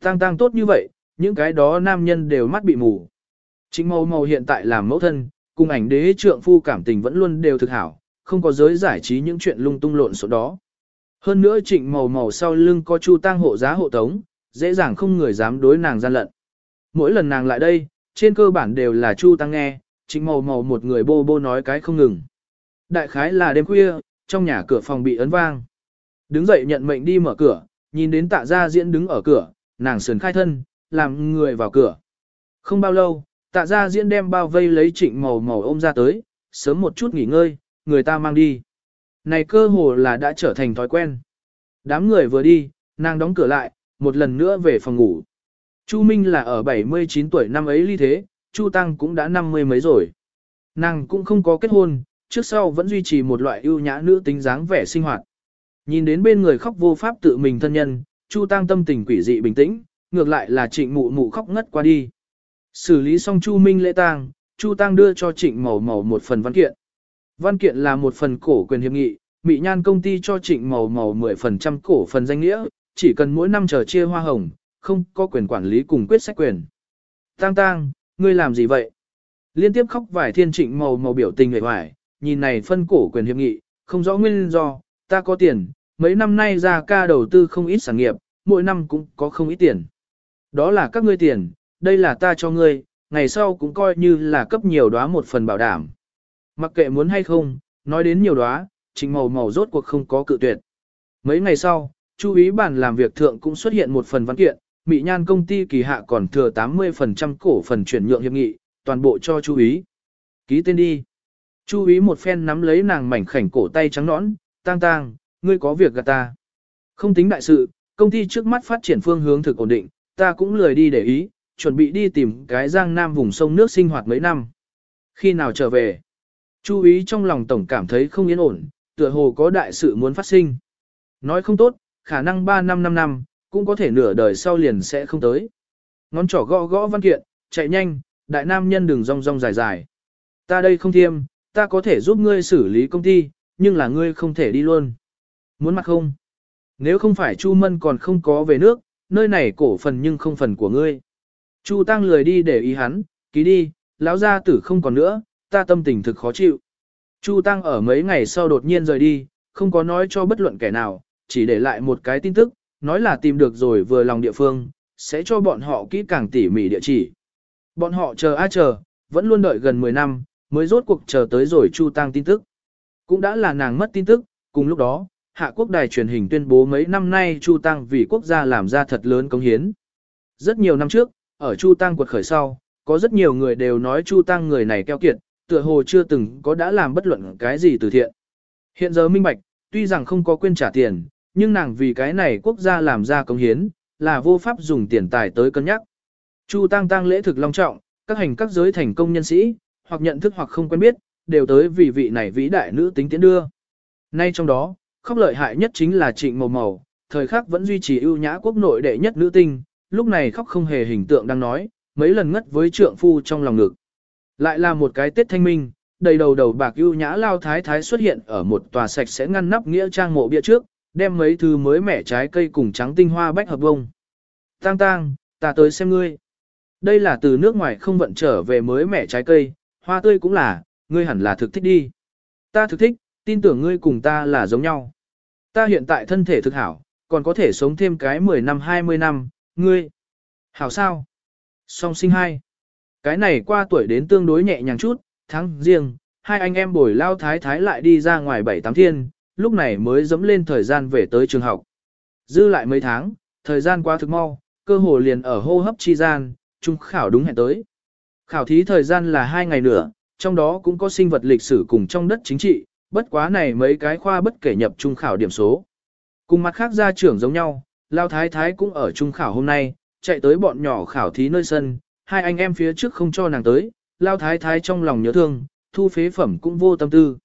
Tăng Tăng tốt như vậy, những cái đó nam nhân đều mắt bị mù. Chính màu màu hiện tại làm mẫu thân, cùng ảnh đế trượng phu cảm tình vẫn luôn đều thực hảo, không có giới giải trí những chuyện lung tung lộn số đó. Hơn nữa trịnh màu màu sau lưng có Chu Tăng hộ giá hộ tống, dễ dàng không người dám đối nàng gian lận. Mỗi lần nàng lại đây, trên cơ bản đều là Chu Tăng nghe, trịnh màu màu một người bô bô nói cái không ngừng. Đại khái là đêm khuya, trong nhà cửa phòng bị ấn vang. Đứng dậy nhận mệnh đi mở cửa, nhìn đến tạ gia diễn đứng ở cửa, nàng sườn khai thân, làm người vào cửa. Không bao lâu, tạ gia diễn đem bao vây lấy trịnh màu màu ôm ra tới, sớm một chút nghỉ ngơi, người ta mang đi. Này cơ hồ là đã trở thành thói quen. Đám người vừa đi, nàng đóng cửa lại, một lần nữa về phòng ngủ. Chu Minh là ở 79 tuổi năm ấy ly thế, Chu Tăng cũng đã năm mươi mấy rồi. Nàng cũng không có kết hôn, trước sau vẫn duy trì một loại ưu nhã nữ tính dáng vẻ sinh hoạt. Nhìn đến bên người khóc vô pháp tự mình thân nhân, Chu Tăng tâm tình quỷ dị bình tĩnh, ngược lại là Trịnh Mụ Mụ khóc ngất qua đi. Xử lý xong Chu Minh lễ tang, Chu Tăng đưa cho Trịnh Màu Màu một phần văn kiện. Văn kiện là một phần cổ quyền hiệp nghị, Mỹ Nhan công ty cho Trịnh Màu Màu 10% cổ phần danh nghĩa, chỉ cần mỗi năm chờ chia hoa hồng, không có quyền quản lý cùng quyết sách quyền. Tang tang, ngươi làm gì vậy? Liên tiếp khóc vài thiên trịnh màu màu biểu tình hề hoài, nhìn này phân cổ quyền hiệp nghị, không rõ nguyên do, ta có tiền, mấy năm nay ra ca đầu tư không ít sản nghiệp, mỗi năm cũng có không ít tiền. Đó là các ngươi tiền, đây là ta cho ngươi, ngày sau cũng coi như là cấp nhiều đóa một phần bảo đảm. Mặc kệ muốn hay không, nói đến nhiều đóa, trình màu màu rốt cuộc không có cự tuyệt. Mấy ngày sau, chú ý bản làm việc thượng cũng xuất hiện một phần văn kiện, Mỹ Nhan công ty kỳ hạ còn thừa 80% cổ phần chuyển nhượng hiệp nghị, toàn bộ cho chú ý. Ký tên đi. Chú ý một phen nắm lấy nàng mảnh khảnh cổ tay trắng nõn, tang tang, ngươi có việc gặp ta. Không tính đại sự, công ty trước mắt phát triển phương hướng thực ổn định, ta cũng lười đi để ý, chuẩn bị đi tìm cái giang nam vùng sông nước sinh hoạt mấy năm. Khi nào trở về? Chú ý trong lòng tổng cảm thấy không yên ổn, tựa hồ có đại sự muốn phát sinh. Nói không tốt, khả năng 3 năm 5 năm, cũng có thể nửa đời sau liền sẽ không tới. Ngón trỏ gõ gõ văn kiện, chạy nhanh, đại nam nhân đừng rong rong dài dài. Ta đây không thiêm, ta có thể giúp ngươi xử lý công ty, nhưng là ngươi không thể đi luôn. Muốn mặt không? Nếu không phải Chu Mân còn không có về nước, nơi này cổ phần nhưng không phần của ngươi. Chu Tăng lười đi để ý hắn, ký đi, lão gia tử không còn nữa, ta tâm tình thực khó chịu. Chu Tăng ở mấy ngày sau đột nhiên rời đi, không có nói cho bất luận kẻ nào, chỉ để lại một cái tin tức, nói là tìm được rồi vừa lòng địa phương, sẽ cho bọn họ kỹ càng tỉ mỉ địa chỉ. Bọn họ chờ a chờ, vẫn luôn đợi gần 10 năm, mới rốt cuộc chờ tới rồi Chu Tăng tin tức. Cũng đã là nàng mất tin tức, cùng lúc đó, Hạ Quốc Đài truyền hình tuyên bố mấy năm nay Chu Tăng vì quốc gia làm ra thật lớn công hiến. Rất nhiều năm trước, ở Chu Tăng quật khởi sau, có rất nhiều người đều nói Chu Tăng người này keo kiệt, tựa hồ chưa từng có đã làm bất luận cái gì từ thiện. Hiện giờ minh bạch, tuy rằng không có quên trả tiền, nhưng nàng vì cái này quốc gia làm ra công hiến, là vô pháp dùng tiền tài tới cân nhắc. Chu Tăng Tăng lễ thực long trọng, các hành các giới thành công nhân sĩ, hoặc nhận thức hoặc không quen biết, đều tới vì vị này vĩ đại nữ tính tiến đưa. Nay trong đó, khóc lợi hại nhất chính là trịnh màu màu, thời khắc vẫn duy trì ưu nhã quốc nội đệ nhất nữ tinh, lúc này khóc không hề hình tượng đang nói, mấy lần ngất với trượng phu trong lòng ngực. Lại là một cái tết thanh minh, đầy đầu đầu bạc ưu nhã lao thái thái xuất hiện ở một tòa sạch sẽ ngăn nắp nghĩa trang mộ bia trước, đem mấy thứ mới mẻ trái cây cùng trắng tinh hoa bách hợp bông. Tang tang, ta tới xem ngươi. Đây là từ nước ngoài không vận trở về mới mẻ trái cây, hoa tươi cũng là, ngươi hẳn là thực thích đi. Ta thực thích, tin tưởng ngươi cùng ta là giống nhau. Ta hiện tại thân thể thực hảo, còn có thể sống thêm cái 10 năm 20 năm, ngươi. Hảo sao? Song sinh hai. Cái này qua tuổi đến tương đối nhẹ nhàng chút, tháng riêng, hai anh em bồi lao thái thái lại đi ra ngoài bảy tám thiên, lúc này mới dẫm lên thời gian về tới trường học. Dư lại mấy tháng, thời gian qua thực mau, cơ hồ liền ở hô hấp chi gian, trung khảo đúng hẹn tới. Khảo thí thời gian là hai ngày nữa, trong đó cũng có sinh vật lịch sử cùng trong đất chính trị, bất quá này mấy cái khoa bất kể nhập trung khảo điểm số. Cùng mặt khác gia trưởng giống nhau, Lao Thái Thái cũng ở trung khảo hôm nay, chạy tới bọn nhỏ khảo thí nơi sân, hai anh em phía trước không cho nàng tới, Lao Thái Thái trong lòng nhớ thương, thu phế phẩm cũng vô tâm tư.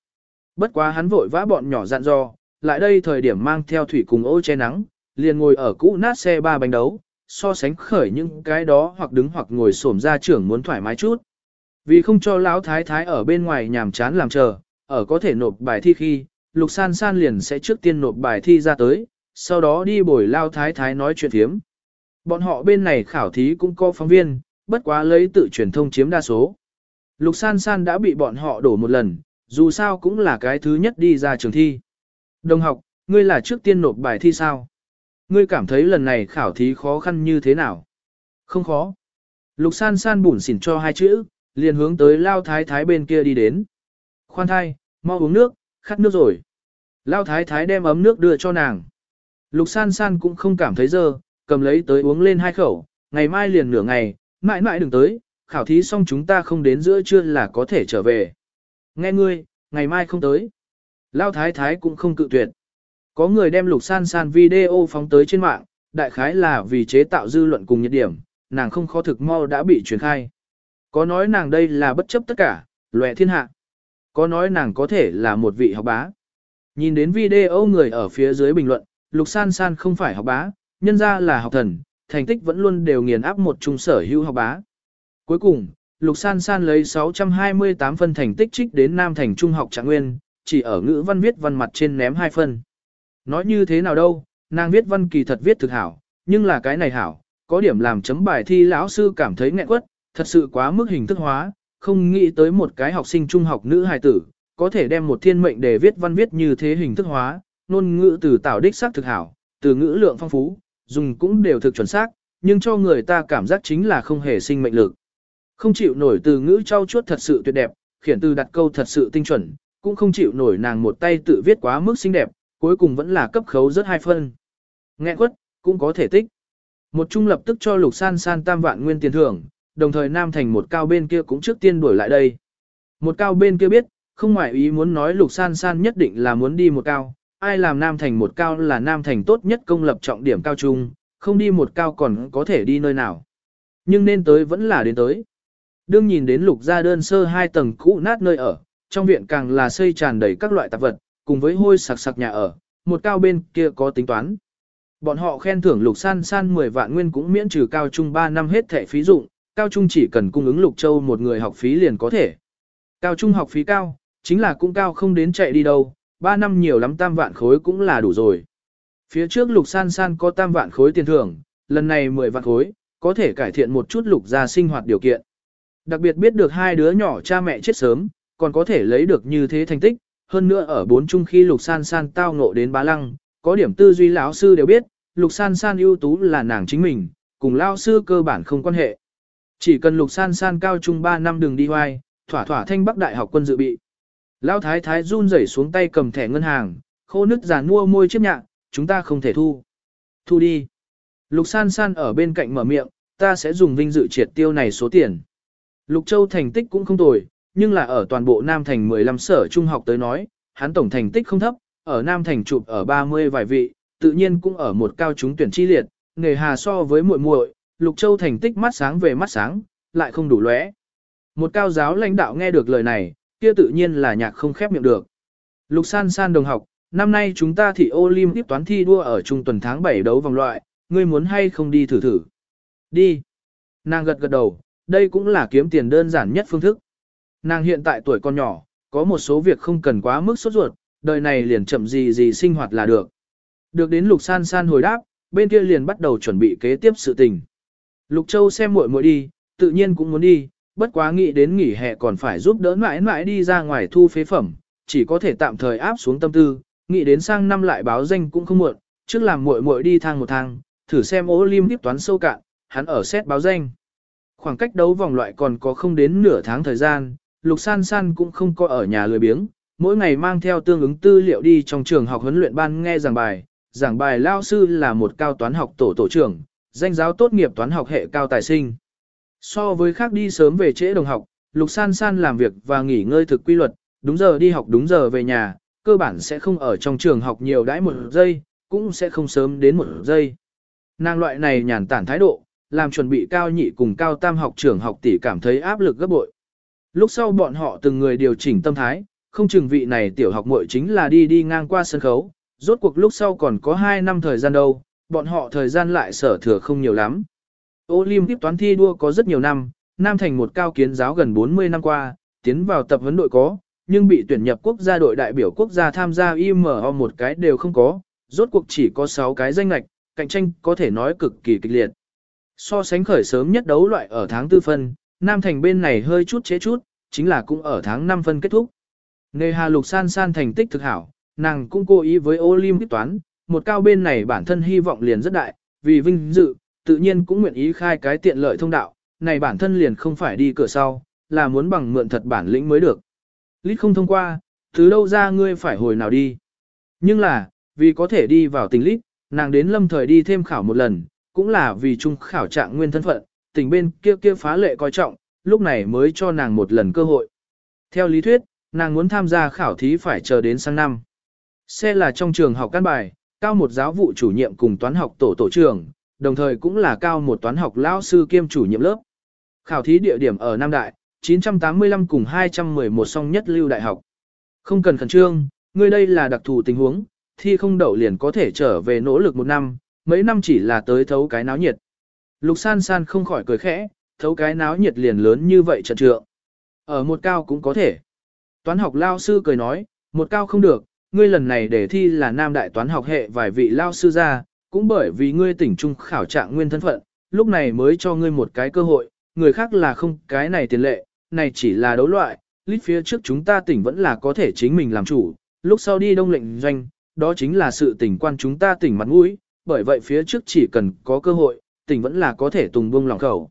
Bất quá hắn vội vã bọn nhỏ dặn dò, lại đây thời điểm mang theo thủy cùng ô che nắng, liền ngồi ở cũ nát xe ba bánh đấu, so sánh khởi những cái đó hoặc đứng hoặc ngồi xổm ra trưởng muốn thoải mái chút. Vì không cho lão thái thái ở bên ngoài nhàm chán làm chờ, ở có thể nộp bài thi khi, lục san san liền sẽ trước tiên nộp bài thi ra tới, sau đó đi bồi lao thái thái nói chuyện thiếm. Bọn họ bên này khảo thí cũng có phóng viên, bất quá lấy tự truyền thông chiếm đa số. Lục san san đã bị bọn họ đổ một lần, dù sao cũng là cái thứ nhất đi ra trường thi. Đồng học, ngươi là trước tiên nộp bài thi sao? Ngươi cảm thấy lần này khảo thí khó khăn như thế nào? Không khó. Lục san san bủn xỉn cho hai chữ, liền hướng tới lao thái thái bên kia đi đến. Khoan thai, mau uống nước, khát nước rồi. Lao thái thái đem ấm nước đưa cho nàng. Lục san san cũng không cảm thấy dơ, cầm lấy tới uống lên hai khẩu, ngày mai liền nửa ngày, mãi mãi đừng tới, khảo thí xong chúng ta không đến giữa trưa là có thể trở về. Nghe ngươi, ngày mai không tới. Lao thái thái cũng không cự tuyệt. Có người đem lục san san video phóng tới trên mạng, đại khái là vì chế tạo dư luận cùng nhiệt điểm, nàng không khó thực mau đã bị truyền khai. Có nói nàng đây là bất chấp tất cả, lòe thiên hạ. Có nói nàng có thể là một vị học bá. Nhìn đến video người ở phía dưới bình luận, lục san san không phải học bá, nhân ra là học thần, thành tích vẫn luôn đều nghiền áp một trung sở hữu học bá. Cuối cùng, Lục San San lấy 628 phân thành tích trích đến Nam Thành Trung học Trạng Nguyên, chỉ ở ngữ văn viết văn mặt trên ném 2 phân. Nói như thế nào đâu, nàng viết văn kỳ thật viết thực hảo, nhưng là cái này hảo, có điểm làm chấm bài thi lão sư cảm thấy nghẹn quất, thật sự quá mức hình thức hóa, không nghĩ tới một cái học sinh trung học nữ hài tử, có thể đem một thiên mệnh để viết văn viết như thế hình thức hóa, ngôn ngữ từ tạo đích xác thực hảo, từ ngữ lượng phong phú, dùng cũng đều thực chuẩn xác, nhưng cho người ta cảm giác chính là không hề sinh mệnh lực. Không chịu nổi từ ngữ trau chuốt thật sự tuyệt đẹp, khiển từ đặt câu thật sự tinh chuẩn, cũng không chịu nổi nàng một tay tự viết quá mức xinh đẹp, cuối cùng vẫn là cấp khấu rất hai phân. Nghe quất, cũng có thể tích. Một trung lập tức cho lục san san tam vạn nguyên tiền thưởng, đồng thời nam thành một cao bên kia cũng trước tiên đuổi lại đây. Một cao bên kia biết, không ngoại ý muốn nói lục san san nhất định là muốn đi một cao, ai làm nam thành một cao là nam thành tốt nhất công lập trọng điểm cao trung, không đi một cao còn có thể đi nơi nào. Nhưng nên tới vẫn là đến tới. Đương nhìn đến lục gia đơn sơ hai tầng cũ nát nơi ở, trong viện càng là xây tràn đầy các loại tạp vật, cùng với hôi sặc sặc nhà ở, một cao bên kia có tính toán. Bọn họ khen thưởng lục san san 10 vạn nguyên cũng miễn trừ cao trung 3 năm hết thẻ phí dụng, cao trung chỉ cần cung ứng lục châu một người học phí liền có thể. Cao trung học phí cao, chính là cũng cao không đến chạy đi đâu, 3 năm nhiều lắm tam vạn khối cũng là đủ rồi. Phía trước lục san san có tam vạn khối tiền thưởng, lần này 10 vạn khối, có thể cải thiện một chút lục gia sinh hoạt điều kiện. Đặc biệt biết được hai đứa nhỏ cha mẹ chết sớm, còn có thể lấy được như thế thành tích, hơn nữa ở bốn trung khi lục san san tao ngộ đến bá lăng, có điểm tư duy lão sư đều biết, lục san san ưu tú là nàng chính mình, cùng Lão sư cơ bản không quan hệ. Chỉ cần lục san san cao trung 3 năm đường đi hoài, thỏa thỏa thanh bắc đại học quân dự bị. lão thái thái run rẩy xuống tay cầm thẻ ngân hàng, khô nứt giàn mua môi chiếc nhạc, chúng ta không thể thu. Thu đi. Lục san san ở bên cạnh mở miệng, ta sẽ dùng vinh dự triệt tiêu này số tiền. Lục Châu thành tích cũng không tồi, nhưng là ở toàn bộ Nam Thành 15 sở trung học tới nói, hắn tổng thành tích không thấp, ở Nam Thành chụp ở 30 vài vị, tự nhiên cũng ở một cao trúng tuyển chi liệt, nghề hà so với muội muội, Lục Châu thành tích mắt sáng về mắt sáng, lại không đủ lóe. Một cao giáo lãnh đạo nghe được lời này, kia tự nhiên là nhạc không khép miệng được. Lục San San đồng học, năm nay chúng ta thị tiếp toán thi đua ở trung tuần tháng 7 đấu vòng loại, ngươi muốn hay không đi thử thử? Đi. Nàng gật gật đầu, đây cũng là kiếm tiền đơn giản nhất phương thức. Nàng hiện tại tuổi còn nhỏ, có một số việc không cần quá mức sốt ruột, đời này liền chậm gì gì sinh hoạt là được. Được đến Lục San San hồi đáp, bên kia liền bắt đầu chuẩn bị kế tiếp sự tình. Lục Châu xem muội muội đi, tự nhiên cũng muốn đi, bất quá nghĩ đến nghỉ hè còn phải giúp đỡ mãi mãi đi ra ngoài thu phế phẩm, chỉ có thể tạm thời áp xuống tâm tư, nghĩ đến sang năm lại báo danh cũng không muộn, trước làm muội muội đi thang một thang, thử xem ố lim tiếp toán sâu cạn, hắn ở xét báo danh. Khoảng cách đấu vòng loại còn có không đến nửa tháng thời gian, Lục San San cũng không có ở nhà lười biếng, mỗi ngày mang theo tương ứng tư liệu đi trong trường học huấn luyện ban nghe giảng bài. Giảng bài lao sư là một cao toán học tổ tổ trưởng, danh giáo tốt nghiệp toán học hệ cao tài sinh. So với khác đi sớm về trễ đồng học, Lục San San làm việc và nghỉ ngơi thực quy luật, đúng giờ đi học đúng giờ về nhà, cơ bản sẽ không ở trong trường học nhiều đãi một giây, cũng sẽ không sớm đến một giây. Nàng loại này nhàn tản thái độ, làm chuẩn bị cao nhị cùng cao tam học trưởng học tỷ cảm thấy áp lực gấp bội. Lúc sau bọn họ từng người điều chỉnh tâm thái, không chừng vị này tiểu học muội chính là đi đi ngang qua sân khấu, rốt cuộc lúc sau còn có 2 năm thời gian đâu, bọn họ thời gian lại sở thừa không nhiều lắm. Olympic toán thi đua có rất nhiều năm, Nam Thành một cao kiến giáo gần 40 năm qua, tiến vào tập huấn đội có, nhưng bị tuyển nhập quốc gia đội đại biểu quốc gia tham gia IMO một cái đều không có, rốt cuộc chỉ có 6 cái danh lạch, cạnh tranh có thể nói cực kỳ kịch liệt. So sánh khởi sớm nhất đấu loại ở tháng tư phân, Nam Thành bên này hơi chút chế chút, chính là cũng ở tháng 5 phân kết thúc. Nề Hà Lục San San thành tích thực hảo, nàng cũng cố ý với Olympic toán, một cao bên này bản thân hy vọng liền rất đại, vì vinh dự, tự nhiên cũng nguyện ý khai cái tiện lợi thông đạo, này bản thân liền không phải đi cửa sau, là muốn bằng mượn thật bản lĩnh mới được. Lít không thông qua, từ đâu ra ngươi phải hồi nào đi. Nhưng là, vì có thể đi vào tình lít, nàng đến lâm thời đi thêm khảo một lần, cũng là vì trung khảo trạng nguyên thân phận, tình bên kia kia phá lệ coi trọng, lúc này mới cho nàng một lần cơ hội. Theo lý thuyết, nàng muốn tham gia khảo thí phải chờ đến sang năm. Xe là trong trường học căn bài, cao một giáo vụ chủ nhiệm cùng toán học tổ tổ trưởng, đồng thời cũng là cao một toán học lão sư kiêm chủ nhiệm lớp. Khảo thí địa điểm ở Nam Đại, 985 cùng 211 song nhất lưu đại học. Không cần khẩn trương, ngươi đây là đặc thù tình huống, thi không đậu liền có thể trở về nỗ lực một năm, mấy năm chỉ là tới thấu cái náo nhiệt. Lục san san không khỏi cười khẽ, thấu cái náo nhiệt liền lớn như vậy trận trượng. Ở một cao cũng có thể. Toán học lao sư cười nói, một cao không được, ngươi lần này để thi là nam đại toán học hệ vài vị lao sư ra, cũng bởi vì ngươi tỉnh trung khảo trạng nguyên thân phận, lúc này mới cho ngươi một cái cơ hội, người khác là không cái này tiền lệ, này chỉ là đấu loại, lít phía trước chúng ta tỉnh vẫn là có thể chính mình làm chủ, lúc sau đi đông lệnh doanh, đó chính là sự tỉnh quan chúng ta tỉnh mặt mũi, bởi vậy phía trước chỉ cần có cơ hội, tỉnh vẫn là có thể tùng bông lòng khẩu.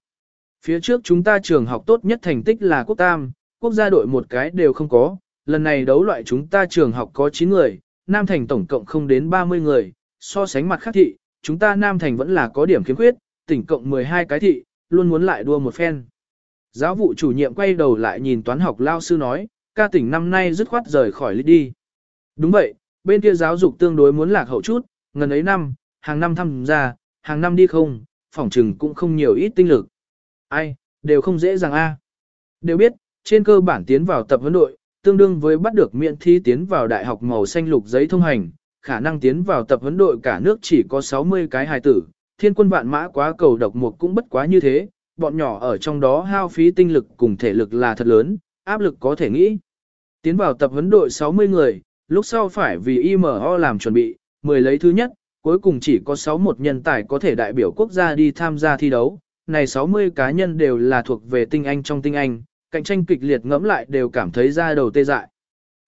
Phía trước chúng ta trường học tốt nhất thành tích là quốc tam, quốc gia đội một cái đều không có, lần này đấu loại chúng ta trường học có 9 người, Nam Thành tổng cộng không đến 30 người, so sánh mặt khác thị, chúng ta Nam Thành vẫn là có điểm khiếm khuyết, tỉnh cộng 12 cái thị, luôn muốn lại đua một phen. Giáo vụ chủ nhiệm quay đầu lại nhìn toán học lao sư nói, ca tỉnh năm nay dứt khoát rời khỏi lịch đi. Đúng vậy, bên kia giáo dục tương đối muốn lạc hậu chút, ngần ấy năm, hàng năm tham gia, hàng năm đi không, phỏng trừng cũng không nhiều ít tinh lực. Ai, đều không dễ dàng a. Đều biết, trên cơ bản tiến vào tập huấn đội, tương đương với bắt được miễn thi tiến vào đại học màu xanh lục giấy thông hành, khả năng tiến vào tập huấn đội cả nước chỉ có 60 cái hài tử, thiên quân vạn mã quá cầu độc một cũng bất quá như thế, bọn nhỏ ở trong đó hao phí tinh lực cùng thể lực là thật lớn, áp lực có thể nghĩ. Tiến vào tập huấn đội 60 người, lúc sau phải vì IMO làm chuẩn bị, 10 lấy thứ nhất, cuối cùng chỉ có 61 nhân tài có thể đại biểu quốc gia đi tham gia thi đấu. Này 60 cá nhân đều là thuộc về tinh anh trong tinh anh, cạnh tranh kịch liệt ngẫm lại đều cảm thấy ra đầu tê dại.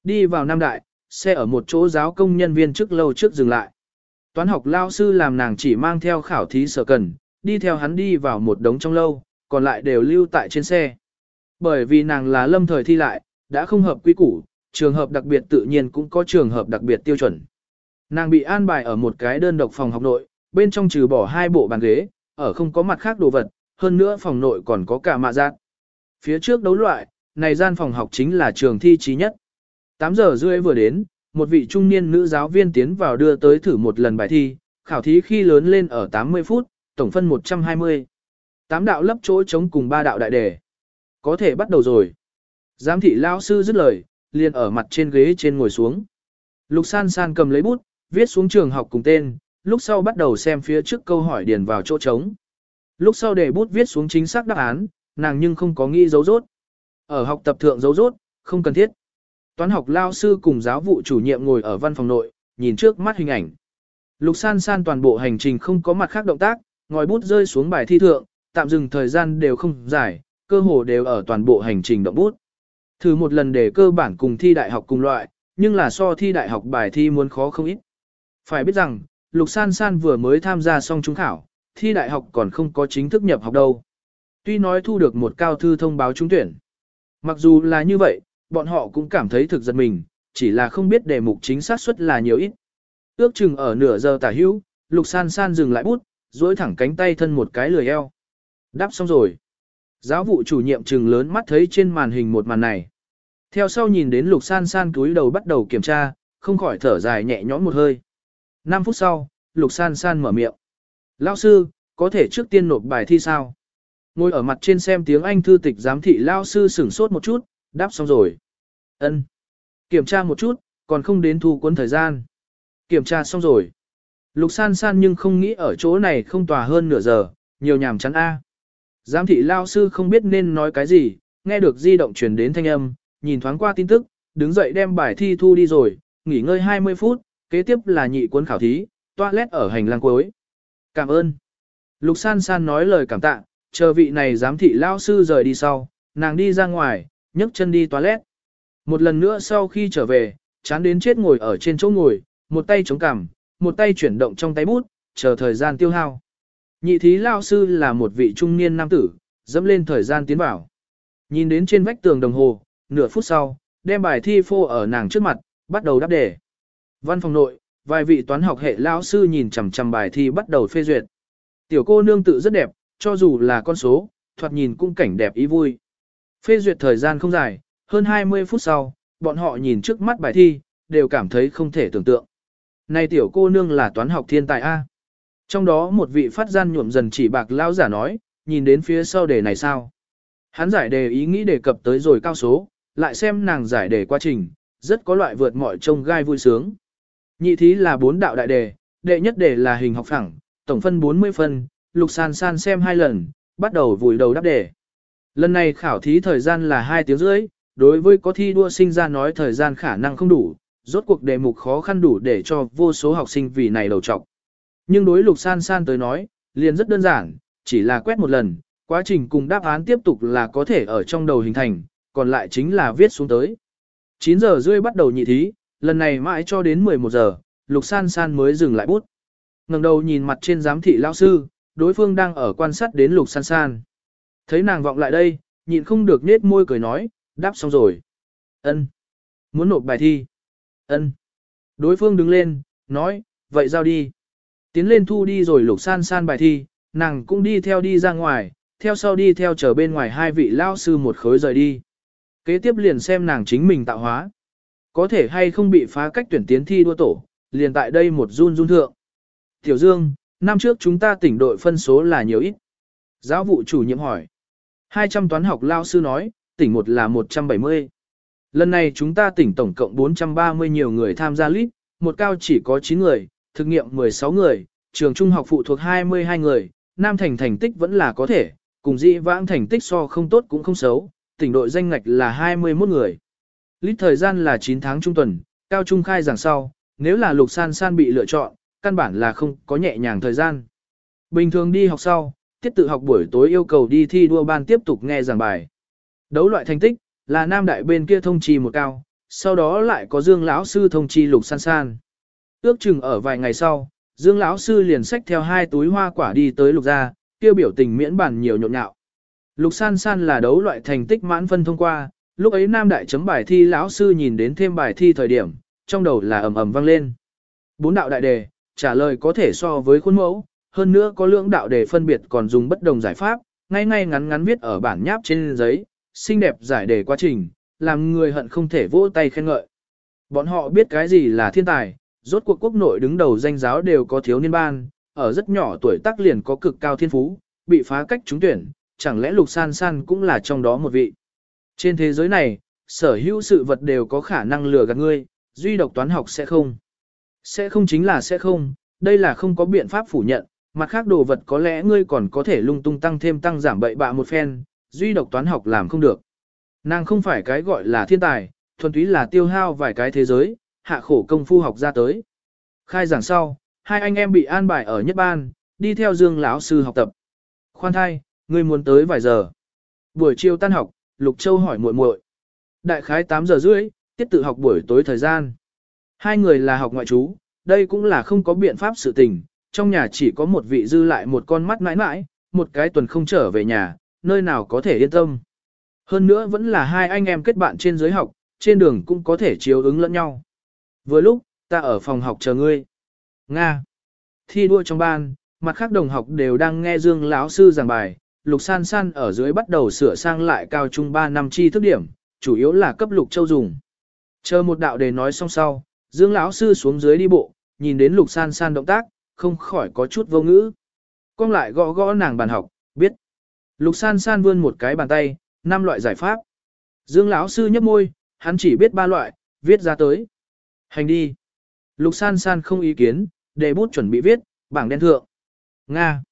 Đi vào Nam Đại, xe ở một chỗ giáo công nhân viên trước lâu trước dừng lại. Toán học lao sư làm nàng chỉ mang theo khảo thí sở cần, đi theo hắn đi vào một đống trong lâu, còn lại đều lưu tại trên xe. Bởi vì nàng là lâm thời thi lại, đã không hợp quy củ, trường hợp đặc biệt tự nhiên cũng có trường hợp đặc biệt tiêu chuẩn. Nàng bị an bài ở một cái đơn độc phòng học nội, bên trong trừ bỏ hai bộ bàn ghế, ở không có mặt khác đồ vật, hơn nữa phòng nội còn có cả mạ giác. Phía trước đấu loại, này gian phòng học chính là trường thi trí nhất. 8 giờ rưỡi vừa đến, một vị trung niên nữ giáo viên tiến vào đưa tới thử một lần bài thi, khảo thí khi lớn lên ở 80 phút, tổng phân 120. Tám đạo lấp chỗ chống cùng ba đạo đại đề. Có thể bắt đầu rồi. Giám thị lao sư dứt lời, liền ở mặt trên ghế trên ngồi xuống. Lục san san cầm lấy bút, viết xuống trường học cùng tên, lúc sau bắt đầu xem phía trước câu hỏi điền vào chỗ trống. Lúc sau để bút viết xuống chính xác đáp án, nàng nhưng không có nghĩ dấu rốt. Ở học tập thượng dấu rốt, không cần thiết. Toán học lao sư cùng giáo vụ chủ nhiệm ngồi ở văn phòng nội, nhìn trước mắt hình ảnh. Lục san san toàn bộ hành trình không có mặt khác động tác, ngòi bút rơi xuống bài thi thượng, tạm dừng thời gian đều không dài, cơ hồ đều ở toàn bộ hành trình động bút. Thử một lần để cơ bản cùng thi đại học cùng loại, nhưng là so thi đại học bài thi muốn khó không ít. Phải biết rằng, Lục San San vừa mới tham gia xong trung khảo, thi đại học còn không có chính thức nhập học đâu. Tuy nói thu được một cao thư thông báo trúng tuyển. Mặc dù là như vậy, bọn họ cũng cảm thấy thực giật mình, chỉ là không biết đề mục chính xác suất là nhiều ít. Ước chừng ở nửa giờ tả hữu, Lục San San dừng lại bút, duỗi thẳng cánh tay thân một cái lười eo. Đáp xong rồi. Giáo vụ chủ nhiệm trừng lớn mắt thấy trên màn hình một màn này. Theo sau nhìn đến Lục San San túi đầu bắt đầu kiểm tra, không khỏi thở dài nhẹ nhõm một hơi. 5 phút sau, Lục San San mở miệng. Lao sư, có thể trước tiên nộp bài thi sao? Ngồi ở mặt trên xem tiếng Anh thư tịch giám thị Lao sư sửng sốt một chút, đáp xong rồi. ân Kiểm tra một chút, còn không đến thu cuốn thời gian. Kiểm tra xong rồi. Lục san san nhưng không nghĩ ở chỗ này không tòa hơn nửa giờ, nhiều nhàm chán a. Giám thị lao sư không biết nên nói cái gì, nghe được di động truyền đến thanh âm, nhìn thoáng qua tin tức, đứng dậy đem bài thi thu đi rồi, nghỉ ngơi 20 phút, kế tiếp là nhị cuốn khảo thí, toilet ở hành lang cuối. Cảm ơn. Lục san san nói lời cảm tạ, chờ vị này giám thị lao sư rời đi sau, nàng đi ra ngoài, nhấc chân đi toilet. Một lần nữa sau khi trở về, chán đến chết ngồi ở trên chỗ ngồi, một tay chống cằm, một tay chuyển động trong tay bút, chờ thời gian tiêu hao. Nhị thí lao sư là một vị trung niên nam tử, dẫm lên thời gian tiến vào. Nhìn đến trên vách tường đồng hồ, nửa phút sau, đem bài thi phô ở nàng trước mặt, bắt đầu đáp đề. Văn phòng nội, vài vị toán học hệ lao sư nhìn chằm chằm bài thi bắt đầu phê duyệt. Tiểu cô nương tự rất đẹp, cho dù là con số, thoạt nhìn cũng cảnh đẹp ý vui. Phê duyệt thời gian không dài, hơn 20 phút sau, bọn họ nhìn trước mắt bài thi, đều cảm thấy không thể tưởng tượng. Này tiểu cô nương là toán học thiên tài A. Trong đó một vị phát gian nhuộm dần chỉ bạc lão giả nói, nhìn đến phía sau đề này sao. Hắn giải đề ý nghĩ đề cập tới rồi cao số, lại xem nàng giải đề quá trình, rất có loại vượt mọi trông gai vui sướng. Nhị thí là bốn đạo đại đề, đệ nhất đề là hình học phẳng, tổng phân 40 phân, lục san san xem hai lần, bắt đầu vùi đầu đáp đề. Lần này khảo thí thời gian là 2 tiếng rưỡi, đối với có thi đua sinh ra nói thời gian khả năng không đủ, rốt cuộc đề mục khó khăn đủ để cho vô số học sinh vì này đầu trọc. Nhưng đối lục san san tới nói, liền rất đơn giản, chỉ là quét một lần, quá trình cùng đáp án tiếp tục là có thể ở trong đầu hình thành, còn lại chính là viết xuống tới. 9 giờ rưỡi bắt đầu nhị thí, lần này mãi cho đến 11 giờ, Lục San San mới dừng lại bút. ngẩng đầu nhìn mặt trên giám thị lão sư, đối phương đang ở quan sát đến Lục San San. Thấy nàng vọng lại đây, nhịn không được nết môi cười nói, đáp xong rồi. Ân, Muốn nộp bài thi. Ân. Đối phương đứng lên, nói, vậy giao đi. Tiến lên thu đi rồi Lục San San bài thi, nàng cũng đi theo đi ra ngoài, theo sau đi theo chờ bên ngoài hai vị lao sư một khối rời đi. Kế tiếp liền xem nàng chính mình tạo hóa. Có thể hay không bị phá cách tuyển tiến thi đua tổ, liền tại đây một run run thượng. Tiểu Dương, năm trước chúng ta tỉnh đội phân số là nhiều ít. Giáo vụ chủ nhiệm hỏi. 200 toán học lao sư nói, tỉnh một là 170. Lần này chúng ta tỉnh tổng cộng 430 nhiều người tham gia lít, một cao chỉ có 9 người, thực nghiệm 16 người, trường trung học phụ thuộc 22 người, Nam Thành thành tích vẫn là có thể, cùng dĩ vãng thành tích so không tốt cũng không xấu, tỉnh đội danh ngạch là 21 người. Lít thời gian là 9 tháng trung tuần, cao trung khai giảng sau, nếu là lục san san bị lựa chọn, căn bản là không có nhẹ nhàng thời gian. Bình thường đi học sau, tiết tự học buổi tối yêu cầu đi thi đua ban tiếp tục nghe giảng bài. Đấu loại thành tích, là nam đại bên kia thông trì một cao, sau đó lại có Dương lão sư thông trì lục san san. Ước chừng ở vài ngày sau, Dương lão sư liền xách theo hai túi hoa quả đi tới lục gia, kêu biểu tình miễn bản nhiều nhộn nhạo. Lục san san là đấu loại thành tích mãn phân thông qua, lúc ấy nam đại chấm bài thi lão sư nhìn đến thêm bài thi thời điểm, trong đầu là ầm ầm vang lên. Bốn đạo đại đề, trả lời có thể so với khuôn mẫu, hơn nữa có lượng đạo để phân biệt còn dùng bất đồng giải pháp, ngay ngay ngắn ngắn viết ở bản nháp trên giấy, xinh đẹp giải đề quá trình, làm người hận không thể vỗ tay khen ngợi. Bọn họ biết cái gì là thiên tài, rốt cuộc quốc nội đứng đầu danh giáo đều có thiếu niên ban, ở rất nhỏ tuổi tác liền có cực cao thiên phú, bị phá cách trúng tuyển, chẳng lẽ lục san san cũng là trong đó một vị. Trên thế giới này, sở hữu sự vật đều có khả năng lừa gạt ngươi, duy độc toán học sẽ không. Sẽ không chính là sẽ không, đây là không có biện pháp phủ nhận, mặt khác đồ vật có lẽ ngươi còn có thể lung tung tăng thêm tăng giảm bậy bạ một phen, duy độc toán học làm không được. Nàng không phải cái gọi là thiên tài, thuần túy là tiêu hao vài cái thế giới, hạ khổ công phu học ra tới. Khai giảng sau, hai anh em bị an bài ở nhất ban, đi theo Dương lão sư học tập. Khoan thai, ngươi muốn tới vài giờ. Buổi chiều tan học, Lục Châu hỏi muội muội. Đại khái 8 giờ rưỡi, tiết tự học buổi tối thời gian. Hai người là học ngoại trú, đây cũng là không có biện pháp sự tình, trong nhà chỉ có một vị dư lại một con mắt mãi mãi, một cái tuần không trở về nhà, nơi nào có thể yên tâm. Hơn nữa vẫn là hai anh em kết bạn trên giới học, trên đường cũng có thể chiếu ứng lẫn nhau. Vừa lúc, ta ở phòng học chờ ngươi. Nga. Thi đua trong ban, mặt khác đồng học đều đang nghe Dương lão sư giảng bài, Lục San San ở dưới bắt đầu sửa sang lại cao trung 3 năm chi thức điểm, chủ yếu là cấp Lục Châu dùng. Chờ một đạo đề nói xong sau, Dương lão sư xuống dưới đi bộ, nhìn đến Lục San San động tác, không khỏi có chút vô ngữ. Con lại gõ gõ nàng bàn học, biết. Lục San San vươn một cái bàn tay, năm loại giải pháp. Dương lão sư nhấp môi, hắn chỉ biết ba loại, viết ra tới. Hành đi. Lục San San không ý kiến, để bút chuẩn bị viết, bảng đen thượng. Nga.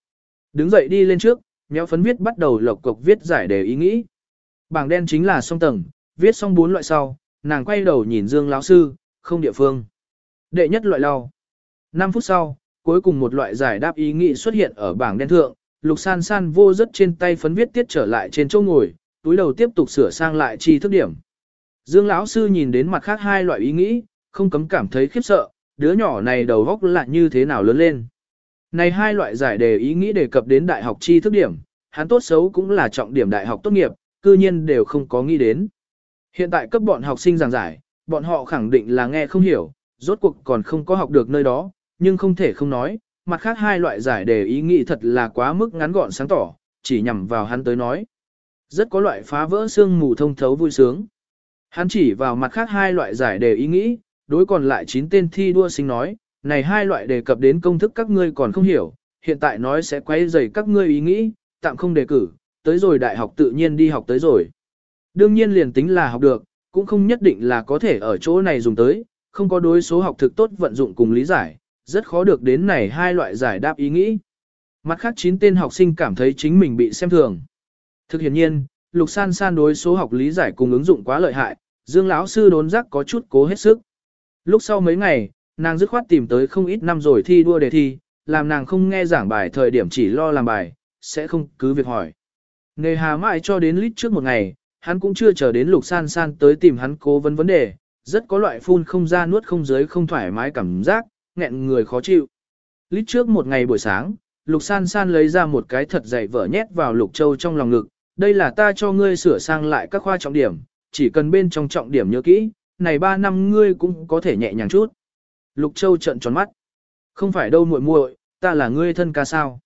Đứng dậy đi lên trước, nhéo phấn viết bắt đầu lộc cục viết giải đề ý nghĩ. Bảng đen chính là song tầng, viết xong bốn loại sau, nàng quay đầu nhìn Dương lão sư, không địa phương. Đệ nhất loại lau. 5 phút sau, cuối cùng một loại giải đáp ý nghĩ xuất hiện ở bảng đen thượng, Lục San San vô rất trên tay phấn viết tiết trở lại trên chỗ ngồi, túi đầu tiếp tục sửa sang lại chi thức điểm. Dương lão sư nhìn đến mặt khác hai loại ý nghĩ, không cấm cảm thấy khiếp sợ, đứa nhỏ này đầu góc lại như thế nào lớn lên. Này hai loại giải đề ý nghĩ đề cập đến đại học chi thức điểm, hắn tốt xấu cũng là trọng điểm đại học tốt nghiệp, cư nhiên đều không có nghĩ đến. Hiện tại cấp bọn học sinh giảng giải, bọn họ khẳng định là nghe không hiểu, rốt cuộc còn không có học được nơi đó, nhưng không thể không nói, mặt khác hai loại giải đề ý nghĩ thật là quá mức ngắn gọn sáng tỏ, chỉ nhằm vào hắn tới nói. Rất có loại phá vỡ xương mù thông thấu vui sướng. Hắn chỉ vào mặt khác hai loại giải đề ý nghĩ, đối còn lại 9 tên thi đua sinh nói, này hai loại đề cập đến công thức các ngươi còn không hiểu, hiện tại nói sẽ quay dày các ngươi ý nghĩ, tạm không đề cử, tới rồi đại học tự nhiên đi học tới rồi. Đương nhiên liền tính là học được, cũng không nhất định là có thể ở chỗ này dùng tới, không có đối số học thực tốt vận dụng cùng lý giải, rất khó được đến này hai loại giải đáp ý nghĩ. Mặt khác 9 tên học sinh cảm thấy chính mình bị xem thường. Thực hiện nhiên, Lục San San đối số học lý giải cùng ứng dụng quá lợi hại, Dương lão sư đốn giác có chút cố hết sức. Lúc sau mấy ngày, nàng dứt khoát tìm tới không ít năm rồi thi đua đề thi, làm nàng không nghe giảng bài thời điểm chỉ lo làm bài, sẽ không cứ việc hỏi. Nề hà mãi cho đến lít trước một ngày, hắn cũng chưa chờ đến lục san san tới tìm hắn cố vấn vấn đề, rất có loại phun không ra nuốt không dưới không thoải mái cảm giác, nghẹn người khó chịu. Lít trước một ngày buổi sáng, lục san san lấy ra một cái thật dày vở nhét vào lục châu trong lòng ngực, đây là ta cho ngươi sửa sang lại các khoa trọng điểm, chỉ cần bên trong trọng điểm nhớ kỹ, này 3 năm ngươi cũng có thể nhẹ nhàng chút. Lục châu trợn tròn mắt. Không phải đâu muội muội, ta là ngươi thân ca sao.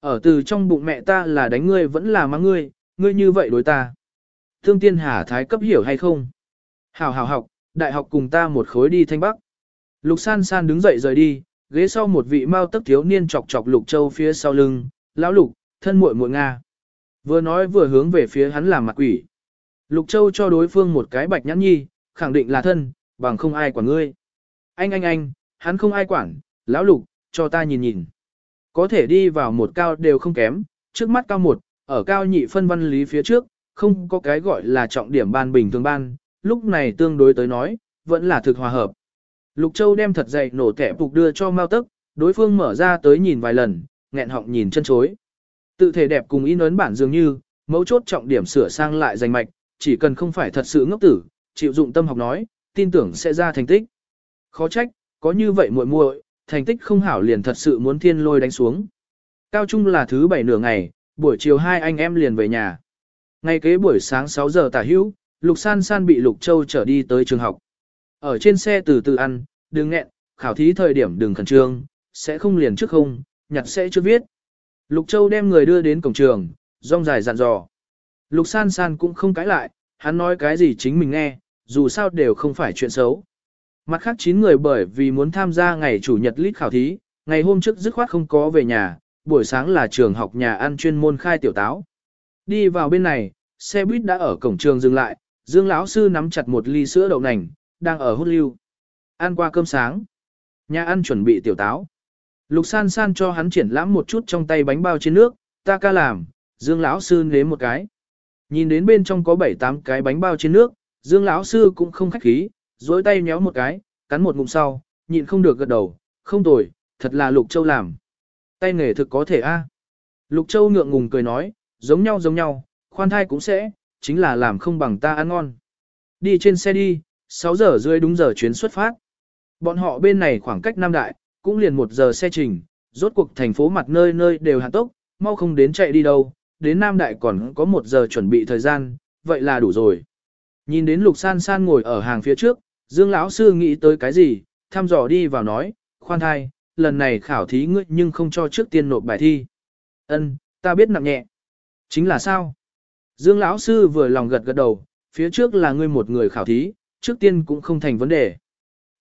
Ở từ trong bụng mẹ ta là đánh ngươi vẫn là mắng ngươi, ngươi như vậy đối ta. Thương tiên hà thái cấp hiểu hay không? Hảo hảo học, đại học cùng ta một khối đi thanh bắc. Lục san san đứng dậy rời đi, ghế sau một vị mau tức thiếu niên chọc chọc lục châu phía sau lưng, lão lục, thân muội muội Nga. Vừa nói vừa hướng về phía hắn làm mặt quỷ. Lục châu cho đối phương một cái bạch nhãn nhi, khẳng định là thân, bằng không ai quản ngươi. Anh anh anh, hắn không ai quản, lão lục, cho ta nhìn nhìn. Có thể đi vào một cao đều không kém, trước mắt cao một, ở cao nhị phân văn lý phía trước, không có cái gọi là trọng điểm ban bình thường ban, lúc này tương đối tới nói, vẫn là thực hòa hợp. Lục Châu đem thật dày nổ kẻ phục đưa cho Mao Tức, đối phương mở ra tới nhìn vài lần, nghẹn họng nhìn chân chối. Tự thể đẹp cùng in ấn bản dường như, mấu chốt trọng điểm sửa sang lại danh mạch, chỉ cần không phải thật sự ngốc tử, chịu dụng tâm học nói, tin tưởng sẽ ra thành tích. Khó trách, có như vậy muội muội, thành tích không hảo liền thật sự muốn thiên lôi đánh xuống. Cao trung là thứ bảy nửa ngày, buổi chiều hai anh em liền về nhà. Ngay kế buổi sáng 6 giờ tả hữu, Lục San San bị Lục Châu trở đi tới trường học. Ở trên xe từ từ ăn, đừng nghẹn, khảo thí thời điểm đừng khẩn trương, sẽ không liền trước không, nhặt sẽ chưa viết. Lục Châu đem người đưa đến cổng trường, rong dài dặn dò. Lục San San cũng không cãi lại, hắn nói cái gì chính mình nghe, dù sao đều không phải chuyện xấu. Mặt khác 9 người bởi vì muốn tham gia ngày chủ nhật lít khảo thí, ngày hôm trước dứt khoát không có về nhà, buổi sáng là trường học nhà ăn chuyên môn khai tiểu táo. Đi vào bên này, xe buýt đã ở cổng trường dừng lại, Dương lão sư nắm chặt một ly sữa đậu nành, đang ở hút lưu. Ăn qua cơm sáng. Nhà ăn chuẩn bị tiểu táo. Lục san san cho hắn triển lãm một chút trong tay bánh bao trên nước, ta ca làm, Dương lão sư nếm một cái. Nhìn đến bên trong có 7-8 cái bánh bao trên nước, Dương lão sư cũng không khách khí, dối tay nhéo một cái, cắn một ngụm sau, nhịn không được gật đầu, không tồi, thật là Lục Châu làm. Tay nghề thực có thể a. Lục Châu ngượng ngùng cười nói, giống nhau giống nhau, khoan thai cũng sẽ, chính là làm không bằng ta ăn ngon. Đi trên xe đi, 6 giờ rưỡi đúng giờ chuyến xuất phát. Bọn họ bên này khoảng cách Nam Đại, cũng liền một giờ xe trình, rốt cuộc thành phố mặt nơi nơi đều hạ tốc, mau không đến chạy đi đâu, đến Nam Đại còn có một giờ chuẩn bị thời gian, vậy là đủ rồi. Nhìn đến Lục San San ngồi ở hàng phía trước, Dương lão sư nghĩ tới cái gì, thăm dò đi vào nói, khoan thai, lần này khảo thí ngươi nhưng không cho trước tiên nộp bài thi. Ân, ta biết nặng nhẹ. Chính là sao? Dương lão sư vừa lòng gật gật đầu, phía trước là ngươi một người khảo thí, trước tiên cũng không thành vấn đề.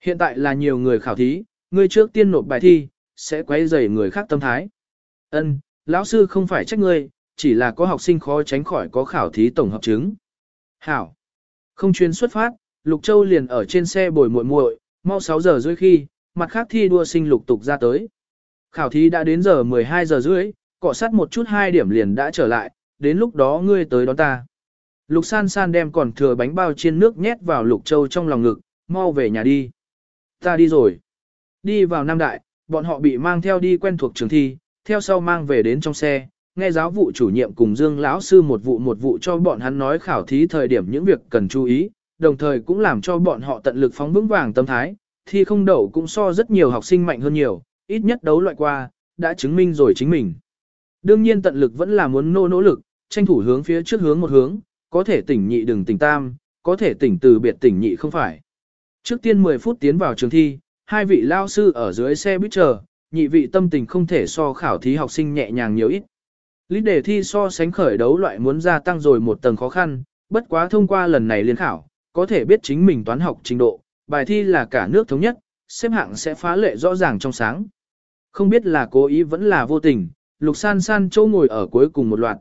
Hiện tại là nhiều người khảo thí, ngươi trước tiên nộp bài thi, sẽ quấy rầy người khác tâm thái. Ân, lão sư không phải trách ngươi, chỉ là có học sinh khó tránh khỏi có khảo thí tổng hợp chứng. Hảo. Không chuyên xuất phát, Lục Châu liền ở trên xe bồi muội muội, mau 6 giờ rưỡi khi, mặt khác thi đua sinh lục tục ra tới. Khảo thí đã đến giờ 12 giờ rưỡi, cọ sát một chút hai điểm liền đã trở lại, đến lúc đó ngươi tới đón ta. Lục san san đem còn thừa bánh bao chiên nước nhét vào lục châu trong lòng ngực, mau về nhà đi. Ta đi rồi. Đi vào Nam Đại, bọn họ bị mang theo đi quen thuộc trường thi, theo sau mang về đến trong xe, nghe giáo vụ chủ nhiệm cùng Dương lão sư một vụ một vụ cho bọn hắn nói khảo thí thời điểm những việc cần chú ý, đồng thời cũng làm cho bọn họ tận lực phóng vững vàng tâm thái, thi không đậu cũng so rất nhiều học sinh mạnh hơn nhiều, ít nhất đấu loại qua, đã chứng minh rồi chính mình. Đương nhiên tận lực vẫn là muốn nô nỗ lực, tranh thủ hướng phía trước hướng một hướng, có thể tỉnh nhị đừng tỉnh tam, có thể tỉnh từ biệt tỉnh nhị không phải. Trước tiên 10 phút tiến vào trường thi, hai vị lao sư ở dưới xe buýt chờ, nhị vị tâm tình không thể so khảo thí học sinh nhẹ nhàng nhiều ít. Lý đề thi so sánh khởi đấu loại muốn gia tăng rồi một tầng khó khăn, bất quá thông qua lần này liên khảo, có thể biết chính mình toán học trình độ, bài thi là cả nước thống nhất, xếp hạng sẽ phá lệ rõ ràng trong sáng. Không biết là cố ý vẫn là vô tình, Lục San San châu ngồi ở cuối cùng một loạt.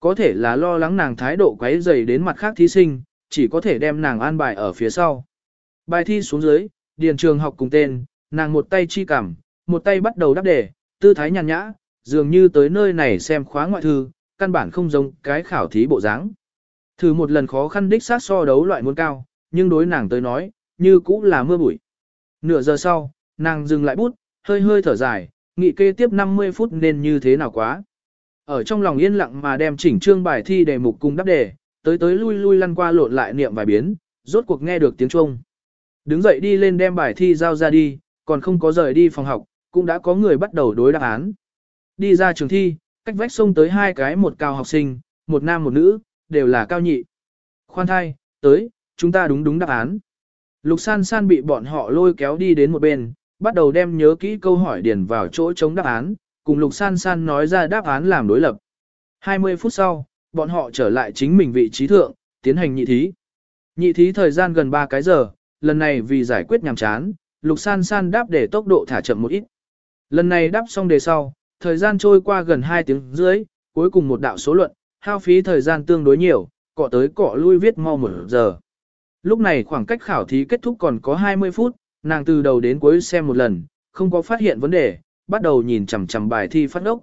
Có thể là lo lắng nàng thái độ quấy dày đến mặt khác thí sinh, chỉ có thể đem nàng an bài ở phía sau. Bài thi xuống dưới, điền trường học cùng tên, nàng một tay chi cảm, một tay bắt đầu đáp đề, tư thái nhàn nhã, dường như tới nơi này xem khóa ngoại thư, căn bản không giống cái khảo thí bộ dáng. Thử một lần khó khăn đích sát so đấu loại muốn cao, nhưng đối nàng tới nói, như cũ là mưa bụi. Nửa giờ sau, nàng dừng lại bút, hơi hơi thở dài, nghị kê tiếp 50 phút nên như thế nào quá. Ở trong lòng yên lặng mà đem chỉnh trương bài thi đề mục cùng đáp đề, tới tới lui lui lăn qua lộn lại niệm vài biến, rốt cuộc nghe được tiếng Trung. Đứng dậy đi lên đem bài thi giao ra đi, còn không có rời đi phòng học, cũng đã có người bắt đầu đối đáp án. Đi ra trường thi, cách vách sông tới hai cái một cao học sinh, một nam một nữ, đều là cao nhị. Khoan thai, tới, chúng ta đúng đúng đáp án. Lục san san bị bọn họ lôi kéo đi đến một bên, bắt đầu đem nhớ kỹ câu hỏi điền vào chỗ chống đáp án, cùng lục san san nói ra đáp án làm đối lập. 20 phút sau, bọn họ trở lại chính mình vị trí thượng, tiến hành nhị thí. Nhị thí thời gian gần 3 cái giờ, lần này vì giải quyết nhàm chán, lục san san đáp để tốc độ thả chậm một ít. Lần này đáp xong đề sau, thời gian trôi qua gần 2 tiếng dưới, cuối cùng một đạo số luận, hao phí thời gian tương đối nhiều, cọ tới cọ lui viết mau một giờ. Lúc này khoảng cách khảo thí kết thúc còn có 20 phút, nàng từ đầu đến cuối xem một lần, không có phát hiện vấn đề, bắt đầu nhìn chằm chằm bài thi phát ốc.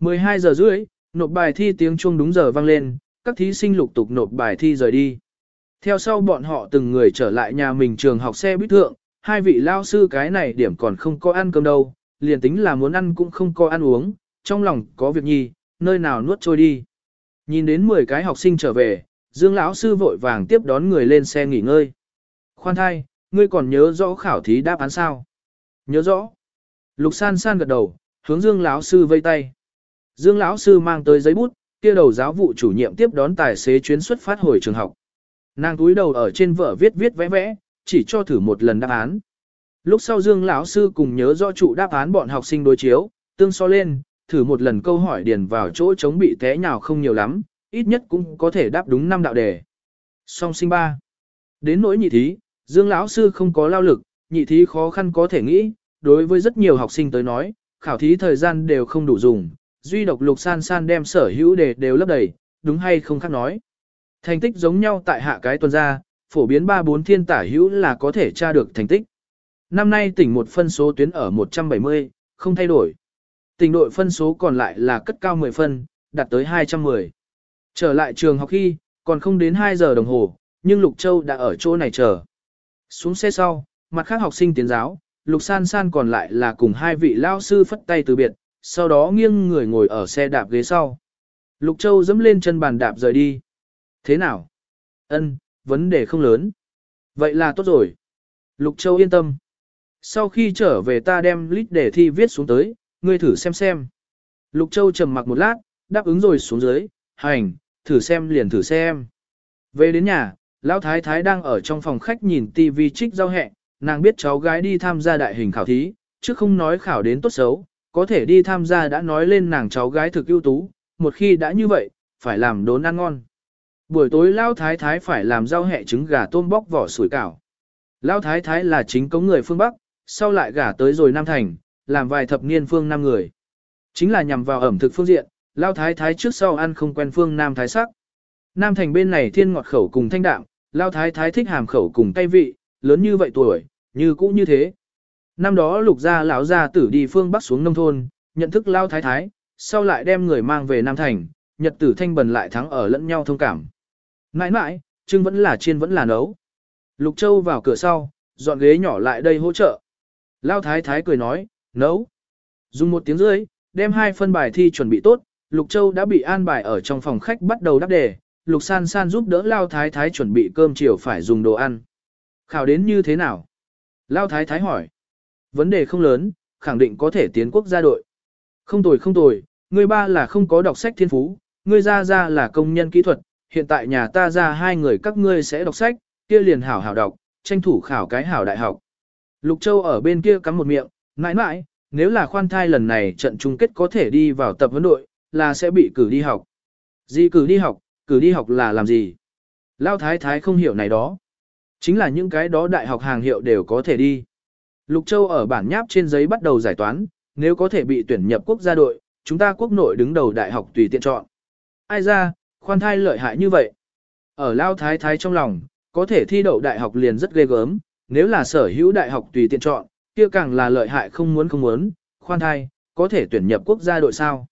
12 giờ rưỡi, nộp bài thi tiếng chuông đúng giờ vang lên, các thí sinh lục tục nộp bài thi rời đi. Theo sau bọn họ từng người trở lại nhà mình trường học xe buýt thượng, hai vị lao sư cái này điểm còn không có ăn cơm đâu, liền tính là muốn ăn cũng không có ăn uống, trong lòng có việc nhi, nơi nào nuốt trôi đi. Nhìn đến 10 cái học sinh trở về, Dương lão sư vội vàng tiếp đón người lên xe nghỉ ngơi. Khoan thai, ngươi còn nhớ rõ khảo thí đáp án sao? Nhớ rõ. Lục san san gật đầu, hướng Dương lão sư vây tay. Dương lão sư mang tới giấy bút, kia đầu giáo vụ chủ nhiệm tiếp đón tài xế chuyến xuất phát hồi trường học. Nàng túi đầu ở trên vở viết viết vẽ vẽ, chỉ cho thử một lần đáp án. Lúc sau Dương lão sư cùng nhớ rõ trụ đáp án bọn học sinh đối chiếu, tương so lên, thử một lần câu hỏi điền vào chỗ chống bị té nhào không nhiều lắm, ít nhất cũng có thể đáp đúng năm đạo đề. Song sinh ba. Đến nỗi nhị thí, Dương lão sư không có lao lực, nhị thí khó khăn có thể nghĩ, đối với rất nhiều học sinh tới nói, khảo thí thời gian đều không đủ dùng, duy độc lục san san đem sở hữu đề đều lấp đầy, đúng hay không khác nói. Thành tích giống nhau tại hạ cái tuần ra, phổ biến 3-4 thiên tả hữu là có thể tra được thành tích. Năm nay tỉnh một phân số tuyến ở 170, không thay đổi. Tỉnh đội phân số còn lại là cất cao 10 phân, đạt tới 210. Trở lại trường học khi, còn không đến 2 giờ đồng hồ, nhưng Lục Châu đã ở chỗ này chờ. Xuống xe sau, mặt khác học sinh tiến giáo, Lục San San còn lại là cùng hai vị lao sư phất tay từ biệt, sau đó nghiêng người ngồi ở xe đạp ghế sau. Lục Châu dẫm lên chân bàn đạp rời đi. Thế nào? Ân, vấn đề không lớn. Vậy là tốt rồi. Lục Châu yên tâm. Sau khi trở về ta đem lít để thi viết xuống tới, ngươi thử xem xem. Lục Châu trầm mặc một lát, đáp ứng rồi xuống dưới, hành, thử xem liền thử xem. Về đến nhà, Lão Thái Thái đang ở trong phòng khách nhìn TV trích giao hẹ, nàng biết cháu gái đi tham gia đại hình khảo thí, chứ không nói khảo đến tốt xấu, có thể đi tham gia đã nói lên nàng cháu gái thực ưu tú, một khi đã như vậy, phải làm đốn ăn ngon. Buổi tối Lão Thái Thái phải làm rau hẹ trứng gà tôm bóc vỏ sủi cảo. Lão Thái Thái là chính cống người phương Bắc, sau lại gả tới rồi Nam Thành, làm vài thập niên phương Nam người. Chính là nhằm vào ẩm thực phương diện, Lão Thái Thái trước sau ăn không quen phương Nam Thái sắc. Nam Thành bên này thiên ngọt khẩu cùng thanh đạm, Lão Thái Thái thích hàm khẩu cùng tay vị, lớn như vậy tuổi, như cũ như thế. Năm đó lục gia lão gia tử đi phương Bắc xuống nông thôn, nhận thức lao Thái Thái, sau lại đem người mang về Nam Thành, nhật tử thanh bần lại thắng ở lẫn nhau thông cảm. Mãi mãi, trưng vẫn là chiên vẫn là nấu. Lục Châu vào cửa sau, dọn ghế nhỏ lại đây hỗ trợ. Lao thái thái cười nói, nấu. Dùng một tiếng rưỡi, đem hai phân bài thi chuẩn bị tốt, Lục Châu đã bị an bài ở trong phòng khách bắt đầu đáp đề. Lục San San giúp đỡ Lao thái thái chuẩn bị cơm chiều phải dùng đồ ăn. Khảo đến như thế nào? Lao thái thái hỏi. Vấn đề không lớn, khẳng định có thể tiến quốc gia đội. Không tồi không tồi, người ba là không có đọc sách thiên phú, người ra ra là công nhân kỹ thuật, hiện tại nhà ta ra hai người các ngươi sẽ đọc sách, kia liền hảo hảo đọc, tranh thủ khảo cái hảo đại học. Lục Châu ở bên kia cắm một miệng, mãi mãi, nếu là khoan thai lần này trận chung kết có thể đi vào tập vấn đội, là sẽ bị cử đi học. Gì cử đi học, cử đi học là làm gì? Lao Thái Thái không hiểu này đó. Chính là những cái đó đại học hàng hiệu đều có thể đi. Lục Châu ở bản nháp trên giấy bắt đầu giải toán, nếu có thể bị tuyển nhập quốc gia đội, chúng ta quốc nội đứng đầu đại học tùy tiện chọn. Ai ra, khoan thai lợi hại như vậy. Ở Lao Thái Thái trong lòng, có thể thi đậu đại học liền rất ghê gớm, nếu là sở hữu đại học tùy tiện chọn, kia càng là lợi hại không muốn không muốn, khoan thai, có thể tuyển nhập quốc gia đội sao?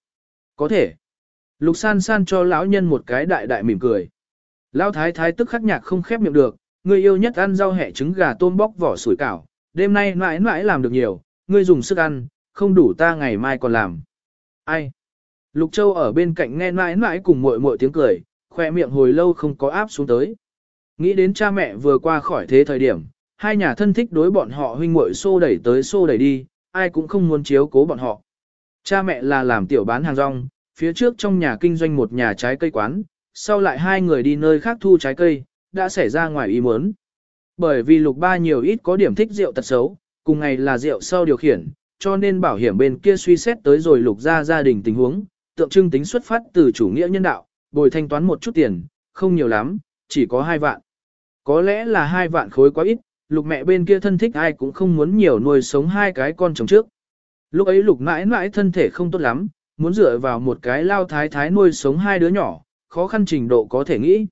Có thể. Lục san san cho lão nhân một cái đại đại mỉm cười. Lão thái thái tức khắc nhạc không khép miệng được, người yêu nhất ăn rau hẹ trứng gà tôm bóc vỏ sủi cảo, đêm nay mãi mãi làm được nhiều, ngươi dùng sức ăn, không đủ ta ngày mai còn làm. Ai? Lục Châu ở bên cạnh nghe mãi mãi cùng muội muội tiếng cười, khoe miệng hồi lâu không có áp xuống tới. Nghĩ đến cha mẹ vừa qua khỏi thế thời điểm, hai nhà thân thích đối bọn họ huynh muội xô đẩy tới xô đẩy đi, ai cũng không muốn chiếu cố bọn họ. Cha mẹ là làm tiểu bán hàng rong, phía trước trong nhà kinh doanh một nhà trái cây quán, sau lại hai người đi nơi khác thu trái cây, đã xảy ra ngoài ý muốn. Bởi vì lục ba nhiều ít có điểm thích rượu tật xấu, cùng ngày là rượu sau điều khiển, cho nên bảo hiểm bên kia suy xét tới rồi lục ra gia đình tình huống, tượng trưng tính xuất phát từ chủ nghĩa nhân đạo, bồi thanh toán một chút tiền, không nhiều lắm, chỉ có hai vạn. Có lẽ là hai vạn khối quá ít, lục mẹ bên kia thân thích ai cũng không muốn nhiều nuôi sống hai cái con chồng trước. Lúc ấy lục mãi mãi thân thể không tốt lắm, muốn dựa vào một cái lao thái thái nuôi sống hai đứa nhỏ, khó khăn trình độ có thể nghĩ.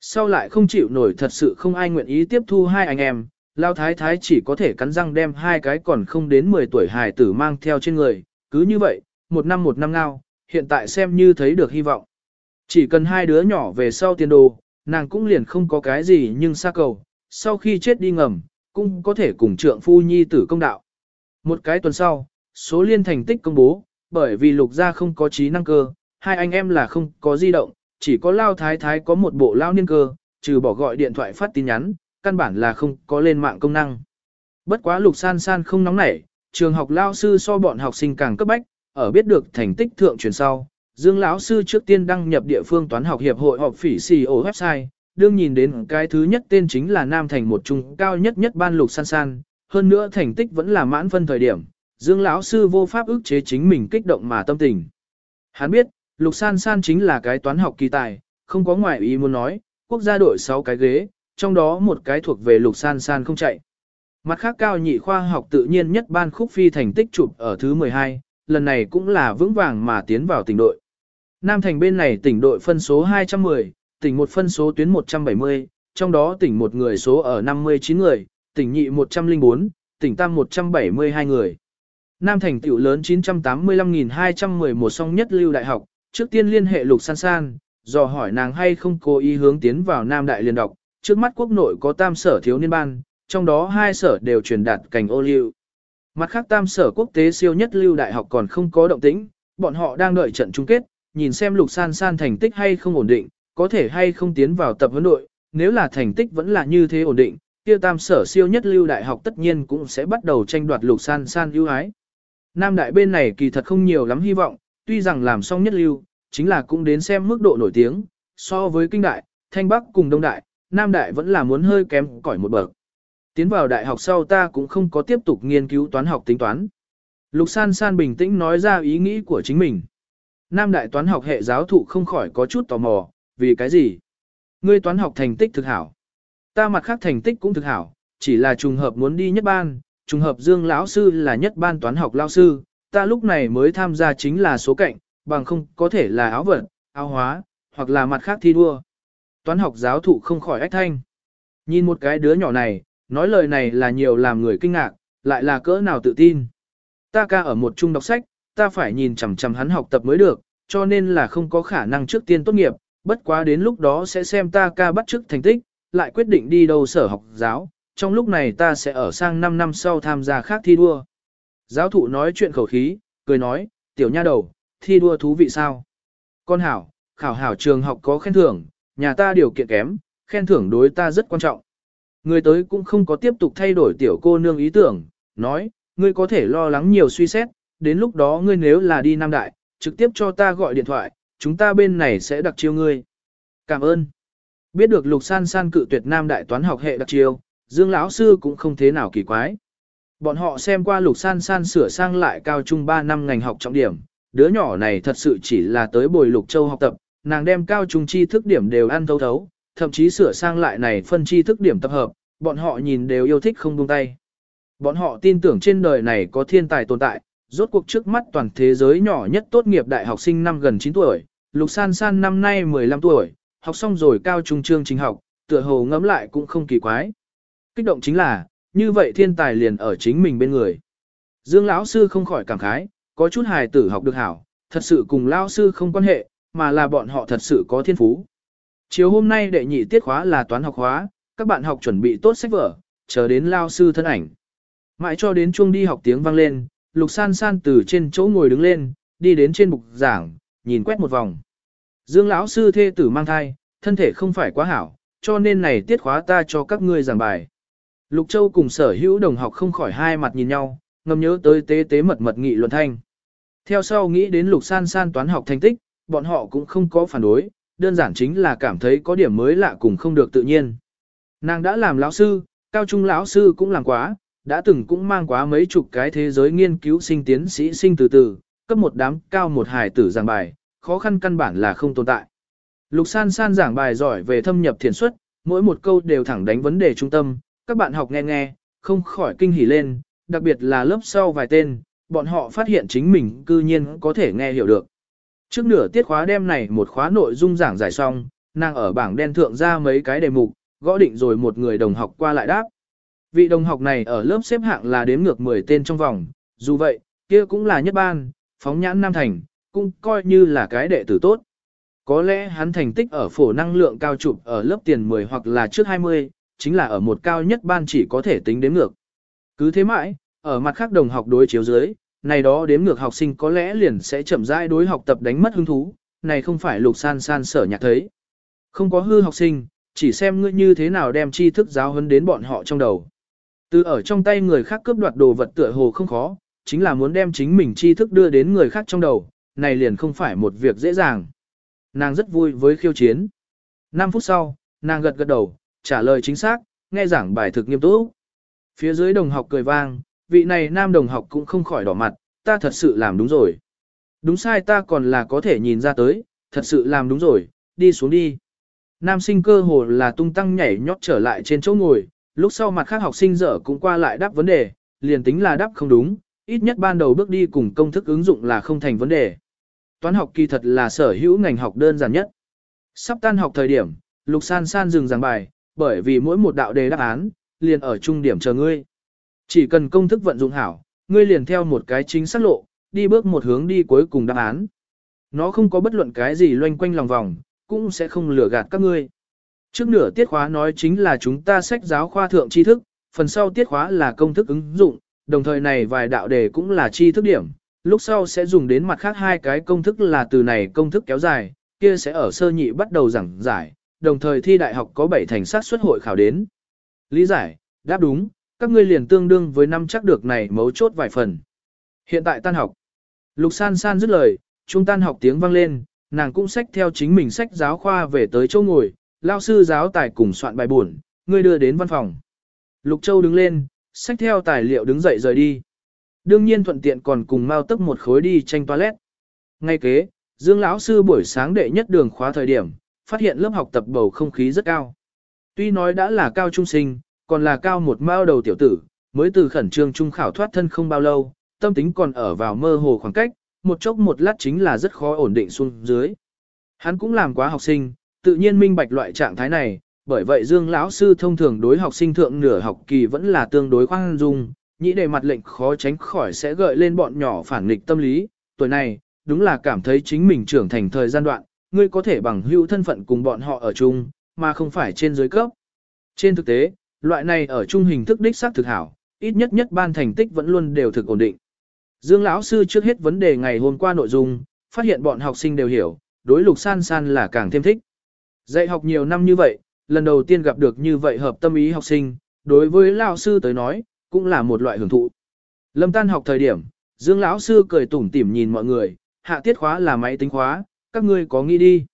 Sau lại không chịu nổi thật sự không ai nguyện ý tiếp thu hai anh em, lao thái thái chỉ có thể cắn răng đem hai cái còn không đến 10 tuổi hài tử mang theo trên người, cứ như vậy, một năm một năm ngao, hiện tại xem như thấy được hy vọng. Chỉ cần hai đứa nhỏ về sau tiền đồ, nàng cũng liền không có cái gì nhưng xa cầu, sau khi chết đi ngầm, cũng có thể cùng trượng phu nhi tử công đạo. Một cái tuần sau, số liên thành tích công bố, bởi vì lục gia không có trí năng cơ, hai anh em là không có di động, chỉ có lao thái thái có một bộ lao niên cơ, trừ bỏ gọi điện thoại phát tin nhắn, căn bản là không có lên mạng công năng. Bất quá lục san san không nóng nảy, trường học lao sư so bọn học sinh càng cấp bách, ở biết được thành tích thượng truyền sau. Dương lão sư trước tiên đăng nhập địa phương toán học hiệp hội họp phỉ CEO website, đương nhìn đến cái thứ nhất tên chính là Nam Thành một trung cao nhất nhất ban lục san san, hơn nữa thành tích vẫn là mãn phân thời điểm, Dương lão sư vô pháp ức chế chính mình kích động mà tâm tình. Hắn biết, lục san san chính là cái toán học kỳ tài, không có ngoại ý muốn nói, quốc gia đội 6 cái ghế, trong đó một cái thuộc về lục san san không chạy. Mặt khác cao nhị khoa học tự nhiên nhất ban khúc phi thành tích chụp ở thứ 12, lần này cũng là vững vàng mà tiến vào tỉnh đội. Nam thành bên này tỉnh đội phân số 210, tỉnh một phân số tuyến 170, trong đó tỉnh một người số ở 59 người, tỉnh nhị 104, tỉnh tam 172 người. Nam thành tiểu lớn 985.211 song nhất lưu đại học, trước tiên liên hệ lục san san, dò hỏi nàng hay không cố ý hướng tiến vào Nam đại liên đọc, trước mắt quốc nội có tam sở thiếu niên ban, trong đó hai sở đều truyền đạt cảnh ô liu. Mặt khác tam sở quốc tế siêu nhất lưu đại học còn không có động tĩnh, bọn họ đang đợi trận chung kết, nhìn xem lục san san thành tích hay không ổn định, có thể hay không tiến vào tập huấn đội, nếu là thành tích vẫn là như thế ổn định, kia tam sở siêu nhất lưu đại học tất nhiên cũng sẽ bắt đầu tranh đoạt lục san san ưu ái. Nam đại bên này kỳ thật không nhiều lắm hy vọng, tuy rằng làm xong nhất lưu, chính là cũng đến xem mức độ nổi tiếng, so với kinh đại, thanh bắc cùng đông đại, nam đại vẫn là muốn hơi kém cỏi một bậc. Tiến vào đại học sau ta cũng không có tiếp tục nghiên cứu toán học tính toán. Lục san san bình tĩnh nói ra ý nghĩ của chính mình. Nam đại toán học hệ giáo thụ không khỏi có chút tò mò, vì cái gì? Ngươi toán học thành tích thực hảo. Ta mặt khác thành tích cũng thực hảo, chỉ là trùng hợp muốn đi nhất ban, trùng hợp Dương lão sư là nhất ban toán học lao sư, ta lúc này mới tham gia chính là số cạnh, bằng không có thể là áo vật, áo hóa, hoặc là mặt khác thi đua. Toán học giáo thụ không khỏi ách thanh. Nhìn một cái đứa nhỏ này, nói lời này là nhiều làm người kinh ngạc, lại là cỡ nào tự tin. Ta ca ở một trung đọc sách, ta phải nhìn chằm chằm hắn học tập mới được, cho nên là không có khả năng trước tiên tốt nghiệp, bất quá đến lúc đó sẽ xem ta ca bắt chức thành tích, lại quyết định đi đâu sở học giáo, trong lúc này ta sẽ ở sang 5 năm sau tham gia khác thi đua. Giáo thụ nói chuyện khẩu khí, cười nói, tiểu nha đầu, thi đua thú vị sao? Con hảo, khảo hảo trường học có khen thưởng, nhà ta điều kiện kém, khen thưởng đối ta rất quan trọng. Người tới cũng không có tiếp tục thay đổi tiểu cô nương ý tưởng, nói, ngươi có thể lo lắng nhiều suy xét, đến lúc đó ngươi nếu là đi Nam Đại, trực tiếp cho ta gọi điện thoại, chúng ta bên này sẽ đặc chiêu ngươi. Cảm ơn. Biết được Lục San San cự tuyệt Nam Đại toán học hệ đặc chiêu, Dương lão sư cũng không thế nào kỳ quái. Bọn họ xem qua Lục San San sửa sang lại cao trung 3 năm ngành học trọng điểm, đứa nhỏ này thật sự chỉ là tới bồi Lục Châu học tập, nàng đem cao trung tri thức điểm đều ăn thấu thấu, thậm chí sửa sang lại này phân tri thức điểm tập hợp, bọn họ nhìn đều yêu thích không buông tay. Bọn họ tin tưởng trên đời này có thiên tài tồn tại, rốt cuộc trước mắt toàn thế giới nhỏ nhất tốt nghiệp đại học sinh năm gần 9 tuổi, Lục San San năm nay 15 tuổi, học xong rồi cao trung chương trình học, tựa hồ ngẫm lại cũng không kỳ quái. Kích động chính là, như vậy thiên tài liền ở chính mình bên người. Dương lão sư không khỏi cảm khái, có chút hài tử học được hảo, thật sự cùng lão sư không quan hệ, mà là bọn họ thật sự có thiên phú. Chiều hôm nay đệ nhị tiết khóa là toán học khóa, các bạn học chuẩn bị tốt sách vở, chờ đến lao sư thân ảnh. Mãi cho đến chuông đi học tiếng vang lên, Lục San San từ trên chỗ ngồi đứng lên, đi đến trên bục giảng, nhìn quét một vòng. Dương lão sư thê tử mang thai, thân thể không phải quá hảo, cho nên này tiết khóa ta cho các ngươi giảng bài. Lục Châu cùng sở hữu đồng học không khỏi hai mặt nhìn nhau, ngầm nhớ tới tế tế mật mật nghị luận thanh. Theo sau nghĩ đến lục san san toán học thành tích, bọn họ cũng không có phản đối, đơn giản chính là cảm thấy có điểm mới lạ cùng không được tự nhiên. Nàng đã làm lão sư, cao trung lão sư cũng làm quá, đã từng cũng mang quá mấy chục cái thế giới nghiên cứu sinh tiến sĩ sinh từ từ, cấp một đám cao một hài tử giảng bài, khó khăn căn bản là không tồn tại. Lục san san giảng bài giỏi về thâm nhập thiền xuất, mỗi một câu đều thẳng đánh vấn đề trung tâm, các bạn học nghe nghe, không khỏi kinh hỉ lên, đặc biệt là lớp sau vài tên, bọn họ phát hiện chính mình cư nhiên có thể nghe hiểu được. Trước nửa tiết khóa đêm này một khóa nội dung giảng giải xong, nàng ở bảng đen thượng ra mấy cái đề mục, gõ định rồi một người đồng học qua lại đáp. Vị đồng học này ở lớp xếp hạng là đếm ngược 10 tên trong vòng, dù vậy, kia cũng là nhất ban, phóng nhãn Nam Thành, cũng coi như là cái đệ tử tốt. Có lẽ hắn thành tích ở phổ năng lượng cao chụp ở lớp tiền 10 hoặc là trước 20, chính là ở một cao nhất ban chỉ có thể tính đếm ngược. Cứ thế mãi, ở mặt khác đồng học đối chiếu dưới, này đó đếm ngược học sinh có lẽ liền sẽ chậm rãi đối học tập đánh mất hứng thú, này không phải lục san san sở nhạc thấy. Không có hư học sinh, chỉ xem ngươi như thế nào đem tri thức giáo huấn đến bọn họ trong đầu. Từ ở trong tay người khác cướp đoạt đồ vật tựa hồ không khó, chính là muốn đem chính mình tri thức đưa đến người khác trong đầu, này liền không phải một việc dễ dàng. Nàng rất vui với khiêu chiến. 5 phút sau, nàng gật gật đầu, trả lời chính xác, nghe giảng bài thực nghiêm túc. Phía dưới đồng học cười vang, vị này nam đồng học cũng không khỏi đỏ mặt, ta thật sự làm đúng rồi. Đúng sai ta còn là có thể nhìn ra tới, thật sự làm đúng rồi, đi xuống đi. Nam sinh cơ hồ là tung tăng nhảy nhót trở lại trên chỗ ngồi, lúc sau mặt khác học sinh dở cũng qua lại đáp vấn đề, liền tính là đáp không đúng, ít nhất ban đầu bước đi cùng công thức ứng dụng là không thành vấn đề. Toán học kỳ thật là sở hữu ngành học đơn giản nhất. Sắp tan học thời điểm, Lục San San dừng giảng bài, bởi vì mỗi một đạo đề đáp án, liền ở trung điểm chờ ngươi. Chỉ cần công thức vận dụng hảo, ngươi liền theo một cái chính xác lộ, đi bước một hướng đi cuối cùng đáp án. Nó không có bất luận cái gì loanh quanh lòng vòng, cũng sẽ không lừa gạt các ngươi. Trước nửa tiết khóa nói chính là chúng ta sách giáo khoa thượng tri thức, phần sau tiết khóa là công thức ứng dụng, đồng thời này vài đạo đề cũng là tri thức điểm, lúc sau sẽ dùng đến mặt khác hai cái công thức là từ này công thức kéo dài, kia sẽ ở sơ nhị bắt đầu giảng giải, đồng thời thi đại học có 7 thành sát xuất hội khảo đến. Lý giải, đáp đúng, các ngươi liền tương đương với năm chắc được này mấu chốt vài phần. Hiện tại tan học. Lục san san dứt lời, trung tan học tiếng vang lên, nàng cũng sách theo chính mình sách giáo khoa về tới chỗ ngồi, lao sư giáo tài cùng soạn bài buồn, ngươi đưa đến văn phòng. Lục Châu đứng lên, sách theo tài liệu đứng dậy rời đi. Đương nhiên thuận tiện còn cùng Mao tức một khối đi tranh toilet. Ngay kế, Dương lão sư buổi sáng đệ nhất đường khóa thời điểm, phát hiện lớp học tập bầu không khí rất cao. Tuy nói đã là cao trung sinh, còn là cao một mao đầu tiểu tử, mới từ khẩn trương trung khảo thoát thân không bao lâu, tâm tính còn ở vào mơ hồ khoảng cách, một chốc một lát chính là rất khó ổn định xuống dưới. Hắn cũng làm quá học sinh, tự nhiên minh bạch loại trạng thái này, bởi vậy Dương lão sư thông thường đối học sinh thượng nửa học kỳ vẫn là tương đối khoan dung, nhĩ đề mặt lệnh khó tránh khỏi sẽ gợi lên bọn nhỏ phản nghịch tâm lý, tuổi này, đúng là cảm thấy chính mình trưởng thành thời gian đoạn, ngươi có thể bằng hữu thân phận cùng bọn họ ở chung, mà không phải trên dưới cấp. Trên thực tế, loại này ở chung hình thức đích xác thực hảo, ít nhất nhất ban thành tích vẫn luôn đều thực ổn định. Dương lão sư trước hết vấn đề ngày hôm qua nội dung, phát hiện bọn học sinh đều hiểu, đối lục san san là càng thêm thích. Dạy học nhiều năm như vậy, lần đầu tiên gặp được như vậy hợp tâm ý học sinh, đối với lão sư tới nói, cũng là một loại hưởng thụ. Lâm tan học thời điểm, Dương lão sư cười tủm tỉm nhìn mọi người, hạ tiết khóa là máy tính khóa, các ngươi có nghĩ đi.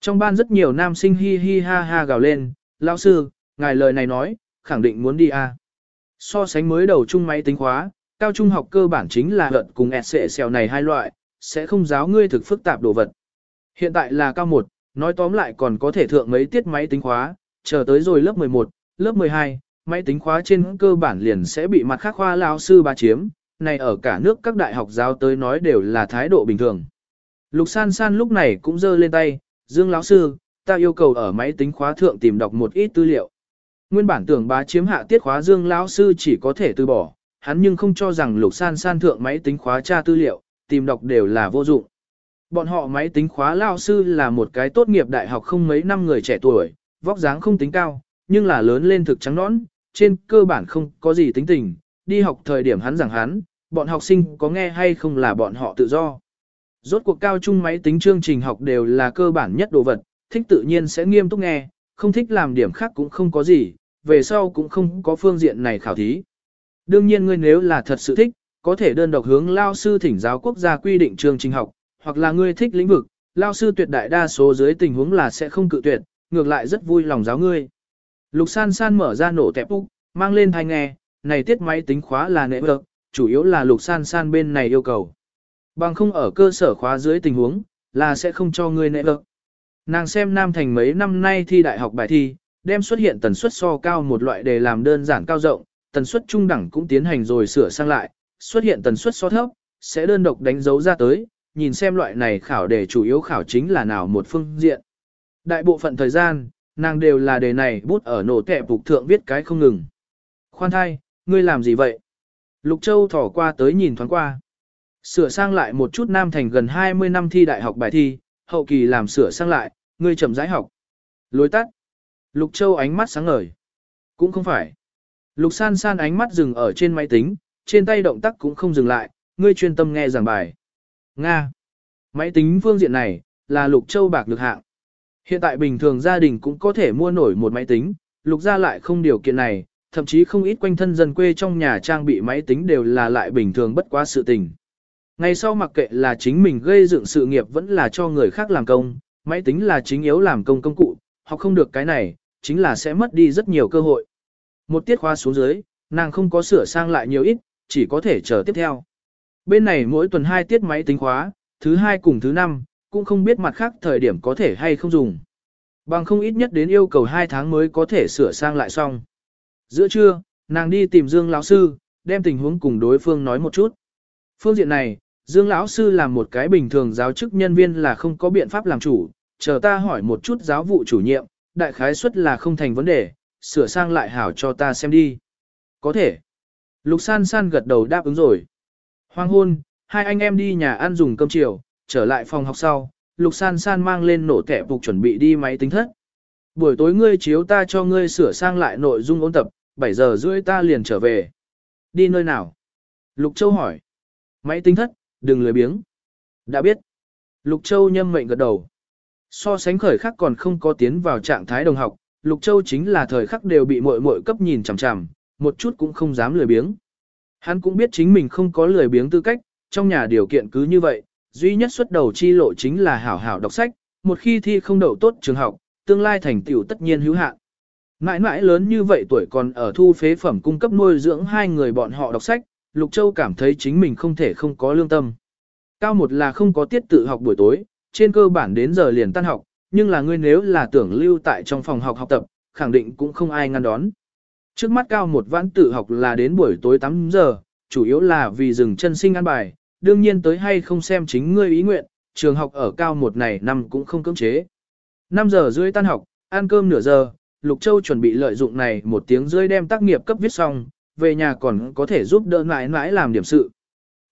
Trong ban rất nhiều nam sinh hi hi ha ha gào lên, lão sư, ngài lời này nói, khẳng định muốn đi à. So sánh mới đầu trung máy tính khóa, cao trung học cơ bản chính là luận cùng ẹt xệ xèo này hai loại, sẽ không giáo ngươi thực phức tạp đồ vật. Hiện tại là cao 1, nói tóm lại còn có thể thượng mấy tiết máy tính khóa, chờ tới rồi lớp 11, lớp 12, máy tính khóa trên cơ bản liền sẽ bị mặt khác khoa lao sư ba chiếm, này ở cả nước các đại học giáo tới nói đều là thái độ bình thường. Lục san san lúc này cũng giơ lên tay, Dương lão sư, ta yêu cầu ở máy tính khóa thượng tìm đọc một ít tư liệu. Nguyên bản tưởng bá chiếm hạ tiết khóa Dương lão sư chỉ có thể từ bỏ, hắn nhưng không cho rằng lục san san thượng máy tính khóa tra tư liệu, tìm đọc đều là vô dụng. Bọn họ máy tính khóa Lão sư là một cái tốt nghiệp đại học không mấy năm người trẻ tuổi, vóc dáng không tính cao, nhưng là lớn lên thực trắng nõn, trên cơ bản không có gì tính tình, đi học thời điểm hắn giảng hắn, bọn học sinh có nghe hay không là bọn họ tự do. Rốt cuộc cao trung máy tính chương trình học đều là cơ bản nhất đồ vật, thích tự nhiên sẽ nghiêm túc nghe, không thích làm điểm khác cũng không có gì, về sau cũng không có phương diện này khảo thí. Đương nhiên ngươi nếu là thật sự thích, có thể đơn độc hướng lao sư thỉnh giáo quốc gia quy định chương trình học, hoặc là ngươi thích lĩnh vực, lao sư tuyệt đại đa số dưới tình huống là sẽ không cự tuyệt, ngược lại rất vui lòng giáo ngươi. Lục san san mở ra nổ tẹp úc, mang lên thanh nghe, này tiết máy tính khóa là nệ vực, chủ yếu là lục san san bên này yêu cầu. Bằng không ở cơ sở khóa dưới tình huống, là sẽ không cho ngươi nệ vực. Nàng xem Nam Thành mấy năm nay thi đại học bài thi, đem xuất hiện tần suất so cao một loại để làm đơn giản cao rộng, tần suất trung đẳng cũng tiến hành rồi sửa sang lại, xuất hiện tần suất so thấp, sẽ đơn độc đánh dấu ra tới, nhìn xem loại này khảo đề chủ yếu khảo chính là nào một phương diện. Đại bộ phận thời gian, nàng đều là đề này bút ở nổ kẹp phục thượng viết cái không ngừng. Khoan thai, ngươi làm gì vậy? Lục Châu thỏ qua tới nhìn thoáng qua. Sửa sang lại một chút Nam Thành gần 20 năm thi đại học bài thi, hậu kỳ làm sửa sang lại, ngươi chậm rãi học. Lối tắt. Lục Châu ánh mắt sáng ngời. Cũng không phải. Lục san san ánh mắt dừng ở trên máy tính, trên tay động tác cũng không dừng lại, ngươi chuyên tâm nghe giảng bài. Nga. Máy tính phương diện này, là Lục Châu bạc được hạng. Hiện tại bình thường gia đình cũng có thể mua nổi một máy tính, Lục gia lại không điều kiện này, thậm chí không ít quanh thân dân quê trong nhà trang bị máy tính đều là lại bình thường bất quá sự tình. Ngày sau mặc kệ là chính mình gây dựng sự nghiệp vẫn là cho người khác làm công, máy tính là chính yếu làm công công cụ, học không được cái này, chính là sẽ mất đi rất nhiều cơ hội. Một tiết khoa xuống dưới, nàng không có sửa sang lại nhiều ít, chỉ có thể chờ tiếp theo. Bên này mỗi tuần hai tiết máy tính khóa, thứ hai cùng thứ năm, cũng không biết mặt khác thời điểm có thể hay không dùng. Bằng không ít nhất đến yêu cầu hai tháng mới có thể sửa sang lại xong. Giữa trưa, nàng đi tìm Dương lão sư, đem tình huống cùng đối phương nói một chút. Phương diện này, Dương lão sư làm một cái bình thường giáo chức nhân viên là không có biện pháp làm chủ, chờ ta hỏi một chút giáo vụ chủ nhiệm, đại khái suất là không thành vấn đề, sửa sang lại hảo cho ta xem đi. Có thể. Lục san san gật đầu đáp ứng rồi. Hoang hôn, hai anh em đi nhà ăn dùng cơm chiều, trở lại phòng học sau, lục san san mang lên nổ kẻ phục chuẩn bị đi máy tính thất. Buổi tối ngươi chiếu ta cho ngươi sửa sang lại nội dung ôn tập, 7 giờ rưỡi ta liền trở về. Đi nơi nào? Lục Châu hỏi. Máy tính thất, đừng lười biếng. Đã biết. Lục Châu nhâm mệnh gật đầu. So sánh khởi khắc còn không có tiến vào trạng thái đồng học, Lục Châu chính là thời khắc đều bị muội muội cấp nhìn chằm chằm, một chút cũng không dám lười biếng. Hắn cũng biết chính mình không có lười biếng tư cách, trong nhà điều kiện cứ như vậy, duy nhất xuất đầu chi lộ chính là hảo hảo đọc sách, một khi thi không đậu tốt trường học, tương lai thành tựu tất nhiên hữu hạn. Mãi mãi lớn như vậy tuổi còn ở thu phế phẩm cung cấp nuôi dưỡng hai người bọn họ đọc sách, Lục Châu cảm thấy chính mình không thể không có lương tâm. Cao một là không có tiết tự học buổi tối, trên cơ bản đến giờ liền tan học, nhưng là ngươi nếu là tưởng lưu tại trong phòng học học tập, khẳng định cũng không ai ngăn đón. Trước mắt cao một vãn tự học là đến buổi tối 8 giờ, chủ yếu là vì dừng chân sinh ăn bài, đương nhiên tới hay không xem chính ngươi ý nguyện, trường học ở cao một này năm cũng không cưỡng chế. 5 giờ rưỡi tan học, ăn cơm nửa giờ, Lục Châu chuẩn bị lợi dụng này một tiếng rưỡi đem tác nghiệp cấp viết xong, về nhà còn có thể giúp đỡ mãi mãi làm điểm sự.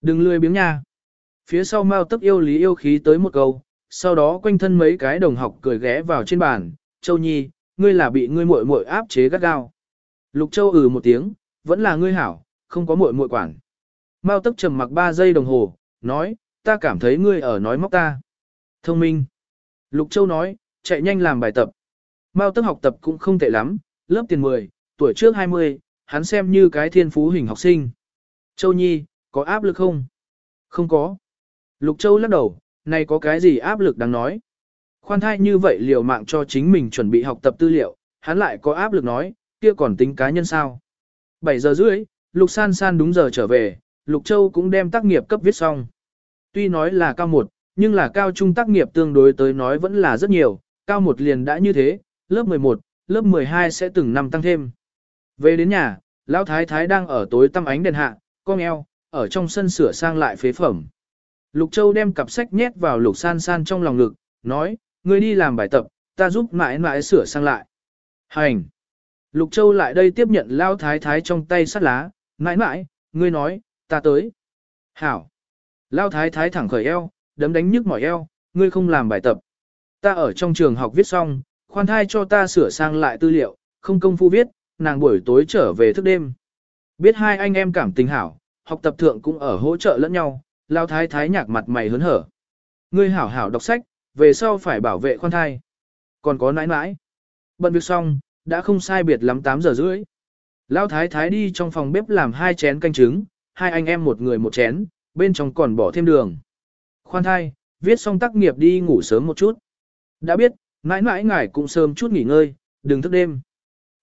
Đừng lười biếng nha. Phía sau Mao tức yêu lý yêu khí tới một câu, sau đó quanh thân mấy cái đồng học cười ghé vào trên bàn, Châu Nhi, ngươi là bị ngươi muội muội áp chế gắt gao. Lục Châu ừ một tiếng, vẫn là ngươi hảo, không có muội muội quản. Mao tức trầm mặc 3 giây đồng hồ, nói, ta cảm thấy ngươi ở nói móc ta. Thông minh. Lục Châu nói, chạy nhanh làm bài tập. Mao tức học tập cũng không tệ lắm, lớp tiền 10, tuổi trước 20, hắn xem như cái thiên phú hình học sinh. Châu Nhi, có áp lực không? Không có. Lục Châu lắc đầu, này có cái gì áp lực đáng nói. Khoan thai như vậy liều mạng cho chính mình chuẩn bị học tập tư liệu, hắn lại có áp lực nói, kia còn tính cá nhân sao. 7 giờ rưỡi, Lục San San đúng giờ trở về, Lục Châu cũng đem tác nghiệp cấp viết xong. Tuy nói là cao 1, nhưng là cao trung tác nghiệp tương đối tới nói vẫn là rất nhiều, cao 1 liền đã như thế, lớp 11, lớp 12 sẽ từng năm tăng thêm. Về đến nhà, Lão Thái Thái đang ở tối tăm ánh đèn hạ, con eo, ở trong sân sửa sang lại phế phẩm. Lục Châu đem cặp sách nhét vào Lục San San trong lòng ngực, nói, ngươi đi làm bài tập, ta giúp mãi mãi sửa sang lại. Hành! Lục Châu lại đây tiếp nhận Lão Thái Thái trong tay sắt lá, mãi mãi, ngươi nói, ta tới. Hảo! Lão Thái Thái thẳng khởi eo, đấm đánh nhức mỏi eo, ngươi không làm bài tập. Ta ở trong trường học viết xong, khoan thai cho ta sửa sang lại tư liệu, không công phu viết, nàng buổi tối trở về thức đêm. Biết hai anh em cảm tình hảo, học tập thượng cũng ở hỗ trợ lẫn nhau, lao thái thái nhạc mặt mày hớn hở. Ngươi hảo hảo đọc sách, về sau phải bảo vệ khoan thai. Còn có nãi nãi. Bận việc xong, đã không sai biệt lắm 8 giờ rưỡi. Lão thái thái đi trong phòng bếp làm hai chén canh trứng, hai anh em một người một chén, bên trong còn bỏ thêm đường. Khoan thai, viết xong tác nghiệp đi ngủ sớm một chút. Đã biết, nãi nãi ngài cũng sớm chút nghỉ ngơi, đừng thức đêm.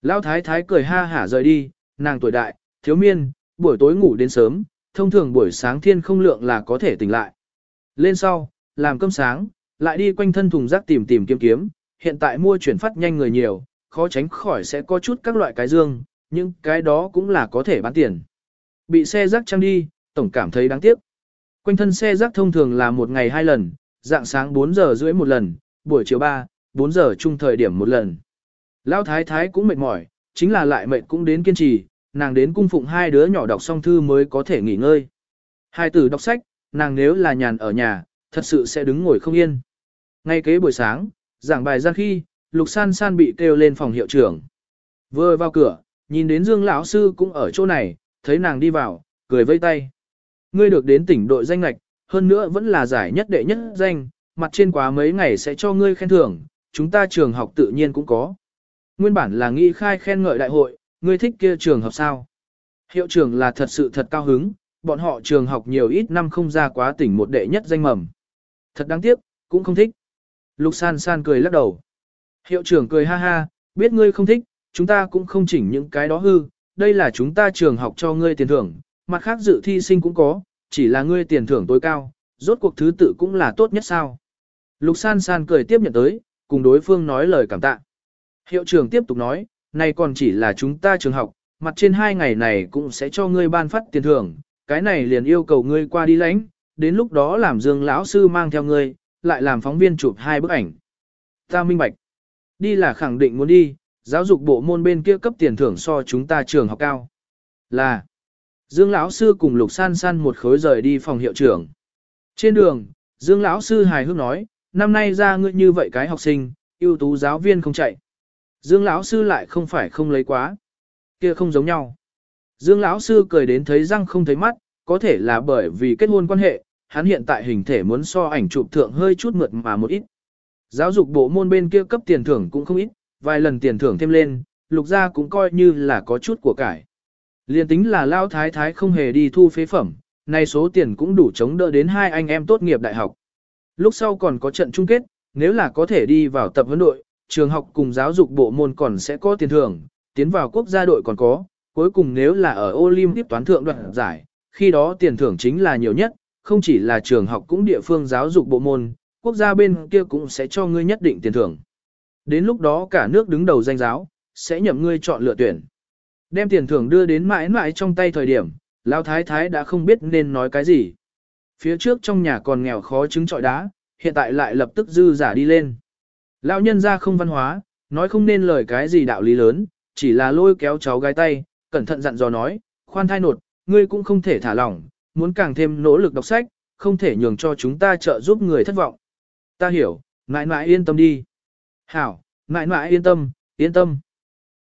Lão thái thái cười ha hả rời đi, nàng tuổi đại, thiếu miên, buổi tối ngủ đến sớm, thông thường buổi sáng thiên không lượng là có thể tỉnh lại. Lên sau, làm cơm sáng, lại đi quanh thân thùng rác tìm tìm kiếm kiếm, hiện tại mua chuyển phát nhanh người nhiều, khó tránh khỏi sẽ có chút các loại cái dương, nhưng cái đó cũng là có thể bán tiền. Bị xe rác trăng đi, tổng cảm thấy đáng tiếc. Quanh thân xe rác thông thường là một ngày hai lần, dạng sáng 4 giờ rưỡi một lần, buổi chiều 3, 4 giờ chung thời điểm một lần. Lão thái thái cũng mệt mỏi, chính là lại mệt cũng đến kiên trì, nàng đến cung phụng hai đứa nhỏ đọc xong thư mới có thể nghỉ ngơi. Hai tử đọc sách, nàng nếu là nhàn ở nhà, thật sự sẽ đứng ngồi không yên. Ngay kế buổi sáng, giảng bài ra khi, Lục San San bị kêu lên phòng hiệu trưởng. Vừa vào cửa, nhìn đến Dương lão sư cũng ở chỗ này, thấy nàng đi vào, cười vây tay. Ngươi được đến tỉnh đội danh lạch, hơn nữa vẫn là giải nhất đệ nhất danh, mặt trên quá mấy ngày sẽ cho ngươi khen thưởng, chúng ta trường học tự nhiên cũng có. Nguyên bản là nghĩ khai khen ngợi đại hội, ngươi thích kia trường học sao? Hiệu trưởng là thật sự thật cao hứng, bọn họ trường học nhiều ít năm không ra quá tỉnh một đệ nhất danh mầm. Thật đáng tiếc, cũng không thích. Lục san san cười lắc đầu. Hiệu trưởng cười ha ha, biết ngươi không thích, chúng ta cũng không chỉnh những cái đó hư, đây là chúng ta trường học cho ngươi tiền thưởng, mặt khác dự thi sinh cũng có, chỉ là ngươi tiền thưởng tối cao, rốt cuộc thứ tự cũng là tốt nhất sao. Lục san san cười tiếp nhận tới, cùng đối phương nói lời cảm tạ. Hiệu trưởng tiếp tục nói, này còn chỉ là chúng ta trường học, mặt trên hai ngày này cũng sẽ cho ngươi ban phát tiền thưởng, cái này liền yêu cầu ngươi qua đi lãnh, đến lúc đó làm dương lão sư mang theo ngươi, lại làm phóng viên chụp hai bức ảnh. Ta minh bạch. Đi là khẳng định muốn đi, giáo dục bộ môn bên kia cấp tiền thưởng so chúng ta trường học cao. Là. Dương lão sư cùng Lục San San một khối rời đi phòng hiệu trưởng. Trên đường, Dương lão sư hài hước nói, năm nay ra ngươi như vậy cái học sinh, ưu tú giáo viên không chạy. Dương lão sư lại không phải không lấy quá. Kia không giống nhau. Dương lão sư cười đến thấy răng không thấy mắt, có thể là bởi vì kết hôn quan hệ, hắn hiện tại hình thể muốn so ảnh chụp thượng hơi chút mượt mà một ít. Giáo dục bộ môn bên kia cấp tiền thưởng cũng không ít, vài lần tiền thưởng thêm lên, lục gia cũng coi như là có chút của cải. Liên tính là lao thái thái không hề đi thu phế phẩm, nay số tiền cũng đủ chống đỡ đến hai anh em tốt nghiệp đại học. Lúc sau còn có trận chung kết, nếu là có thể đi vào tập huấn đội, trường học cùng giáo dục bộ môn còn sẽ có tiền thưởng, tiến vào quốc gia đội còn có, cuối cùng nếu là ở Olympic toán thượng đoạn giải, khi đó tiền thưởng chính là nhiều nhất, không chỉ là trường học cũng địa phương giáo dục bộ môn, quốc gia bên kia cũng sẽ cho ngươi nhất định tiền thưởng. Đến lúc đó cả nước đứng đầu danh giáo, sẽ nhậm ngươi chọn lựa tuyển. Đem tiền thưởng đưa đến mãi mãi trong tay thời điểm, Lão Thái Thái đã không biết nên nói cái gì. Phía trước trong nhà còn nghèo khó trứng trọi đá, hiện tại lại lập tức dư giả đi lên. Lão nhân ra không văn hóa, nói không nên lời cái gì đạo lý lớn, chỉ là lôi kéo cháu gái tay, cẩn thận dặn dò nói, khoan thai nột, ngươi cũng không thể thả lỏng, muốn càng thêm nỗ lực đọc sách, không thể nhường cho chúng ta trợ giúp người thất vọng. Ta hiểu, mãi mãi yên tâm đi. Hảo, mãi mãi yên tâm, yên tâm.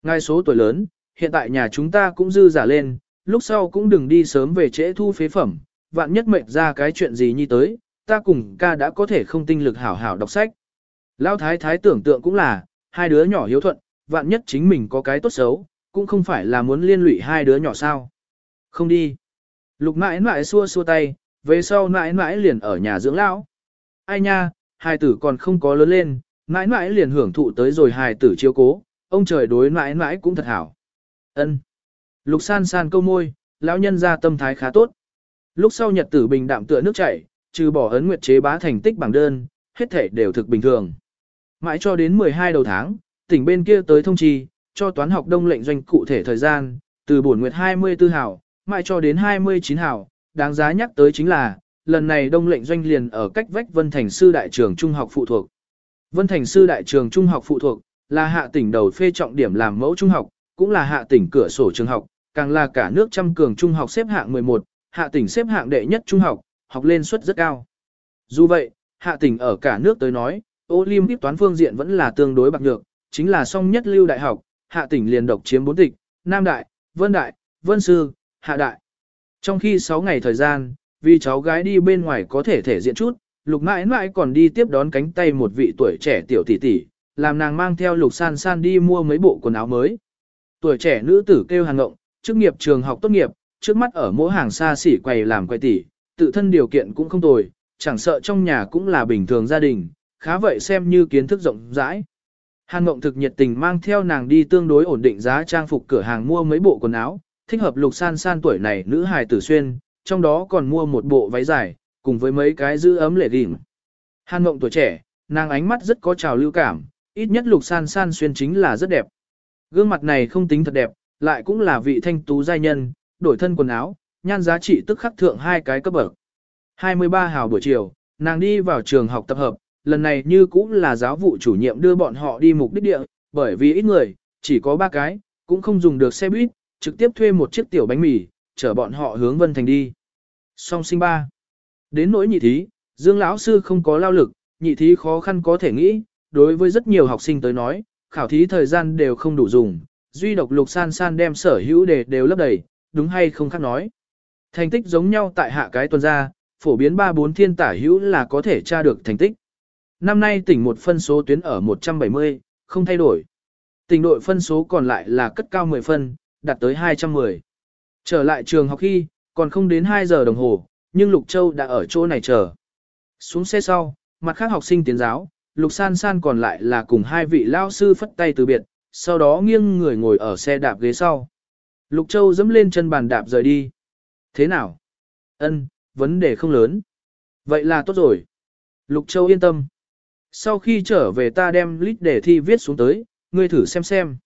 Ngài số tuổi lớn, hiện tại nhà chúng ta cũng dư giả lên, lúc sau cũng đừng đi sớm về trễ thu phế phẩm, vạn nhất mệnh ra cái chuyện gì như tới, ta cùng ca đã có thể không tinh lực hảo hảo đọc sách. Lão thái thái tưởng tượng cũng là, hai đứa nhỏ hiếu thuận, vạn nhất chính mình có cái tốt xấu, cũng không phải là muốn liên lụy hai đứa nhỏ sao. Không đi. Lục mãi mãi xua xua tay, về sau mãi mãi liền ở nhà dưỡng lão. Ai nha, hai tử còn không có lớn lên, mãi mãi liền hưởng thụ tới rồi hài tử chiếu cố, ông trời đối mãi mãi cũng thật hảo. Ân. Lục san san câu môi, lão nhân ra tâm thái khá tốt. Lúc sau nhật tử bình đạm tựa nước chảy, trừ bỏ ấn nguyệt chế bá thành tích bảng đơn, hết thể đều thực bình thường. Mãi cho đến 12 đầu tháng, tỉnh bên kia tới thông trì, cho toán học đông lệnh doanh cụ thể thời gian, từ bổn nguyệt 24 hảo, mãi cho đến 29 hảo, đáng giá nhắc tới chính là, lần này đông lệnh doanh liền ở cách vách Vân Thành Sư Đại trường Trung học phụ thuộc. Vân Thành Sư Đại trường Trung học phụ thuộc, là hạ tỉnh đầu phê trọng điểm làm mẫu trung học, cũng là hạ tỉnh cửa sổ trường học, càng là cả nước trăm cường trung học xếp hạng 11, hạ tỉnh xếp hạng đệ nhất trung học, học lên suất rất cao. Dù vậy, hạ tỉnh ở cả nước tới nói, Olympic toán phương diện vẫn là tương đối bạc nhược, chính là song nhất lưu đại học, hạ tỉnh liền độc chiếm bốn tịch, Nam Đại, Vân Đại, Vân Sư, Hạ Đại. Trong khi 6 ngày thời gian, vì cháu gái đi bên ngoài có thể thể diện chút, lục mãi mãi còn đi tiếp đón cánh tay một vị tuổi trẻ tiểu tỷ tỷ, làm nàng mang theo lục san san đi mua mấy bộ quần áo mới. Tuổi trẻ nữ tử kêu hàng ngộng, chức nghiệp trường học tốt nghiệp, trước mắt ở mỗi hàng xa xỉ quầy làm quầy tỷ, tự thân điều kiện cũng không tồi, chẳng sợ trong nhà cũng là bình thường gia đình, khá vậy xem như kiến thức rộng rãi. Hàn Mộng thực nhiệt tình mang theo nàng đi tương đối ổn định giá trang phục cửa hàng mua mấy bộ quần áo, thích hợp lục san san tuổi này nữ hài tử xuyên, trong đó còn mua một bộ váy dài, cùng với mấy cái giữ ấm lệ đỉnh. Hàn Mộng tuổi trẻ, nàng ánh mắt rất có trào lưu cảm, ít nhất lục san san xuyên chính là rất đẹp. Gương mặt này không tính thật đẹp, lại cũng là vị thanh tú giai nhân, đổi thân quần áo, nhan giá trị tức khắc thượng hai cái cấp bậc. 23 hào buổi chiều, nàng đi vào trường học tập hợp, lần này như cũng là giáo vụ chủ nhiệm đưa bọn họ đi mục đích địa, bởi vì ít người, chỉ có ba cái, cũng không dùng được xe buýt, trực tiếp thuê một chiếc tiểu bánh mì, chở bọn họ hướng Vân Thành đi. Song sinh ba. Đến nỗi nhị thí, Dương lão sư không có lao lực, nhị thí khó khăn có thể nghĩ, đối với rất nhiều học sinh tới nói, khảo thí thời gian đều không đủ dùng, duy độc lục san san đem sở hữu đề đều lấp đầy, đúng hay không khác nói. Thành tích giống nhau tại hạ cái tuần ra, phổ biến 3-4 thiên tả hữu là có thể tra được thành tích. Năm nay tỉnh một phân số tuyến ở 170, không thay đổi. Tỉnh đội phân số còn lại là cất cao 10 phân, đạt tới 210. Trở lại trường học khi, còn không đến 2 giờ đồng hồ, nhưng Lục Châu đã ở chỗ này chờ. Xuống xe sau, mặt khác học sinh tiến giáo, Lục San San còn lại là cùng hai vị lao sư phất tay từ biệt, sau đó nghiêng người ngồi ở xe đạp ghế sau. Lục Châu dẫm lên chân bàn đạp rời đi. Thế nào? Ân, vấn đề không lớn. Vậy là tốt rồi. Lục Châu yên tâm. Sau khi trở về ta đem lít đề thi viết xuống tới, ngươi thử xem xem.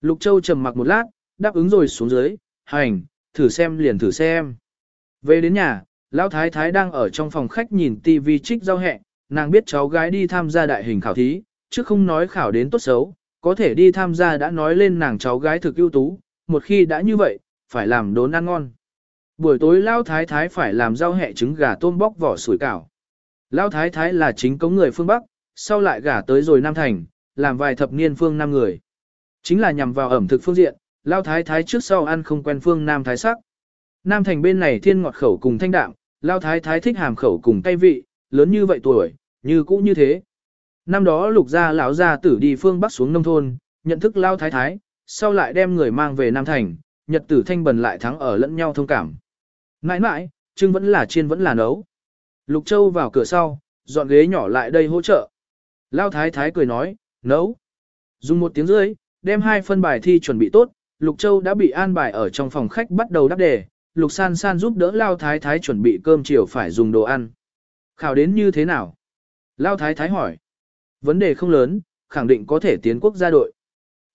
Lục Châu trầm mặc một lát, đáp ứng rồi xuống dưới, hành, thử xem liền thử xem. Về đến nhà, Lão Thái Thái đang ở trong phòng khách nhìn TV trích giao hẹ, nàng biết cháu gái đi tham gia đại hình khảo thí, chứ không nói khảo đến tốt xấu, có thể đi tham gia đã nói lên nàng cháu gái thực ưu tú, một khi đã như vậy, phải làm đốn ăn ngon. Buổi tối Lão Thái Thái phải làm rau hẹ trứng gà tôm bóc vỏ sủi cảo. Lão Thái Thái là chính cống người phương Bắc, sau lại gả tới rồi Nam Thành, làm vài thập niên phương Nam người. Chính là nhằm vào ẩm thực phương diện, lao Thái Thái trước sau ăn không quen phương Nam Thái sắc. Nam Thành bên này thiên ngọt khẩu cùng thanh đạm, lao Thái Thái thích hàm khẩu cùng cay vị, lớn như vậy tuổi, như cũ như thế. Năm đó lục gia lão gia tử đi phương Bắc xuống nông thôn, nhận thức lao Thái Thái, sau lại đem người mang về Nam Thành, nhật tử thanh bần lại thắng ở lẫn nhau thông cảm. Mãi mãi, trưng vẫn là chiên vẫn là nấu. Lục Châu vào cửa sau, dọn ghế nhỏ lại đây hỗ trợ. Lao Thái Thái cười nói, nấu. Dùng một tiếng rưỡi, đem hai phân bài thi chuẩn bị tốt, Lục Châu đã bị an bài ở trong phòng khách bắt đầu đáp đề. Lục San San giúp đỡ Lao Thái Thái chuẩn bị cơm chiều phải dùng đồ ăn. Khảo đến như thế nào? Lao Thái Thái hỏi. Vấn đề không lớn, khẳng định có thể tiến quốc gia đội.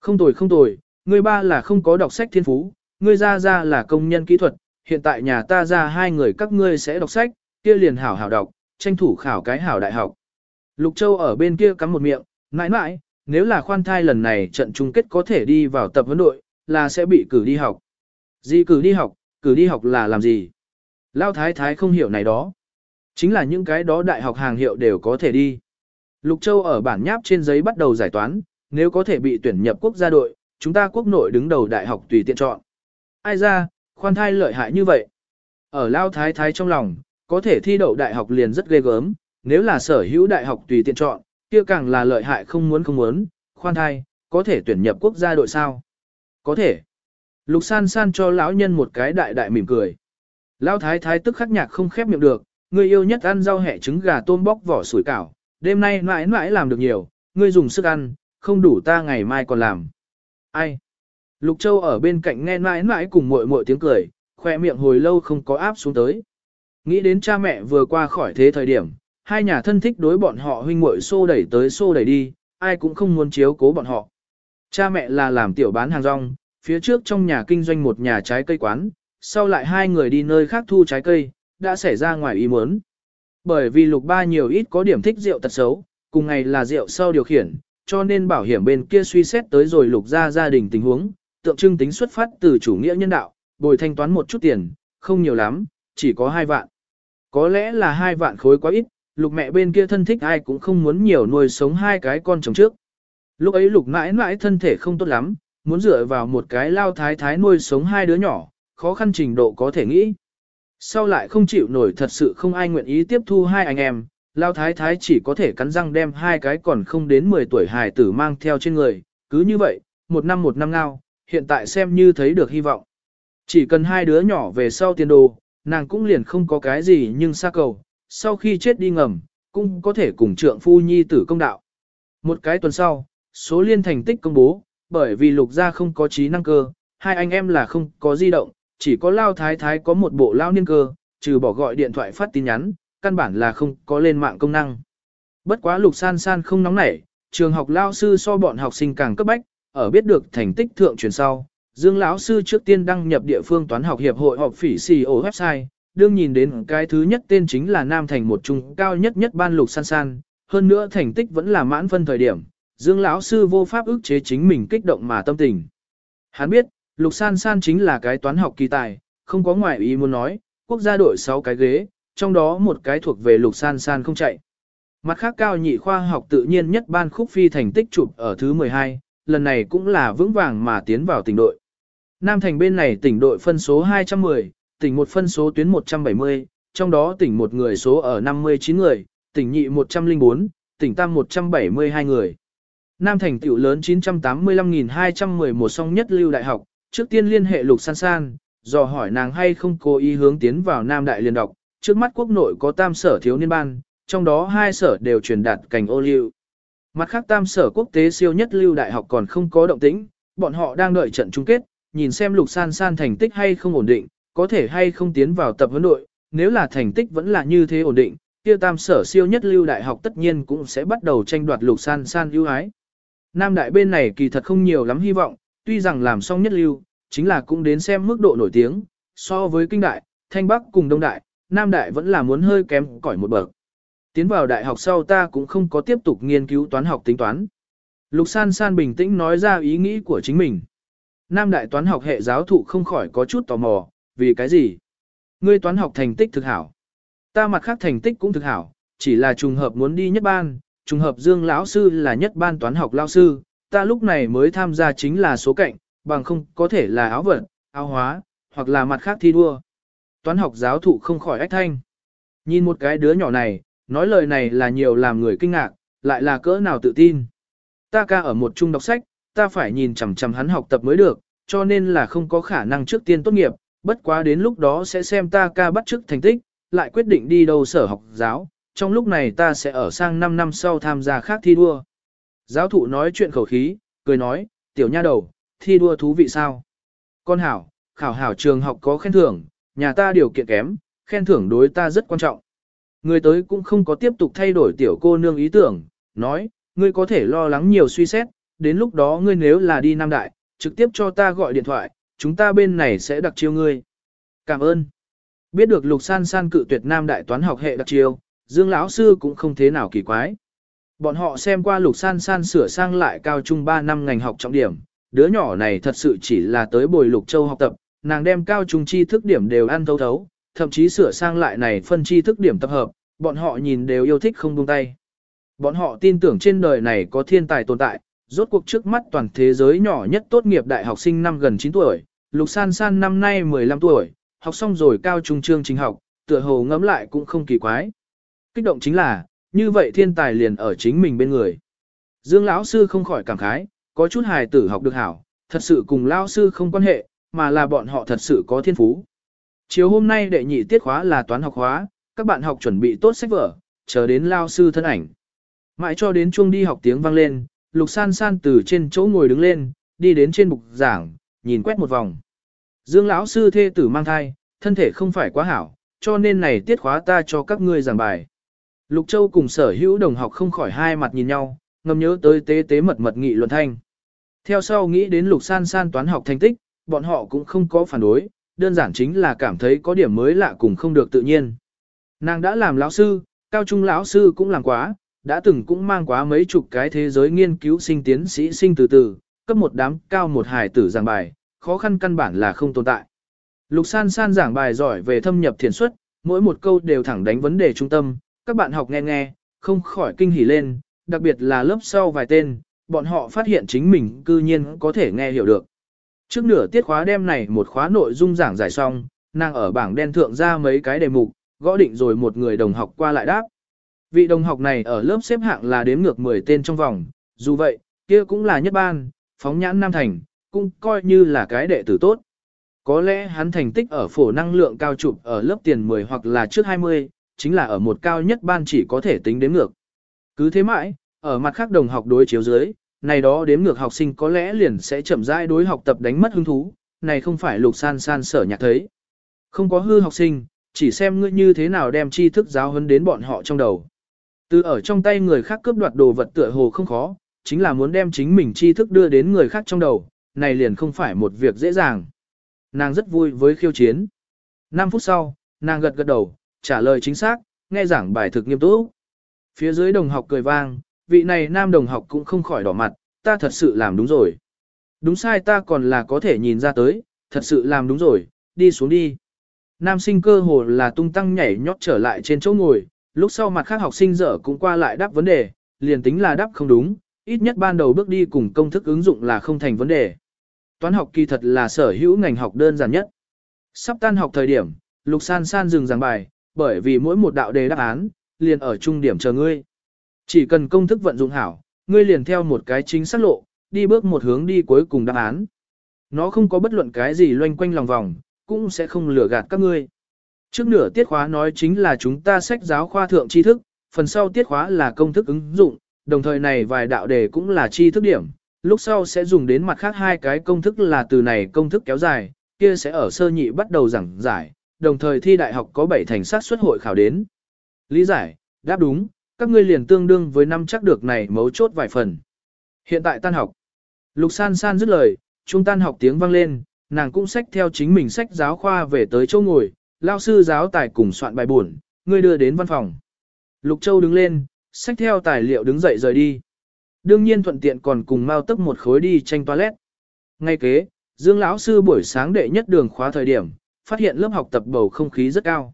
Không tồi không tồi, người ba là không có đọc sách thiên phú, người ra ra là công nhân kỹ thuật, hiện tại nhà ta ra hai người các ngươi sẽ đọc sách, kia liền hảo hảo đọc, tranh thủ khảo cái hảo đại học. Lục Châu ở bên kia cắm một miệng, mãi mãi, nếu là khoan thai lần này trận chung kết có thể đi vào tập huấn đội, là sẽ bị cử đi học. Gì cử đi học, cử đi học là làm gì? Lao Thái Thái không hiểu này đó. Chính là những cái đó đại học hàng hiệu đều có thể đi. Lục Châu ở bản nháp trên giấy bắt đầu giải toán, nếu có thể bị tuyển nhập quốc gia đội, chúng ta quốc nội đứng đầu đại học tùy tiện chọn. Ai ra, khoan thai lợi hại như vậy. Ở Lao Thái Thái trong lòng, có thể thi đậu đại học liền rất ghê gớm, nếu là sở hữu đại học tùy tiện chọn, kia càng là lợi hại không muốn không muốn, khoan thai, có thể tuyển nhập quốc gia đội sao? Có thể. Lục san san cho lão nhân một cái đại đại mỉm cười. Lão thái thái tức khắc nhạc không khép miệng được, người yêu nhất ăn rau hẹ trứng gà tôm bóc vỏ sủi cảo, đêm nay mãi mãi làm được nhiều, ngươi dùng sức ăn, không đủ ta ngày mai còn làm. Ai? Lục Châu ở bên cạnh nghe mãi mãi cùng muội muội tiếng cười, khoe miệng hồi lâu không có áp xuống tới. Nghĩ đến cha mẹ vừa qua khỏi thế thời điểm, hai nhà thân thích đối bọn họ huynh muội xô đẩy tới xô đẩy đi, ai cũng không muốn chiếu cố bọn họ. Cha mẹ là làm tiểu bán hàng rong, phía trước trong nhà kinh doanh một nhà trái cây quán, sau lại hai người đi nơi khác thu trái cây, đã xảy ra ngoài ý muốn. Bởi vì lục ba nhiều ít có điểm thích rượu tật xấu, cùng ngày là rượu sau điều khiển, cho nên bảo hiểm bên kia suy xét tới rồi lục ra gia đình tình huống, tượng trưng tính xuất phát từ chủ nghĩa nhân đạo, bồi thanh toán một chút tiền, không nhiều lắm, chỉ có hai vạn. Có lẽ là hai vạn khối quá ít, lục mẹ bên kia thân thích ai cũng không muốn nhiều nuôi sống hai cái con chồng trước. Lúc ấy lục mãi mãi thân thể không tốt lắm, muốn dựa vào một cái lao thái thái nuôi sống hai đứa nhỏ, khó khăn trình độ có thể nghĩ. Sau lại không chịu nổi thật sự không ai nguyện ý tiếp thu hai anh em, Lao thái thái chỉ có thể cắn răng đem hai cái còn không đến 10 tuổi hài tử mang theo trên người, cứ như vậy, một năm một năm ngao, hiện tại xem như thấy được hy vọng. Chỉ cần hai đứa nhỏ về sau tiền đồ, nàng cũng liền không có cái gì nhưng xa cầu, sau khi chết đi ngầm, cũng có thể cùng trượng phu nhi tử công đạo. Một cái tuần sau, số liên thành tích công bố, bởi vì lục gia không có trí năng cơ, hai anh em là không có di động, chỉ có lao thái thái có một bộ lao niên cơ, trừ bỏ gọi điện thoại phát tin nhắn, căn bản là không có lên mạng công năng. Bất quá lục san san không nóng nảy, trường học lao sư so bọn học sinh càng cấp bách, ở biết được thành tích thượng truyền sau. Dương lão sư trước tiên đăng nhập địa phương toán học hiệp hội họp phỉ CEO website, đương nhìn đến cái thứ nhất tên chính là Nam Thành một trung cao nhất nhất ban lục san san, hơn nữa thành tích vẫn là mãn phân thời điểm, Dương lão sư vô pháp ức chế chính mình kích động mà tâm tình. Hắn biết, lục san san chính là cái toán học kỳ tài, không có ngoại ý muốn nói, quốc gia đội 6 cái ghế, trong đó một cái thuộc về lục san san không chạy. Mặt khác cao nhị khoa học tự nhiên nhất ban khúc phi thành tích chụp ở thứ 12, lần này cũng là vững vàng mà tiến vào tỉnh đội. Nam thành bên này tỉnh đội phân số 210, tỉnh một phân số tuyến 170, trong đó tỉnh một người số ở 59 người, tỉnh nhị 104, tỉnh tam 172 người. Nam thành tiểu lớn 985.211 song nhất lưu đại học, trước tiên liên hệ lục san san, dò hỏi nàng hay không cố ý hướng tiến vào Nam đại liên đọc, trước mắt quốc nội có tam sở thiếu niên ban, trong đó hai sở đều truyền đạt cảnh ô liu. Mặt khác tam sở quốc tế siêu nhất lưu đại học còn không có động tĩnh, bọn họ đang đợi trận chung kết, nhìn xem lục san san thành tích hay không ổn định, có thể hay không tiến vào tập huấn đội, nếu là thành tích vẫn là như thế ổn định, kia tam sở siêu nhất lưu đại học tất nhiên cũng sẽ bắt đầu tranh đoạt lục san san ưu ái. Nam đại bên này kỳ thật không nhiều lắm hy vọng, tuy rằng làm xong nhất lưu, chính là cũng đến xem mức độ nổi tiếng, so với kinh đại, thanh bắc cùng đông đại, nam đại vẫn là muốn hơi kém cỏi một bậc. Tiến vào đại học sau ta cũng không có tiếp tục nghiên cứu toán học tính toán. Lục san san bình tĩnh nói ra ý nghĩ của chính mình. Nam đại toán học hệ giáo thụ không khỏi có chút tò mò, vì cái gì? Ngươi toán học thành tích thực hảo. Ta mặt khác thành tích cũng thực hảo, chỉ là trùng hợp muốn đi nhất ban, trùng hợp Dương lão sư là nhất ban toán học lao sư, ta lúc này mới tham gia chính là số cạnh, bằng không có thể là áo vật, áo hóa, hoặc là mặt khác thi đua. Toán học giáo thụ không khỏi ách thanh. Nhìn một cái đứa nhỏ này, nói lời này là nhiều làm người kinh ngạc, lại là cỡ nào tự tin. Ta ca ở một trung đọc sách, ta phải nhìn chằm chằm hắn học tập mới được, cho nên là không có khả năng trước tiên tốt nghiệp, bất quá đến lúc đó sẽ xem ta ca bắt chức thành tích, lại quyết định đi đâu sở học giáo, trong lúc này ta sẽ ở sang 5 năm sau tham gia khác thi đua. Giáo thụ nói chuyện khẩu khí, cười nói, tiểu nha đầu, thi đua thú vị sao? Con hảo, khảo hảo trường học có khen thưởng, nhà ta điều kiện kém, khen thưởng đối ta rất quan trọng. Người tới cũng không có tiếp tục thay đổi tiểu cô nương ý tưởng, nói, ngươi có thể lo lắng nhiều suy xét, đến lúc đó ngươi nếu là đi Nam Đại, trực tiếp cho ta gọi điện thoại, chúng ta bên này sẽ đặc chiêu ngươi. Cảm ơn. Biết được Lục San San cự tuyệt Nam Đại toán học hệ đặc chiêu, Dương lão sư cũng không thế nào kỳ quái. Bọn họ xem qua Lục San San sửa sang lại cao trung 3 năm ngành học trọng điểm, đứa nhỏ này thật sự chỉ là tới bồi Lục Châu học tập, nàng đem cao trung tri thức điểm đều ăn thấu thấu, thậm chí sửa sang lại này phân tri thức điểm tập hợp, bọn họ nhìn đều yêu thích không buông tay. Bọn họ tin tưởng trên đời này có thiên tài tồn tại, rốt cuộc trước mắt toàn thế giới nhỏ nhất tốt nghiệp đại học sinh năm gần 9 tuổi, Lục San San năm nay 15 tuổi, học xong rồi cao trung chương trình học, tựa hồ ngẫm lại cũng không kỳ quái. Kích động chính là, như vậy thiên tài liền ở chính mình bên người. Dương lão sư không khỏi cảm khái, có chút hài tử học được hảo, thật sự cùng lão sư không quan hệ, mà là bọn họ thật sự có thiên phú. Chiều hôm nay đệ nhị tiết khóa là toán học khóa, các bạn học chuẩn bị tốt sách vở, chờ đến lao sư thân ảnh. Mãi cho đến chuông đi học tiếng vang lên, Lục San San từ trên chỗ ngồi đứng lên, đi đến trên bục giảng, nhìn quét một vòng. Dương lão sư thê tử mang thai, thân thể không phải quá hảo, cho nên này tiết khóa ta cho các ngươi giảng bài. Lục Châu cùng sở hữu đồng học không khỏi hai mặt nhìn nhau, ngầm nhớ tới tế tế mật mật nghị luận thanh. Theo sau nghĩ đến Lục San San toán học thành tích, bọn họ cũng không có phản đối, đơn giản chính là cảm thấy có điểm mới lạ cùng không được tự nhiên. Nàng đã làm lão sư, cao trung lão sư cũng làm quá, đã từng cũng mang quá mấy chục cái thế giới nghiên cứu sinh tiến sĩ sinh từ từ, cấp một đám cao một hài tử giảng bài, khó khăn căn bản là không tồn tại. Lục san san giảng bài giỏi về thâm nhập thiền xuất, mỗi một câu đều thẳng đánh vấn đề trung tâm, các bạn học nghe nghe, không khỏi kinh hỉ lên, đặc biệt là lớp sau vài tên, bọn họ phát hiện chính mình cư nhiên có thể nghe hiểu được. Trước nửa tiết khóa đêm này một khóa nội dung giảng giải xong, nàng ở bảng đen thượng ra mấy cái đề mục, gõ định rồi một người đồng học qua lại đáp. Vị đồng học này ở lớp xếp hạng là đếm ngược 10 tên trong vòng, dù vậy, kia cũng là nhất ban, phóng nhãn Nam Thành, cũng coi như là cái đệ tử tốt. Có lẽ hắn thành tích ở phổ năng lượng cao chụp ở lớp tiền 10 hoặc là trước 20, chính là ở một cao nhất ban chỉ có thể tính đếm ngược. Cứ thế mãi, ở mặt khác đồng học đối chiếu dưới, này đó đếm ngược học sinh có lẽ liền sẽ chậm rãi đối học tập đánh mất hứng thú, này không phải lục san san sở nhạc thấy. Không có hư học sinh, chỉ xem ngươi như thế nào đem tri thức giáo huấn đến bọn họ trong đầu. Từ ở trong tay người khác cướp đoạt đồ vật tựa hồ không khó, chính là muốn đem chính mình tri thức đưa đến người khác trong đầu, này liền không phải một việc dễ dàng. Nàng rất vui với khiêu chiến. 5 phút sau, nàng gật gật đầu, trả lời chính xác, nghe giảng bài thực nghiêm túc. Phía dưới đồng học cười vang, vị này nam đồng học cũng không khỏi đỏ mặt, ta thật sự làm đúng rồi. Đúng sai ta còn là có thể nhìn ra tới, thật sự làm đúng rồi, đi xuống đi. Nam sinh cơ hồ là tung tăng nhảy nhót trở lại trên chỗ ngồi, lúc sau mặt khác học sinh dở cũng qua lại đáp vấn đề, liền tính là đáp không đúng, ít nhất ban đầu bước đi cùng công thức ứng dụng là không thành vấn đề. Toán học kỳ thật là sở hữu ngành học đơn giản nhất. Sắp tan học thời điểm, Lục San San dừng giảng bài, bởi vì mỗi một đạo đề đáp án, liền ở trung điểm chờ ngươi. Chỉ cần công thức vận dụng hảo, ngươi liền theo một cái chính xác lộ, đi bước một hướng đi cuối cùng đáp án. Nó không có bất luận cái gì loanh quanh lòng vòng, cũng sẽ không lừa gạt các ngươi. Trước nửa tiết khóa nói chính là chúng ta sách giáo khoa thượng tri thức, phần sau tiết khóa là công thức ứng dụng, đồng thời này vài đạo đề cũng là tri thức điểm, lúc sau sẽ dùng đến mặt khác hai cái công thức là từ này công thức kéo dài, kia sẽ ở sơ nhị bắt đầu giảng giải, đồng thời thi đại học có 7 thành sát xuất hội khảo đến. Lý giải, đáp đúng, các ngươi liền tương đương với năm chắc được này mấu chốt vài phần. Hiện tại tan học. Lục san san dứt lời, trung tan học tiếng vang lên, nàng cũng sách theo chính mình sách giáo khoa về tới chỗ ngồi, lao sư giáo tài cùng soạn bài buồn, ngươi đưa đến văn phòng. Lục Châu đứng lên, xách theo tài liệu đứng dậy rời đi. Đương nhiên thuận tiện còn cùng Mao tức một khối đi tranh toilet. Ngay kế, Dương lão sư buổi sáng đệ nhất đường khóa thời điểm, phát hiện lớp học tập bầu không khí rất cao.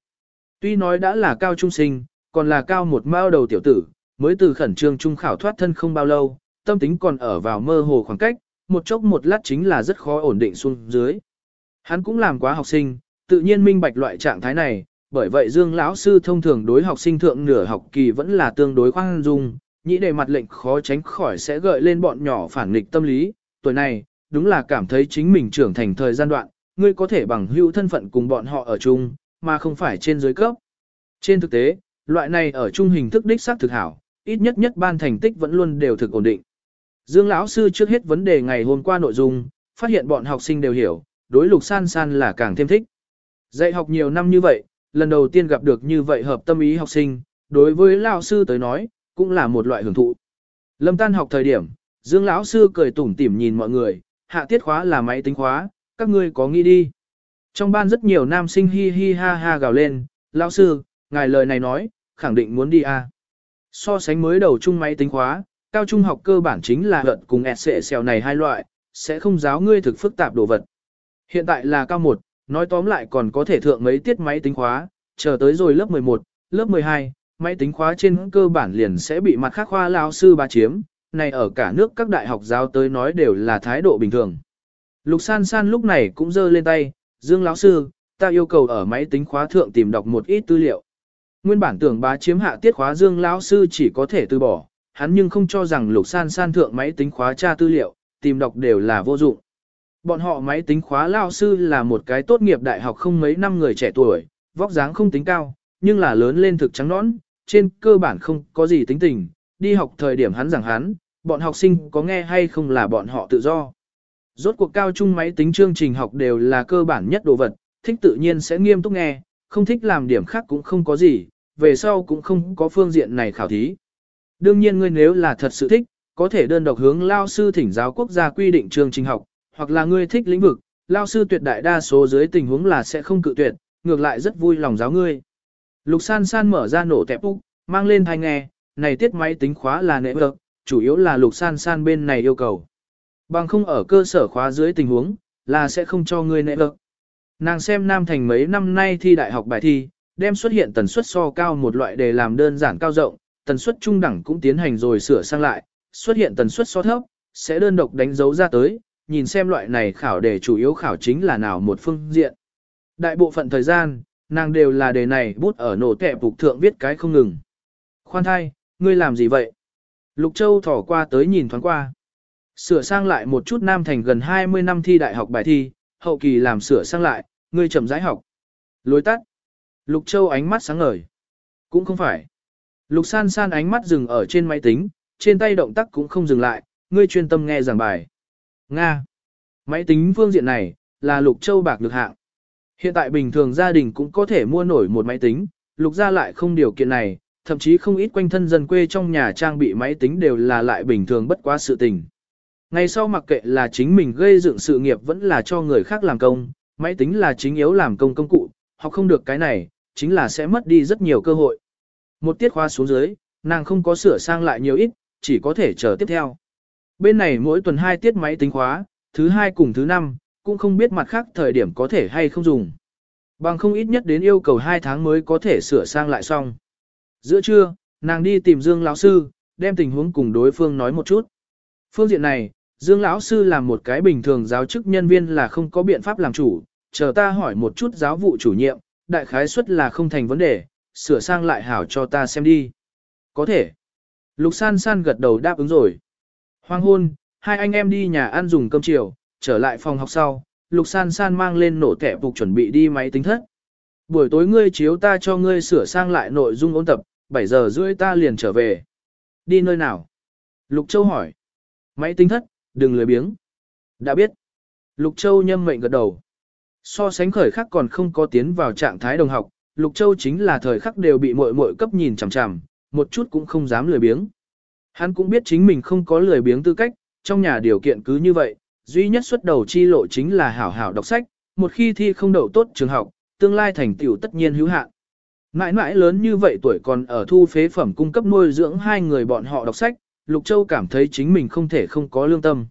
Tuy nói đã là cao trung sinh, còn là cao một mao đầu tiểu tử, mới từ khẩn trương trung khảo thoát thân không bao lâu, tâm tính còn ở vào mơ hồ khoảng cách, một chốc một lát chính là rất khó ổn định xuống dưới. Hắn cũng làm quá học sinh, tự nhiên minh bạch loại trạng thái này, bởi vậy Dương lão sư thông thường đối học sinh thượng nửa học kỳ vẫn là tương đối khoan dung, nhĩ đề mặt lệnh khó tránh khỏi sẽ gợi lên bọn nhỏ phản nghịch tâm lý, tuổi này, đúng là cảm thấy chính mình trưởng thành thời gian đoạn, ngươi có thể bằng hữu thân phận cùng bọn họ ở chung, mà không phải trên dưới cấp. Trên thực tế, loại này ở chung hình thức đích xác thực hảo, ít nhất nhất ban thành tích vẫn luôn đều thực ổn định. Dương lão sư trước hết vấn đề ngày hôm qua nội dung, phát hiện bọn học sinh đều hiểu, đối lục san san là càng thêm thích. Dạy học nhiều năm như vậy, lần đầu tiên gặp được như vậy hợp tâm ý học sinh, đối với lão sư tới nói, cũng là một loại hưởng thụ. Lâm tan học thời điểm, Dương lão sư cười tủm tỉm nhìn mọi người, hạ tiết khóa là máy tính khóa, các ngươi có nghĩ đi. Trong ban rất nhiều nam sinh hi hi ha ha gào lên, lão sư, ngài lời này nói, khẳng định muốn đi à. So sánh mới đầu chung máy tính khóa, cao trung học cơ bản chính là hận cùng ẹt xèo này hai loại, sẽ không giáo ngươi thực phức tạp đồ vật. Hiện tại là cao một nói tóm lại còn có thể thượng mấy tiết máy tính khóa, chờ tới rồi lớp 11, lớp 12, máy tính khóa trên cơ bản liền sẽ bị mặt khác khoa lao sư ba chiếm, này ở cả nước các đại học giáo tới nói đều là thái độ bình thường. Lục san san lúc này cũng giơ lên tay, Dương lão sư, ta yêu cầu ở máy tính khóa thượng tìm đọc một ít tư liệu. Nguyên bản tưởng bá chiếm hạ tiết khóa Dương lão sư chỉ có thể từ bỏ, hắn nhưng không cho rằng lục san san thượng máy tính khóa tra tư liệu, tìm đọc đều là vô dụng. Bọn họ máy tính khóa lao sư là một cái tốt nghiệp đại học không mấy năm người trẻ tuổi, vóc dáng không tính cao, nhưng là lớn lên thực trắng nõn, trên cơ bản không có gì tính tình, đi học thời điểm hắn giảng hắn, bọn học sinh có nghe hay không là bọn họ tự do. Rốt cuộc cao trung máy tính chương trình học đều là cơ bản nhất đồ vật, thích tự nhiên sẽ nghiêm túc nghe, không thích làm điểm khác cũng không có gì, về sau cũng không có phương diện này khảo thí. Đương nhiên ngươi nếu là thật sự thích, có thể đơn độc hướng lao sư thỉnh giáo quốc gia quy định chương trình học, hoặc là ngươi thích lĩnh vực, lao sư tuyệt đại đa số dưới tình huống là sẽ không cự tuyệt, ngược lại rất vui lòng giáo ngươi. Lục san san mở ra nổ tẹp úc, mang lên thanh nghe, này tiết máy tính khóa là nệ vực, chủ yếu là lục san san bên này yêu cầu. Bằng không ở cơ sở khóa dưới tình huống, là sẽ không cho ngươi nệ vực. Nàng xem Nam Thành mấy năm nay thi đại học bài thi, đem xuất hiện tần suất so cao một loại để làm đơn giản cao rộng, tần suất trung đẳng cũng tiến hành rồi sửa sang lại, xuất hiện tần suất so thấp, sẽ đơn độc đánh dấu ra tới, nhìn xem loại này khảo đề chủ yếu khảo chính là nào một phương diện. Đại bộ phận thời gian, nàng đều là đề này bút ở nổ kẻ phục thượng viết cái không ngừng. Khoan thai, ngươi làm gì vậy? Lục Châu thỏ qua tới nhìn thoáng qua. Sửa sang lại một chút Nam Thành gần 20 năm thi đại học bài thi, hậu kỳ làm sửa sang lại, ngươi chậm rãi học. Lối tắt. Lục Châu ánh mắt sáng ngời. Cũng không phải. Lục san san ánh mắt dừng ở trên máy tính, trên tay động tác cũng không dừng lại, ngươi chuyên tâm nghe giảng bài. Nga. Máy tính phương diện này, là Lục Châu bạc được hạng. Hiện tại bình thường gia đình cũng có thể mua nổi một máy tính, Lục gia lại không điều kiện này, thậm chí không ít quanh thân dân quê trong nhà trang bị máy tính đều là lại bình thường bất quá sự tình. Ngày sau mặc kệ là chính mình gây dựng sự nghiệp vẫn là cho người khác làm công, máy tính là chính yếu làm công công cụ, học không được cái này, chính là sẽ mất đi rất nhiều cơ hội. Một tiết khoa xuống dưới, nàng không có sửa sang lại nhiều ít, chỉ có thể chờ tiếp theo. Bên này mỗi tuần hai tiết máy tính khóa, thứ hai cùng thứ năm, cũng không biết mặt khác thời điểm có thể hay không dùng. Bằng không ít nhất đến yêu cầu hai tháng mới có thể sửa sang lại xong. Giữa trưa, nàng đi tìm Dương lão sư, đem tình huống cùng đối phương nói một chút. Phương diện này, Dương lão sư làm một cái bình thường giáo chức nhân viên là không có biện pháp làm chủ, chờ ta hỏi một chút giáo vụ chủ nhiệm, đại khái suất là không thành vấn đề, sửa sang lại hảo cho ta xem đi. Có thể. Lục san san gật đầu đáp ứng rồi. Hoàng hôn, hai anh em đi nhà ăn dùng cơm chiều, trở lại phòng học sau, lục san san mang lên nổ tẻ phục chuẩn bị đi máy tính thất. Buổi tối ngươi chiếu ta cho ngươi sửa sang lại nội dung ôn tập, 7 giờ rưỡi ta liền trở về. Đi nơi nào? Lục Châu hỏi. Máy tính thất, đừng lười biếng. Đã biết. Lục Châu nhâm mệnh gật đầu. So sánh khởi khắc còn không có tiến vào trạng thái đồng học, Lục Châu chính là thời khắc đều bị muội muội cấp nhìn chằm chằm, một chút cũng không dám lười biếng. Hắn cũng biết chính mình không có lười biếng tư cách, trong nhà điều kiện cứ như vậy, duy nhất xuất đầu chi lộ chính là hảo hảo đọc sách, một khi thi không đậu tốt trường học, tương lai thành tựu tất nhiên hữu hạn. Mãi mãi lớn như vậy tuổi còn ở thu phế phẩm cung cấp nuôi dưỡng hai người bọn họ đọc sách, Lục Châu cảm thấy chính mình không thể không có lương tâm.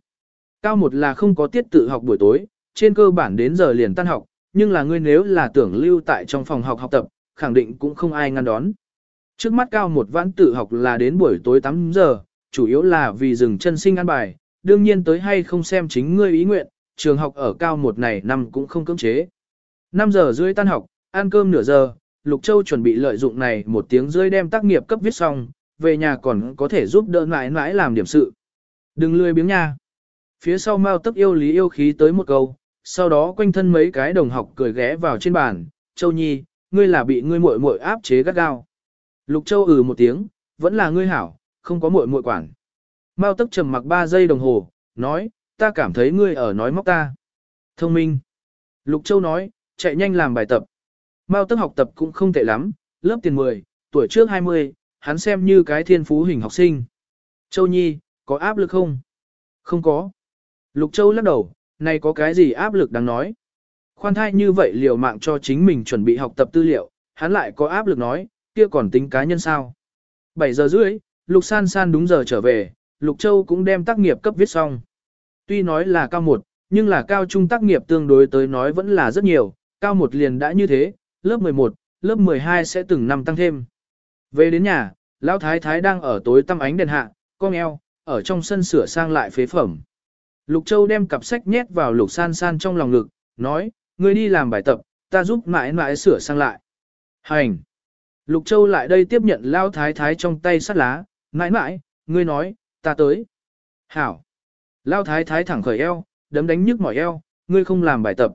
Cao một là không có tiết tự học buổi tối, trên cơ bản đến giờ liền tan học, nhưng là ngươi nếu là tưởng lưu tại trong phòng học học tập, khẳng định cũng không ai ngăn đón. Trước mắt cao một vãn tự học là đến buổi tối 8 giờ, chủ yếu là vì dừng chân sinh ăn bài, đương nhiên tới hay không xem chính ngươi ý nguyện, trường học ở cao một này năm cũng không cưỡng chế. 5 giờ rưỡi tan học, ăn cơm nửa giờ, Lục Châu chuẩn bị lợi dụng này một tiếng rưỡi đem tác nghiệp cấp viết xong, về nhà còn có thể giúp đỡ mãi mãi làm điểm sự. Đừng lười biếng nha. Phía sau Mao tức yêu lý yêu khí tới một câu, sau đó quanh thân mấy cái đồng học cười ghé vào trên bàn, Châu Nhi, ngươi là bị ngươi muội muội áp chế gắt gao. Lục Châu ừ một tiếng, vẫn là ngươi hảo, không có muội muội quản. Mao tức trầm mặc 3 giây đồng hồ, nói, ta cảm thấy ngươi ở nói móc ta. Thông minh. Lục Châu nói, chạy nhanh làm bài tập. Mao tức học tập cũng không tệ lắm, lớp tiền 10, tuổi trước 20, hắn xem như cái thiên phú hình học sinh. Châu Nhi, có áp lực không? Không có. Lục Châu lắc đầu, này có cái gì áp lực đáng nói. Khoan thai như vậy liều mạng cho chính mình chuẩn bị học tập tư liệu, hắn lại có áp lực nói, kia còn tính cá nhân sao. 7 giờ rưỡi, Lục San San đúng giờ trở về, Lục Châu cũng đem tác nghiệp cấp viết xong. Tuy nói là cao 1, nhưng là cao trung tác nghiệp tương đối tới nói vẫn là rất nhiều, cao 1 liền đã như thế, lớp 11, lớp 12 sẽ từng năm tăng thêm. Về đến nhà, Lão Thái Thái đang ở tối tăm ánh đèn hạ, con eo, ở trong sân sửa sang lại phế phẩm. Lục Châu đem cặp sách nhét vào Lục San San trong lòng ngực, nói, ngươi đi làm bài tập, ta giúp mãi mãi sửa sang lại. Hành! Lục Châu lại đây tiếp nhận Lão Thái Thái trong tay sắt lá, mãi mãi, ngươi nói, ta tới. Hảo! Lão Thái Thái thẳng khởi eo, đấm đánh nhức mỏi eo, ngươi không làm bài tập.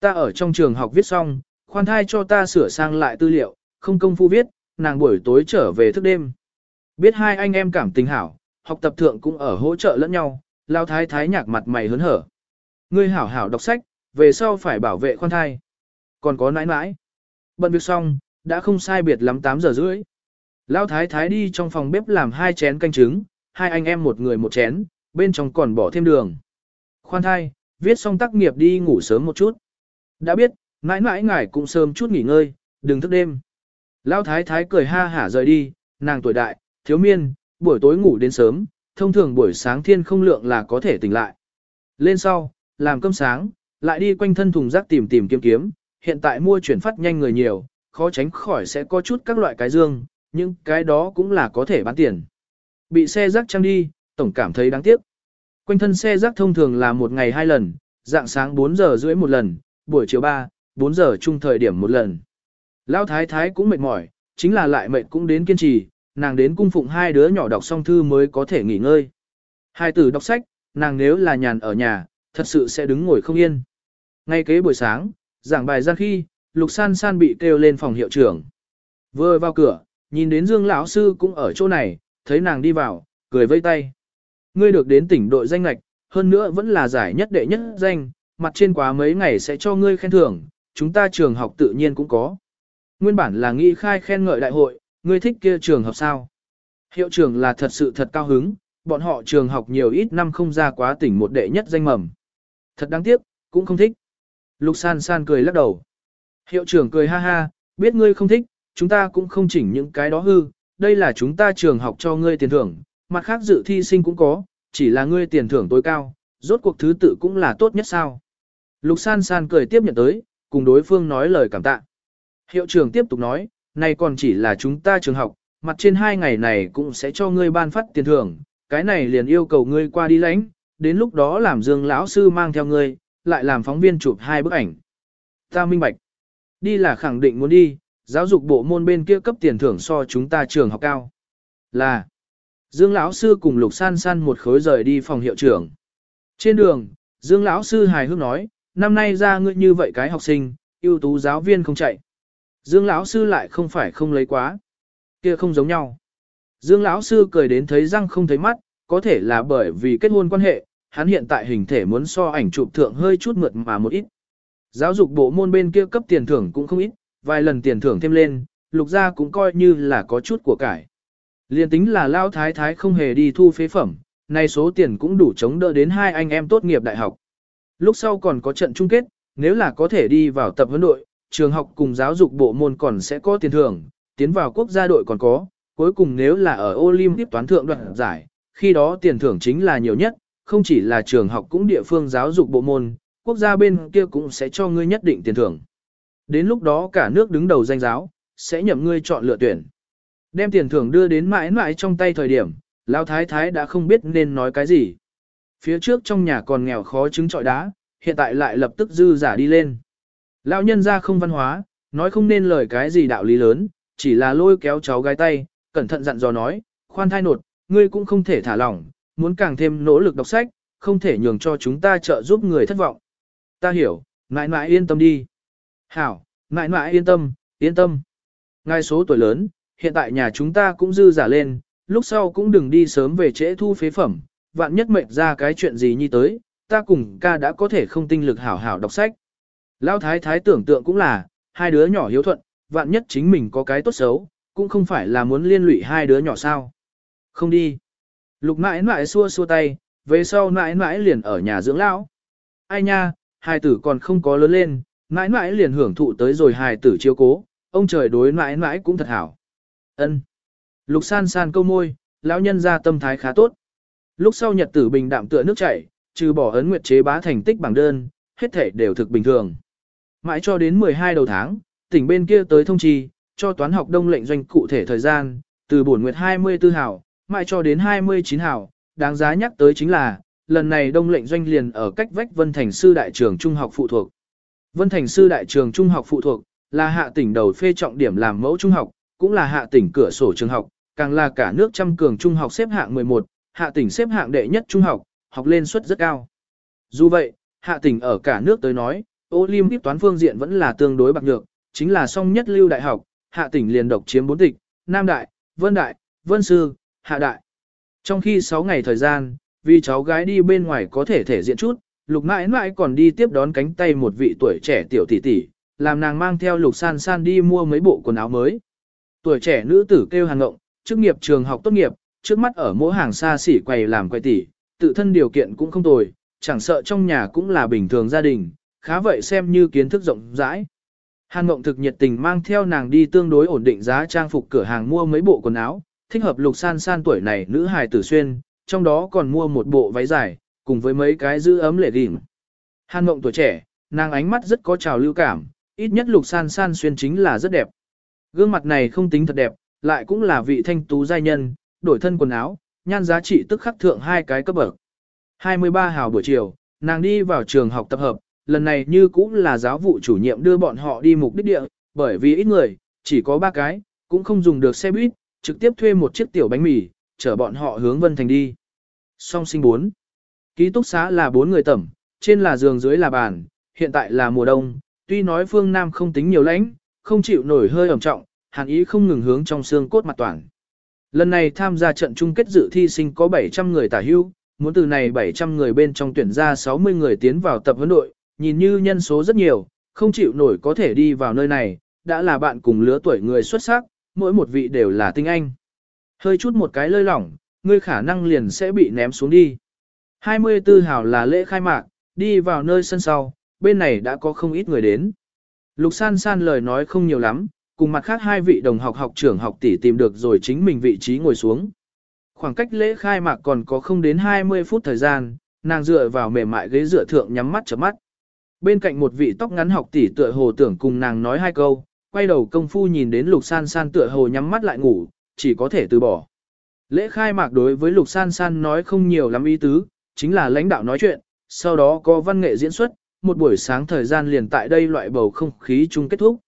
Ta ở trong trường học viết xong, khoan thai cho ta sửa sang lại tư liệu, không công phu viết, nàng buổi tối trở về thức đêm. Biết hai anh em cảm tình hảo, học tập thượng cũng ở hỗ trợ lẫn nhau, lao thái thái nhạc mặt mày hớn hở. Ngươi hảo hảo đọc sách, về sau phải bảo vệ khoan thai. Còn có nãi nãi. Bận việc xong, đã không sai biệt lắm 8 giờ rưỡi. Lão thái thái đi trong phòng bếp làm hai chén canh trứng, hai anh em một người một chén, bên trong còn bỏ thêm đường. Khoan thai, viết xong tác nghiệp đi ngủ sớm một chút. Đã biết, mãi mãi ngài cũng sớm chút nghỉ ngơi, đừng thức đêm. Lão thái thái cười ha hả rời đi, nàng tuổi đại, thiếu miên, buổi tối ngủ đến sớm, thông thường buổi sáng thiên không lượng là có thể tỉnh lại. Lên sau, làm cơm sáng, lại đi quanh thân thùng rác tìm tìm kiếm kiếm, hiện tại mua chuyển phát nhanh người nhiều, khó tránh khỏi sẽ có chút các loại cái dương, nhưng cái đó cũng là có thể bán tiền. Bị xe rác trăng đi, tổng cảm thấy đáng tiếc. Quanh thân xe rác thông thường là một ngày hai lần, dạng sáng 4 giờ rưỡi một lần, buổi chiều 3, 4 giờ chung thời điểm một lần. Lão thái thái cũng mệt mỏi, chính là lại mệt cũng đến kiên trì, nàng đến cung phụng hai đứa nhỏ đọc xong thư mới có thể nghỉ ngơi. Hai tử đọc sách, nàng nếu là nhàn ở nhà, thật sự sẽ đứng ngồi không yên. Ngay kế buổi sáng, giảng bài ra khi, Lục San San bị kêu lên phòng hiệu trưởng. Vừa vào cửa, nhìn đến Dương lão sư cũng ở chỗ này, thấy nàng đi vào, cười vây tay. Ngươi được đến tỉnh đội danh lạch, hơn nữa vẫn là giải nhất đệ nhất danh, mặt trên quá mấy ngày sẽ cho ngươi khen thưởng, chúng ta trường học tự nhiên cũng có. Nguyên bản là nghĩ khai khen ngợi đại hội, ngươi thích kia trường học sao? Hiệu trưởng là thật sự thật cao hứng, bọn họ trường học nhiều ít năm không ra quá tỉnh một đệ nhất danh mầm. Thật đáng tiếc, cũng không thích. Lục san san cười lắc đầu. Hiệu trưởng cười ha ha, biết ngươi không thích, chúng ta cũng không chỉnh những cái đó hư, đây là chúng ta trường học cho ngươi tiền thưởng, mặt khác dự thi sinh cũng có, chỉ là ngươi tiền thưởng tối cao, rốt cuộc thứ tự cũng là tốt nhất sao. Lục san san cười tiếp nhận tới, cùng đối phương nói lời cảm tạ. Hiệu trưởng tiếp tục nói, này còn chỉ là chúng ta trường học, mặt trên hai ngày này cũng sẽ cho ngươi ban phát tiền thưởng, cái này liền yêu cầu ngươi qua đi lãnh, đến lúc đó làm dương lão sư mang theo ngươi, lại làm phóng viên chụp hai bức ảnh. Ta minh bạch. Đi là khẳng định muốn đi, giáo dục bộ môn bên kia cấp tiền thưởng so chúng ta trường học cao. Là. Dương lão sư cùng Lục San San một khối rời đi phòng hiệu trưởng. Trên đường, Dương lão sư hài hước nói, năm nay ra ngươi như vậy cái học sinh, ưu tú giáo viên không chạy. Dương lão sư lại không phải không lấy quá. Kia không giống nhau. Dương lão sư cười đến thấy răng không thấy mắt, có thể là bởi vì kết hôn quan hệ, hắn hiện tại hình thể muốn so ảnh chụp thượng hơi chút mượt mà một ít. Giáo dục bộ môn bên kia cấp tiền thưởng cũng không ít, vài lần tiền thưởng thêm lên, lục gia cũng coi như là có chút của cải. Liên tính là lao thái thái không hề đi thu phế phẩm, nay số tiền cũng đủ chống đỡ đến hai anh em tốt nghiệp đại học. Lúc sau còn có trận chung kết, nếu là có thể đi vào tập huấn đội, trường học cùng giáo dục bộ môn còn sẽ có tiền thưởng, tiến vào quốc gia đội còn có, cuối cùng nếu là ở Olympic toán thượng đoạt giải, khi đó tiền thưởng chính là nhiều nhất, không chỉ là trường học cũng địa phương giáo dục bộ môn, quốc gia bên kia cũng sẽ cho ngươi nhất định tiền thưởng. Đến lúc đó cả nước đứng đầu danh giáo, sẽ nhậm ngươi chọn lựa tuyển. Đem tiền thưởng đưa đến mãi mãi trong tay thời điểm, Lão Thái Thái đã không biết nên nói cái gì. Phía trước trong nhà còn nghèo khó trứng trọi đá, hiện tại lại lập tức dư giả đi lên. Lão nhân ra không văn hóa, nói không nên lời cái gì đạo lý lớn, chỉ là lôi kéo cháu gái tay, cẩn thận dặn dò nói, khoan thai nột, ngươi cũng không thể thả lỏng, muốn càng thêm nỗ lực đọc sách, không thể nhường cho chúng ta trợ giúp người thất vọng. Ta hiểu, mãi mãi yên tâm đi. Hảo, mãi mãi yên tâm, yên tâm. Ngài số tuổi lớn, hiện tại nhà chúng ta cũng dư giả lên, lúc sau cũng đừng đi sớm về trễ thu phế phẩm, vạn nhất mệnh ra cái chuyện gì như tới, ta cùng ca đã có thể không tinh lực hảo hảo đọc sách. Lão thái thái tưởng tượng cũng là, hai đứa nhỏ hiếu thuận, vạn nhất chính mình có cái tốt xấu, cũng không phải là muốn liên lụy hai đứa nhỏ sao. Không đi. Lục mãi mãi xua xua tay, về sau mãi mãi liền ở nhà dưỡng lão. Ai nha, hai tử còn không có lớn lên, mãi mãi liền hưởng thụ tới rồi hài tử chiếu cố, ông trời đối mãi mãi cũng thật hảo. Ân. Lục san san câu môi, lão nhân ra tâm thái khá tốt. Lúc sau nhật tử bình đạm tựa nước chảy, trừ bỏ ấn nguyệt chế bá thành tích bảng đơn, hết thể đều thực bình thường. Mãi cho đến 12 đầu tháng, tỉnh bên kia tới thông trì, cho toán học đông lệnh doanh cụ thể thời gian, từ bổn nguyệt 24 hảo, mãi cho đến 29 hảo, đáng giá nhắc tới chính là, lần này đông lệnh doanh liền ở cách vách Vân Thành Sư Đại trường Trung học phụ thuộc. Vân Thành Sư Đại trường Trung học phụ thuộc, là hạ tỉnh đầu phê trọng điểm làm mẫu trung học, cũng là hạ tỉnh cửa sổ trường học, càng là cả nước trăm cường trung học xếp hạng 11, hạ tỉnh xếp hạng đệ nhất trung học, học lên suất rất cao. Dù vậy, hạ tỉnh ở cả nước tới nói, Olympic toán phương diện vẫn là tương đối bạc nhược, chính là song nhất lưu đại học, hạ tỉnh liền độc chiếm bốn tịch, Nam Đại, Vân Đại, Vân Sư, Hạ Đại. Trong khi 6 ngày thời gian, vì cháu gái đi bên ngoài có thể thể diện chút, lục mãi mãi còn đi tiếp đón cánh tay một vị tuổi trẻ tiểu tỷ tỷ, làm nàng mang theo lục san san đi mua mấy bộ quần áo mới. Tuổi trẻ nữ tử kêu hàng ngộng, chức nghiệp trường học tốt nghiệp, trước mắt ở mỗi hàng xa xỉ quầy làm quầy tỷ, tự thân điều kiện cũng không tồi, chẳng sợ trong nhà cũng là bình thường gia đình, khá vậy xem như kiến thức rộng rãi. Hàn Mộng thực nhiệt tình mang theo nàng đi tương đối ổn định giá trang phục cửa hàng mua mấy bộ quần áo, thích hợp lục san san tuổi này nữ hài tử xuyên, trong đó còn mua một bộ váy dài, cùng với mấy cái giữ ấm lệ đỉnh. Hàn Mộng tuổi trẻ, nàng ánh mắt rất có trào lưu cảm, ít nhất lục san san xuyên chính là rất đẹp. Gương mặt này không tính thật đẹp, lại cũng là vị thanh tú giai nhân, đổi thân quần áo, nhan giá trị tức khắc thượng hai cái cấp bậc. 23 hào buổi chiều, nàng đi vào trường học tập hợp, lần này như cũng là giáo vụ chủ nhiệm đưa bọn họ đi mục đích địa, bởi vì ít người, chỉ có ba cái, cũng không dùng được xe buýt, trực tiếp thuê một chiếc tiểu bánh mì, chở bọn họ hướng Vân Thành đi. Song sinh 4. Ký túc xá là 4 người tẩm, trên là giường dưới là bàn, hiện tại là mùa đông, tuy nói phương Nam không tính nhiều lãnh, không chịu nổi hơi ẩm trọng, hàn ý không ngừng hướng trong xương cốt mặt toàn. Lần này tham gia trận chung kết dự thi sinh có 700 người tả hưu, muốn từ này 700 người bên trong tuyển ra 60 người tiến vào tập huấn đội, nhìn như nhân số rất nhiều, không chịu nổi có thể đi vào nơi này, đã là bạn cùng lứa tuổi người xuất sắc, mỗi một vị đều là tinh anh. Hơi chút một cái lơi lỏng, ngươi khả năng liền sẽ bị ném xuống đi. 24 hào là lễ khai mạc, đi vào nơi sân sau, bên này đã có không ít người đến. Lục san san lời nói không nhiều lắm, cùng mặt khác hai vị đồng học học trưởng học tỷ tìm được rồi chính mình vị trí ngồi xuống. Khoảng cách lễ khai mạc còn có không đến 20 phút thời gian, nàng dựa vào mềm mại ghế dựa thượng nhắm mắt chớp mắt. Bên cạnh một vị tóc ngắn học tỷ tựa hồ tưởng cùng nàng nói hai câu, quay đầu công phu nhìn đến lục san san tựa hồ nhắm mắt lại ngủ, chỉ có thể từ bỏ. Lễ khai mạc đối với lục san san nói không nhiều lắm ý tứ, chính là lãnh đạo nói chuyện, sau đó có văn nghệ diễn xuất, một buổi sáng thời gian liền tại đây loại bầu không khí chung kết thúc.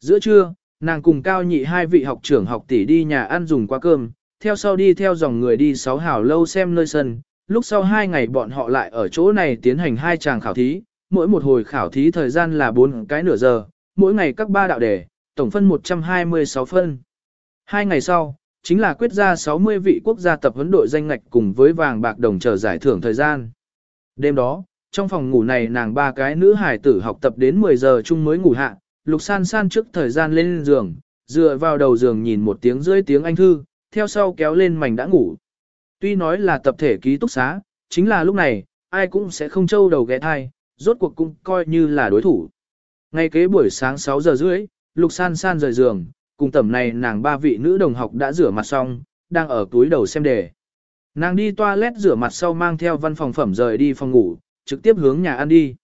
Giữa trưa, nàng cùng cao nhị hai vị học trưởng học tỷ đi nhà ăn dùng qua cơm, theo sau đi theo dòng người đi sáu hào lâu xem nơi sân, lúc sau hai ngày bọn họ lại ở chỗ này tiến hành hai tràng khảo thí, mỗi một hồi khảo thí thời gian là 4 cái nửa giờ, mỗi ngày các ba đạo đề, tổng phân 126 phân. Hai ngày sau, chính là quyết ra 60 vị quốc gia tập huấn đội danh ngạch cùng với vàng bạc đồng chờ giải thưởng thời gian. Đêm đó, trong phòng ngủ này nàng ba cái nữ hải tử học tập đến 10 giờ chung mới ngủ hạ, lục san san trước thời gian lên giường, dựa vào đầu giường nhìn một tiếng rưỡi tiếng anh thư, theo sau kéo lên mảnh đã ngủ. Tuy nói là tập thể ký túc xá, chính là lúc này, ai cũng sẽ không trâu đầu ghé thai, rốt cuộc cũng coi như là đối thủ. Ngay kế buổi sáng 6 giờ rưỡi, Lục San San rời giường, cùng tầm này nàng ba vị nữ đồng học đã rửa mặt xong, đang ở túi đầu xem đề. Nàng đi toilet rửa mặt sau mang theo văn phòng phẩm rời đi phòng ngủ, trực tiếp hướng nhà ăn đi.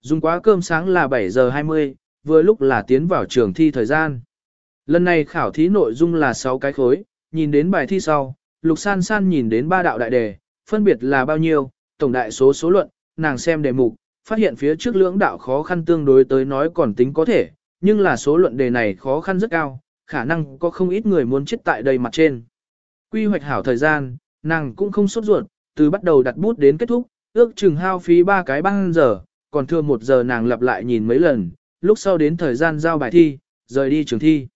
Dùng quá cơm sáng là 7 giờ 20, vừa lúc là tiến vào trường thi thời gian. Lần này khảo thí nội dung là 6 cái khối, nhìn đến bài thi sau, Lục San San nhìn đến ba đạo đại đề, phân biệt là bao nhiêu, tổng đại số số luận, nàng xem đề mục, phát hiện phía trước lưỡng đạo khó khăn tương đối tới nói còn tính có thể, nhưng là số luận đề này khó khăn rất cao, khả năng có không ít người muốn chết tại đây mặt trên. Quy hoạch hảo thời gian, nàng cũng không sốt ruột, từ bắt đầu đặt bút đến kết thúc, ước chừng hao phí ba cái băng giờ, còn thừa một giờ nàng lặp lại nhìn mấy lần, lúc sau đến thời gian giao bài thi, rời đi trường thi.